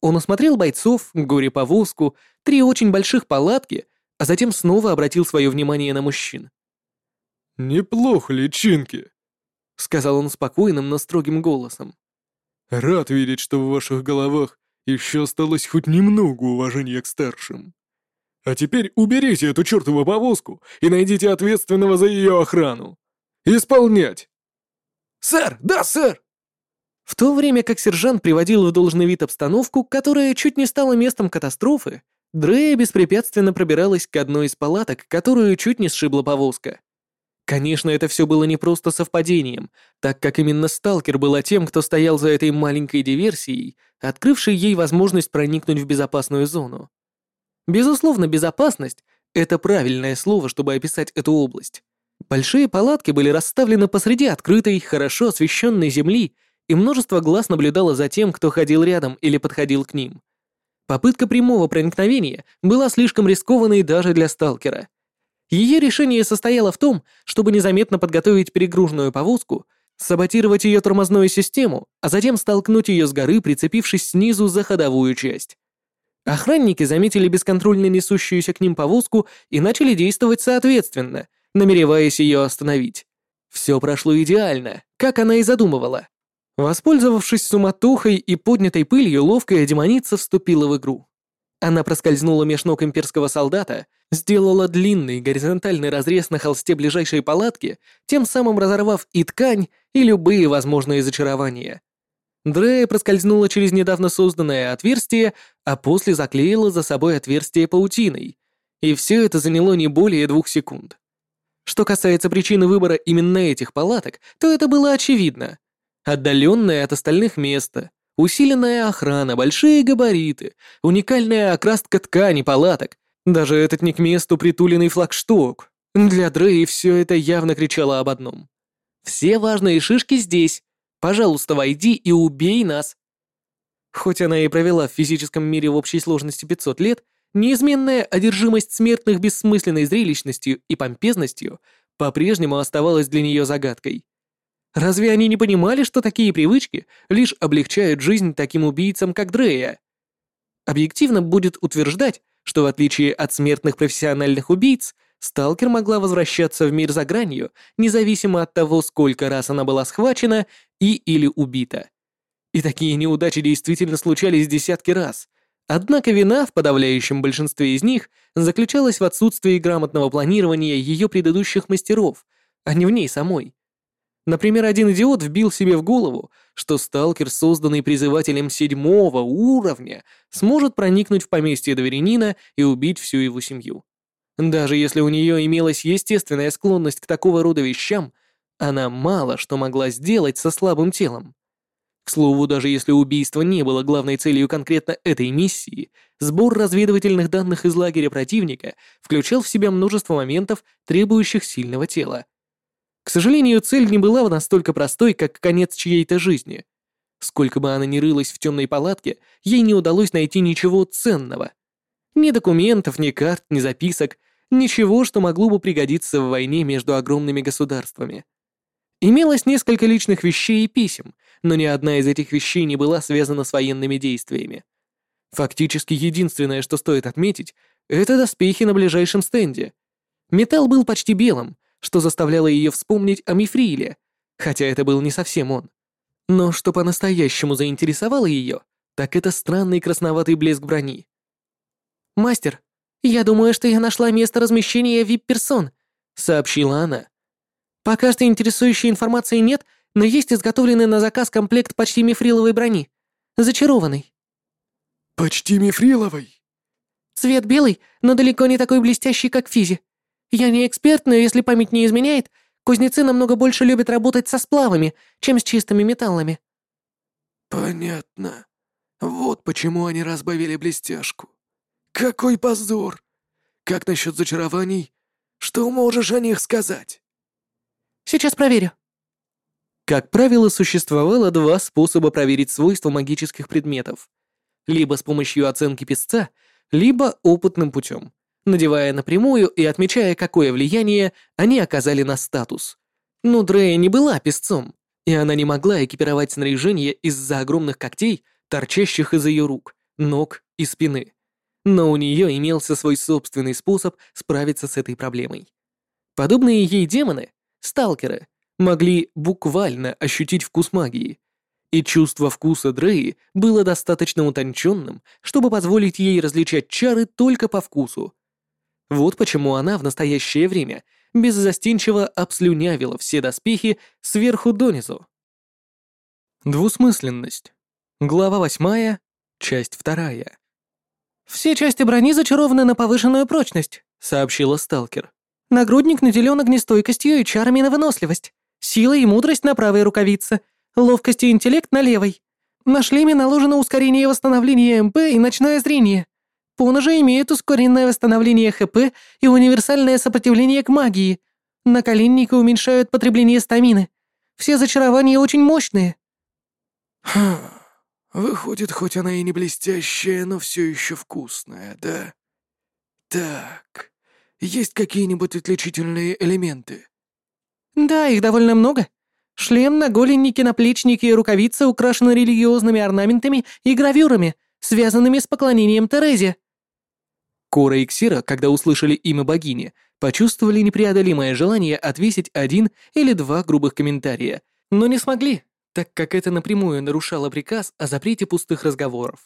Он осмотрел бойцов, горе-повозку, три очень больших палатки, а затем снова обратил свое внимание на мужчин. «Неплохо, личинки», — сказал он спокойным, но строгим голосом. «Рад видеть, что в ваших головах еще осталось хоть немного уважения к старшим. А теперь уберите эту чертову повозку и найдите ответственного за ее охрану. Исполнять!» «Сэр! Да, сэр!» В то время как сержант приводил в должный вид обстановку, которая чуть не стала местом катастрофы, Дрея беспрепятственно пробиралась к одной из палаток, которую чуть не сшибла повозка. Конечно, это все было не просто совпадением, так как именно сталкер была тем, кто стоял за этой маленькой диверсией, открывшей ей возможность проникнуть в безопасную зону. Безусловно, безопасность — это правильное слово, чтобы описать эту область. Большие палатки были расставлены посреди открытой, хорошо освещенной земли и множество глаз наблюдало за тем, кто ходил рядом или подходил к ним. Попытка прямого проникновения была слишком рискованной даже для сталкера. Ее решение состояло в том, чтобы незаметно подготовить перегруженную повозку, саботировать ее тормозную систему, а затем столкнуть ее с горы, прицепившись снизу за ходовую часть. Охранники заметили бесконтрольно несущуюся к ним повозку и начали действовать соответственно, намереваясь ее остановить. Все прошло идеально, как она и задумывала. Воспользовавшись суматохой и поднятой пылью, ловкая демоница вступила в игру. Она проскользнула меж ног имперского солдата, сделала длинный горизонтальный разрез на холсте ближайшей палатки, тем самым разорвав и ткань, и любые возможные зачарования. Дрея проскользнула через недавно созданное отверстие, а после заклеила за собой отверстие паутиной. И все это заняло не более двух секунд. Что касается причины выбора именно этих палаток, то это было очевидно. Отдаленное от остальных место, усиленная охрана, большие габариты, уникальная окраска ткани палаток, даже этот не к месту притуленный флагшток. Для Дрей все это явно кричало об одном. «Все важные шишки здесь. Пожалуйста, войди и убей нас». Хоть она и провела в физическом мире в общей сложности 500 лет, неизменная одержимость смертных бессмысленной зрелищностью и помпезностью по-прежнему оставалась для нее загадкой. Разве они не понимали, что такие привычки лишь облегчают жизнь таким убийцам, как Дрея? Объективно будет утверждать, что в отличие от смертных профессиональных убийц, сталкер могла возвращаться в мир за гранью, независимо от того, сколько раз она была схвачена и или убита. И такие неудачи действительно случались десятки раз. Однако вина в подавляющем большинстве из них заключалась в отсутствии грамотного планирования ее предыдущих мастеров, а не в ней самой. Например, один идиот вбил себе в голову, что сталкер, созданный призывателем седьмого уровня, сможет проникнуть в поместье дворянина и убить всю его семью. Даже если у нее имелась естественная склонность к такого рода вещам, она мало что могла сделать со слабым телом. К слову, даже если убийство не было главной целью конкретно этой миссии, сбор разведывательных данных из лагеря противника включал в себя множество моментов, требующих сильного тела. К сожалению, цель не была настолько простой, как конец чьей-то жизни. Сколько бы она ни рылась в темной палатке, ей не удалось найти ничего ценного. Ни документов, ни карт, ни записок, ничего, что могло бы пригодиться в войне между огромными государствами. Имелось несколько личных вещей и писем, но ни одна из этих вещей не была связана с военными действиями. Фактически единственное, что стоит отметить, это доспехи на ближайшем стенде. Металл был почти белым, что заставляло ее вспомнить о Мифриле, хотя это был не совсем он. Но что по-настоящему заинтересовало ее, так это странный красноватый блеск брони. «Мастер, я думаю, что я нашла место размещения вип-персон», — сообщила она. Пока что интересующей информации нет, но есть изготовленный на заказ комплект почти мифриловой брони. Зачарованный. Почти мифриловый? Цвет белый, но далеко не такой блестящий, как Физи. Я не эксперт, но если память не изменяет, кузнецы намного больше любят работать со сплавами, чем с чистыми металлами. Понятно. Вот почему они разбавили блестяшку. Какой позор! Как насчет зачарований? Что можешь о них сказать? Сейчас проверю». Как правило, существовало два способа проверить свойства магических предметов. Либо с помощью оценки писца, либо опытным путем, надевая напрямую и отмечая, какое влияние они оказали на статус. Но Дрея не была песцом, и она не могла экипировать снаряжение из-за огромных когтей, торчащих из ее рук, ног и спины. Но у нее имелся свой собственный способ справиться с этой проблемой. Подобные ей демоны сталкеры, могли буквально ощутить вкус магии. И чувство вкуса Дреи было достаточно утонченным, чтобы позволить ей различать чары только по вкусу. Вот почему она в настоящее время беззастенчиво обслюнявила все доспехи сверху донизу. Двусмысленность. Глава восьмая, часть вторая. «Все части брони зачарованы на повышенную прочность», — сообщила сталкер. Нагрудник наделен огнестойкостью и чарами на выносливость. Сила и мудрость на правой рукавице. Ловкость и интеллект на левой. На шлеме наложено ускорение восстановления МП и ночное зрение. Поножи имеют ускоренное восстановление ХП и универсальное сопротивление к магии. Наколенники уменьшают потребление стамины. Все зачарования очень мощные. Хм, выходит, хоть она и не блестящая, но все еще вкусная, да? Так, есть какие-нибудь отличительные элементы?» «Да, их довольно много. Шлем, наголенники, наплечники и рукавицы украшены религиозными орнаментами и гравюрами, связанными с поклонением Терезе». Кора и Ксира, когда услышали имя богини, почувствовали непреодолимое желание отвесить один или два грубых комментария, но не смогли, так как это напрямую нарушало приказ о запрете пустых разговоров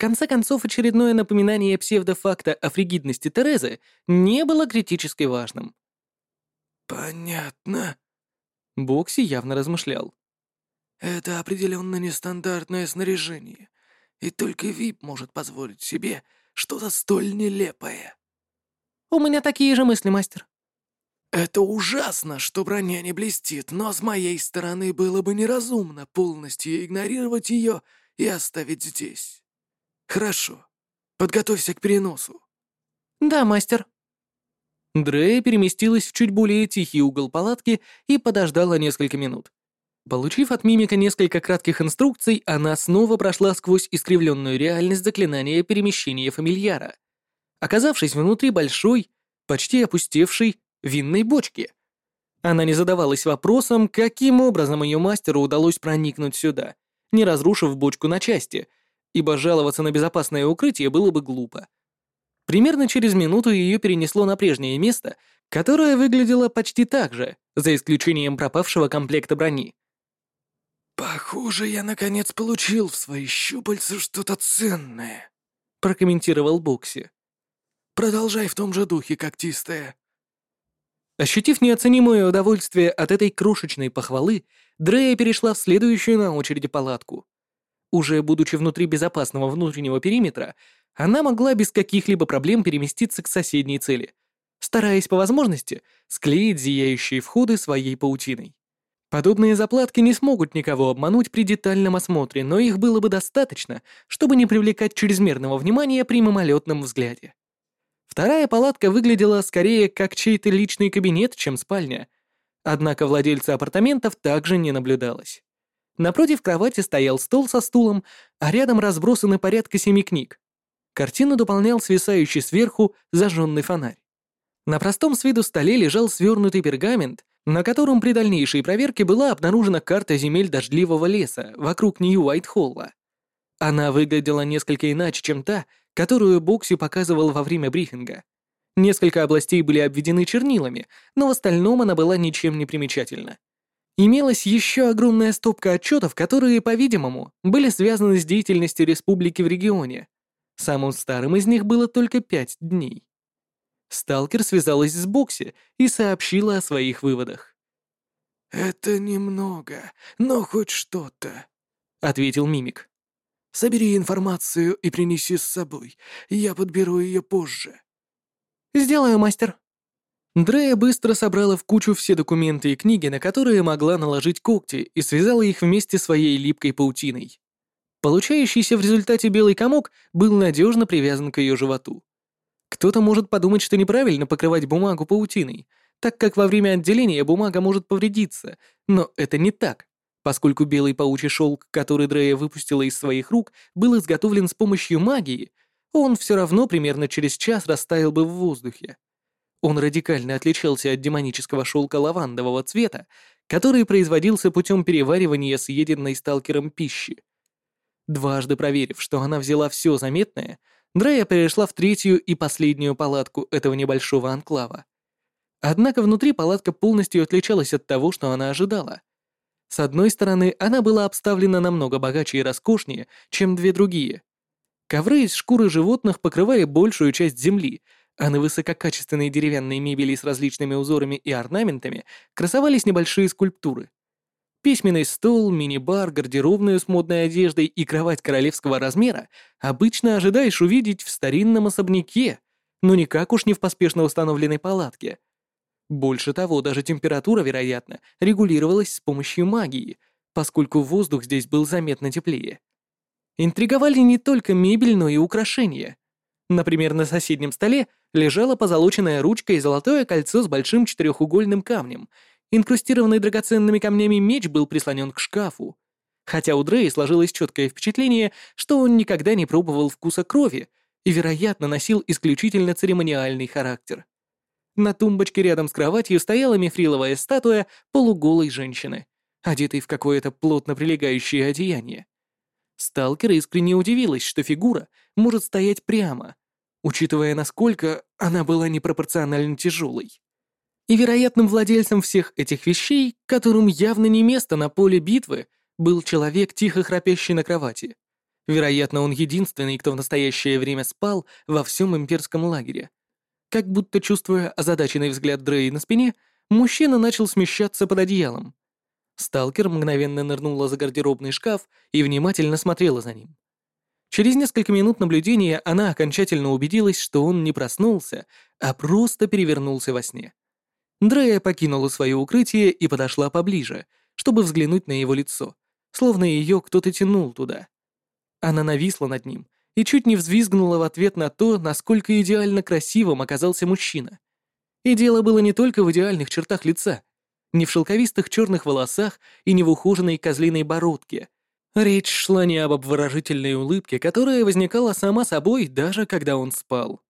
конце концов, очередное напоминание псевдофакта о фригидности Терезы не было критически важным. «Понятно», — Бокси явно размышлял. «Это определенно нестандартное снаряжение, и только ВИП может позволить себе что-то столь нелепое». «У меня такие же мысли, мастер». «Это ужасно, что броня не блестит, но с моей стороны было бы неразумно полностью игнорировать ее и оставить здесь». «Хорошо. Подготовься к переносу». «Да, мастер». Дрея переместилась в чуть более тихий угол палатки и подождала несколько минут. Получив от мимика несколько кратких инструкций, она снова прошла сквозь искривленную реальность заклинания перемещения фамильяра, оказавшись внутри большой, почти опустевшей винной бочки. Она не задавалась вопросом, каким образом ее мастеру удалось проникнуть сюда, не разрушив бочку на части — ибо жаловаться на безопасное укрытие было бы глупо. Примерно через минуту ее перенесло на прежнее место, которое выглядело почти так же, за исключением пропавшего комплекта брони. «Похоже, я наконец получил в свои щупальца что-то ценное», — прокомментировал Бокси. «Продолжай в том же духе, когтистая». Ощутив неоценимое удовольствие от этой крошечной похвалы, Дрея перешла в следующую на очереди палатку. Уже будучи внутри безопасного внутреннего периметра, она могла без каких-либо проблем переместиться к соседней цели, стараясь по возможности склеить зияющие входы своей паутиной. Подобные заплатки не смогут никого обмануть при детальном осмотре, но их было бы достаточно, чтобы не привлекать чрезмерного внимания при мимолетном взгляде. Вторая палатка выглядела скорее как чей-то личный кабинет, чем спальня. Однако владельца апартаментов также не наблюдалось. Напротив кровати стоял стол со стулом, а рядом разбросаны порядка семи книг. Картину дополнял свисающий сверху зажженный фонарь. На простом с виду столе лежал свернутый пергамент, на котором при дальнейшей проверке была обнаружена карта земель дождливого леса вокруг Нью-Уайтхолла. Она выглядела несколько иначе, чем та, которую Бокси показывал во время брифинга. Несколько областей были обведены чернилами, но в остальном она была ничем не примечательна. Имелась еще огромная стопка отчетов, которые, по-видимому, были связаны с деятельностью республики в регионе. Самым старым из них было только пять дней. Сталкер связалась с Бокси и сообщила о своих выводах. «Это немного, но хоть что-то», — ответил Мимик. «Собери информацию и принеси с собой. Я подберу ее позже». «Сделаю, мастер», Дрея быстро собрала в кучу все документы и книги, на которые могла наложить когти, и связала их вместе своей липкой паутиной. Получающийся в результате белый комок был надежно привязан к ее животу. Кто-то может подумать, что неправильно покрывать бумагу паутиной, так как во время отделения бумага может повредиться, но это не так, поскольку белый паучий шелк, который Дрея выпустила из своих рук, был изготовлен с помощью магии, он все равно примерно через час растаял бы в воздухе. Он радикально отличался от демонического шелка лавандового цвета, который производился путем переваривания съеденной сталкером пищи. Дважды проверив, что она взяла все заметное, Дрея перешла в третью и последнюю палатку этого небольшого анклава. Однако внутри палатка полностью отличалась от того, что она ожидала. С одной стороны, она была обставлена намного богаче и роскошнее, чем две другие. Ковры из шкуры животных покрывали большую часть земли, а на высококачественной деревянной мебели с различными узорами и орнаментами красовались небольшие скульптуры. Письменный стол, мини-бар, гардеробную с модной одеждой и кровать королевского размера обычно ожидаешь увидеть в старинном особняке, но никак уж не в поспешно установленной палатке. Больше того, даже температура, вероятно, регулировалась с помощью магии, поскольку воздух здесь был заметно теплее. Интриговали не только мебель, но и украшения. Например, на соседнем столе лежала позолоченная ручка и золотое кольцо с большим четырехугольным камнем. Инкрустированный драгоценными камнями меч был прислонен к шкафу. Хотя у Дрея сложилось четкое впечатление, что он никогда не пробовал вкуса крови и, вероятно, носил исключительно церемониальный характер. На тумбочке рядом с кроватью стояла мифриловая статуя полуголой женщины, одетой в какое-то плотно прилегающее одеяние. Сталкер искренне удивилась, что фигура может стоять прямо, учитывая, насколько она была непропорционально тяжелой. И вероятным владельцем всех этих вещей, которым явно не место на поле битвы, был человек, тихо храпящий на кровати. Вероятно, он единственный, кто в настоящее время спал во всем имперском лагере. Как будто чувствуя озадаченный взгляд Дрей на спине, мужчина начал смещаться под одеялом. Сталкер мгновенно нырнула за гардеробный шкаф и внимательно смотрела за ним. Через несколько минут наблюдения она окончательно убедилась, что он не проснулся, а просто перевернулся во сне. Дрея покинула свое укрытие и подошла поближе, чтобы взглянуть на его лицо, словно ее кто-то тянул туда. Она нависла над ним и чуть не взвизгнула в ответ на то, насколько идеально красивым оказался мужчина. И дело было не только в идеальных чертах лица, не в шелковистых черных волосах и не в ухоженной козлиной бородке — Речь шла не об обворожительной улыбке, которая возникала сама собой, даже когда он спал.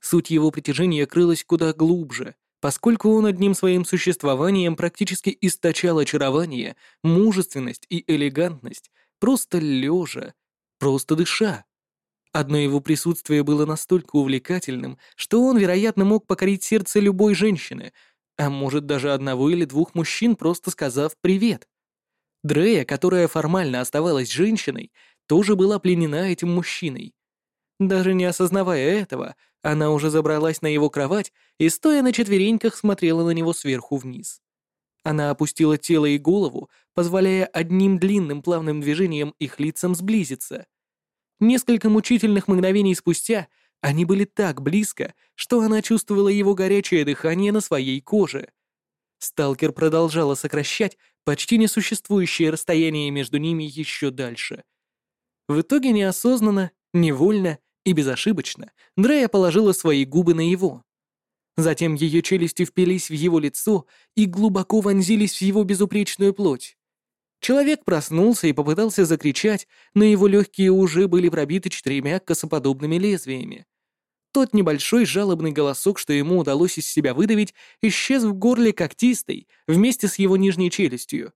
Суть его притяжения крылась куда глубже, поскольку он одним своим существованием практически источал очарование, мужественность и элегантность, просто лежа, просто дыша. Одно его присутствие было настолько увлекательным, что он, вероятно, мог покорить сердце любой женщины, а может даже одного или двух мужчин, просто сказав «привет». Дрея, которая формально оставалась женщиной, тоже была пленена этим мужчиной. Даже не осознавая этого, она уже забралась на его кровать и, стоя на четвереньках, смотрела на него сверху вниз. Она опустила тело и голову, позволяя одним длинным плавным движением их лицам сблизиться. Несколько мучительных мгновений спустя они были так близко, что она чувствовала его горячее дыхание на своей коже — Сталкер продолжала сокращать почти несуществующее расстояние между ними еще дальше. В итоге неосознанно, невольно и безошибочно Дрея положила свои губы на его. Затем ее челюсти впились в его лицо и глубоко вонзились в его безупречную плоть. Человек проснулся и попытался закричать, но его легкие уже были пробиты четырьмя косоподобными лезвиями. Тот небольшой жалобный голосок, что ему удалось из себя выдавить, исчез в горле когтистой вместе с его нижней челюстью.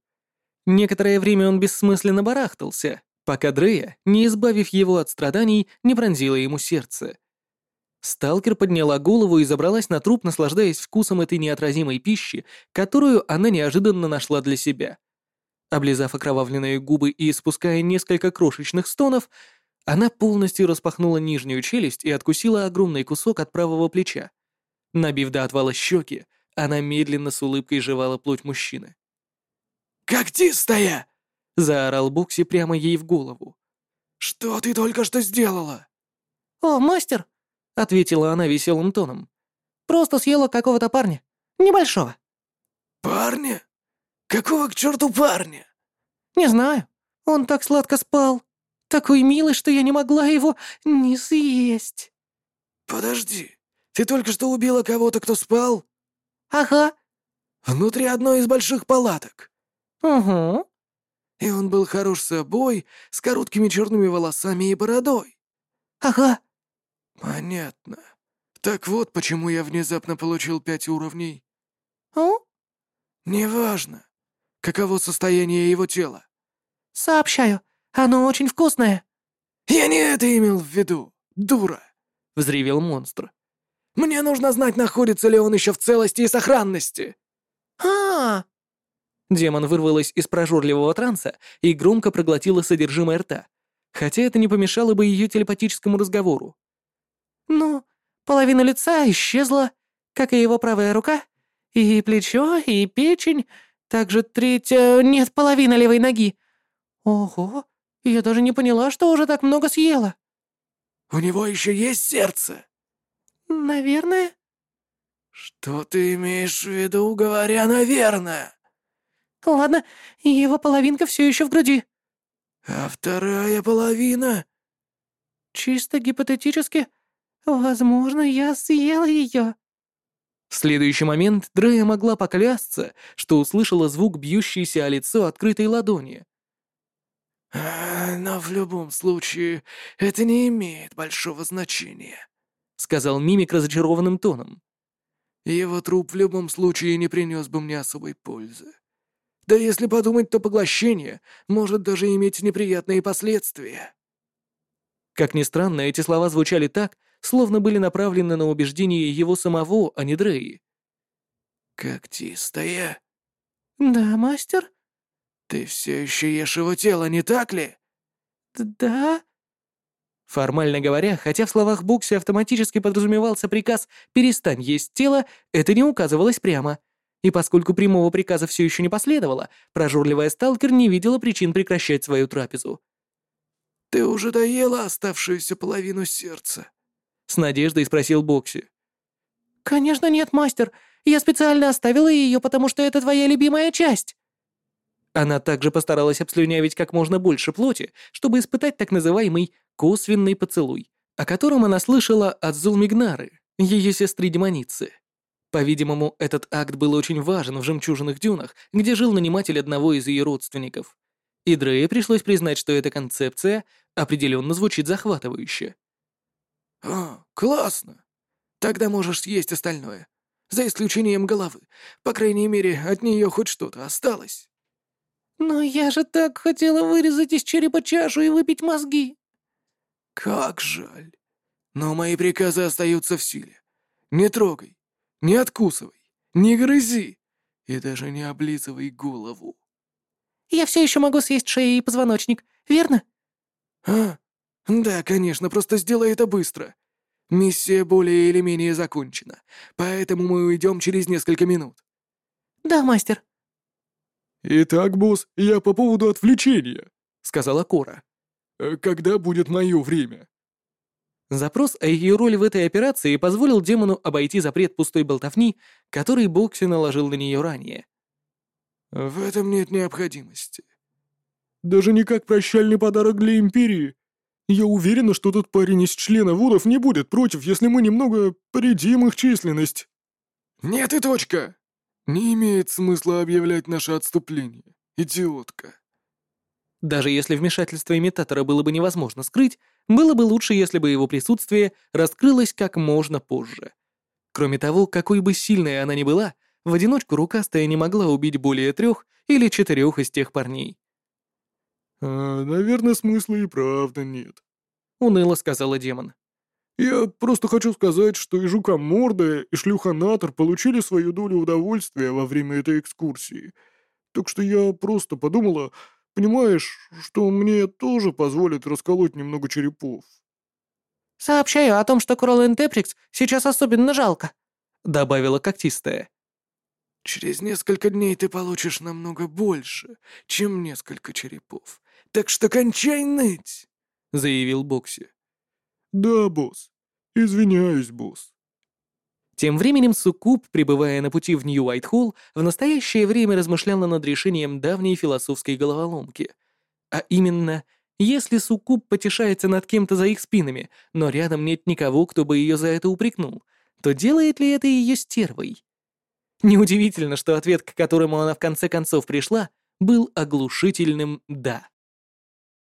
Некоторое время он бессмысленно барахтался, пока Дрея, не избавив его от страданий, не пронзила ему сердце. Сталкер подняла голову и забралась на труп, наслаждаясь вкусом этой неотразимой пищи, которую она неожиданно нашла для себя. Облизав окровавленные губы и испуская несколько крошечных стонов, она полностью распахнула нижнюю челюсть и откусила огромный кусок от правого плеча. Набив до отвала щеки, она медленно с улыбкой жевала плоть мужчины. «Когтистая!» — заорал Бокси прямо ей в голову. «Что ты только что сделала?» «О, мастер!» — ответила она веселым тоном. «Просто съела какого-то парня. Небольшого». «Парня? Какого к черту парня?» «Не знаю. Он так сладко спал». Такой милый, что я не могла его не съесть». «Подожди, ты только что убила кого-то, кто спал?» «Ага». «Внутри одной из больших палаток?» «Угу». «И он был хорош собой, с короткими черными волосами и бородой?» «Ага». «Понятно. Так вот, почему я внезапно получил пять уровней». «О?» «Неважно. Каково состояние его тела?» «Сообщаю. Оно очень вкусное». «Я не это имел в виду, дура!» — взревел монстр. «Мне нужно знать, находится ли он еще в целости и сохранности!» а, Демон вырвалась из прожорливого транса и громко проглотила содержимое рта, хотя это не помешало бы ее телепатическому разговору. «Ну, половина лица исчезла, как и его правая рука, и плечо, и печень, также третья... нет, половина левой ноги. Ого, я даже не поняла, что уже так много съела». «У него еще есть сердце?» «Наверное». «Что ты имеешь в виду, говоря «наверное»?» «Ладно, его половинка все еще в груди». «А вторая половина?» «Чисто гипотетически, возможно, я съела ее». В следующий момент Дрея могла поклясться, что услышала звук бьющейся о лицо открытой ладони. А, «Но в любом случае это не имеет большого значения», — сказал Мимик разочарованным тоном. «Его труп в любом случае не принес бы мне особой пользы. Да если подумать, то поглощение может даже иметь неприятные последствия». Как ни странно, эти слова звучали так, словно были направлены на убеждение его самого, а не Дреи. «Когтистая?» «Да, мастер?» «Ты все еще ешь его тело, не так ли?» «Да?» Формально говоря, хотя в словах Букси автоматически подразумевался приказ «перестань есть тело», это не указывалось прямо. И поскольку прямого приказа все еще не последовало, прожорливая сталкер не видела причин прекращать свою трапезу. «Ты уже доела оставшуюся половину сердца?» — с надеждой спросил Бокси. «Конечно нет, мастер. Я специально оставила ее, потому что это твоя любимая часть». Она также постаралась обслюнявить как можно больше плоти, чтобы испытать так называемый «косвенный поцелуй», о котором она слышала от Зулмигнары, ее сестры-демоницы. По-видимому, этот акт был очень важен в жемчужных дюнах, где жил наниматель одного из ее родственников. И Дрее пришлось признать, что эта концепция определенно звучит захватывающе. «О, классно! Тогда можешь съесть остальное. За исключением головы. По крайней мере, от нее хоть что-то осталось». «Но я же так хотела вырезать из черепа чашу и выпить мозги!» «Как жаль. Но мои приказы остаются в силе. Не трогай, не откусывай, не грызи и даже не облизывай голову». «Я все еще могу съесть шею и позвоночник, верно?» «А? Да, конечно, просто сделай это быстро. Миссия более или менее закончена, поэтому мы уйдем через несколько минут». «Да, мастер», «Итак, босс, я по поводу отвлечения», — сказала Кора. «Э, «Когда будет мое время?» Запрос о ее роли в этой операции позволил демону обойти запрет пустой болтовни, который Бокси наложил на нее ранее. «В этом нет необходимости. Даже не как прощальный подарок для Империи. Я уверена, что тот парень из члена Вудов не будет против, если мы немного поредим их численность». «Нет и точка! Не имеет смысла объявлять наше отступление, идиотка». Даже если вмешательство имитатора было бы невозможно скрыть, было бы лучше, если бы его присутствие раскрылось как можно позже. Кроме того, какой бы сильной она ни была, в одиночку рукастая не могла убить более трех или четырех из тех парней. «А, наверное, смысла и правда нет», — уныло сказала демон. «Я просто хочу сказать, что и жука Морда, и шлюханатор получили свою долю удовольствия во время этой экскурсии. Так что я просто подумала, Понимаешь, что мне тоже позволит расколоть немного черепов». «Сообщаю о том, что Кролл Теприкс сейчас особенно жалко», — добавила когтистая. «Через несколько дней ты получишь намного больше, чем несколько черепов. Так что кончай ныть», — заявил Бокси. «Да, босс. Извиняюсь, босс». Тем временем Суккуб, пребывая на пути в Нью-Уайтхолл, в настоящее время размышляла над решением давней философской головоломки. А именно, если Суккуб потешается над кем-то за их спинами, но рядом нет никого, кто бы ее за это упрекнул, то делает ли это ее стервой? Неудивительно, что ответ, к которому она в конце концов пришла, был оглушительным «да».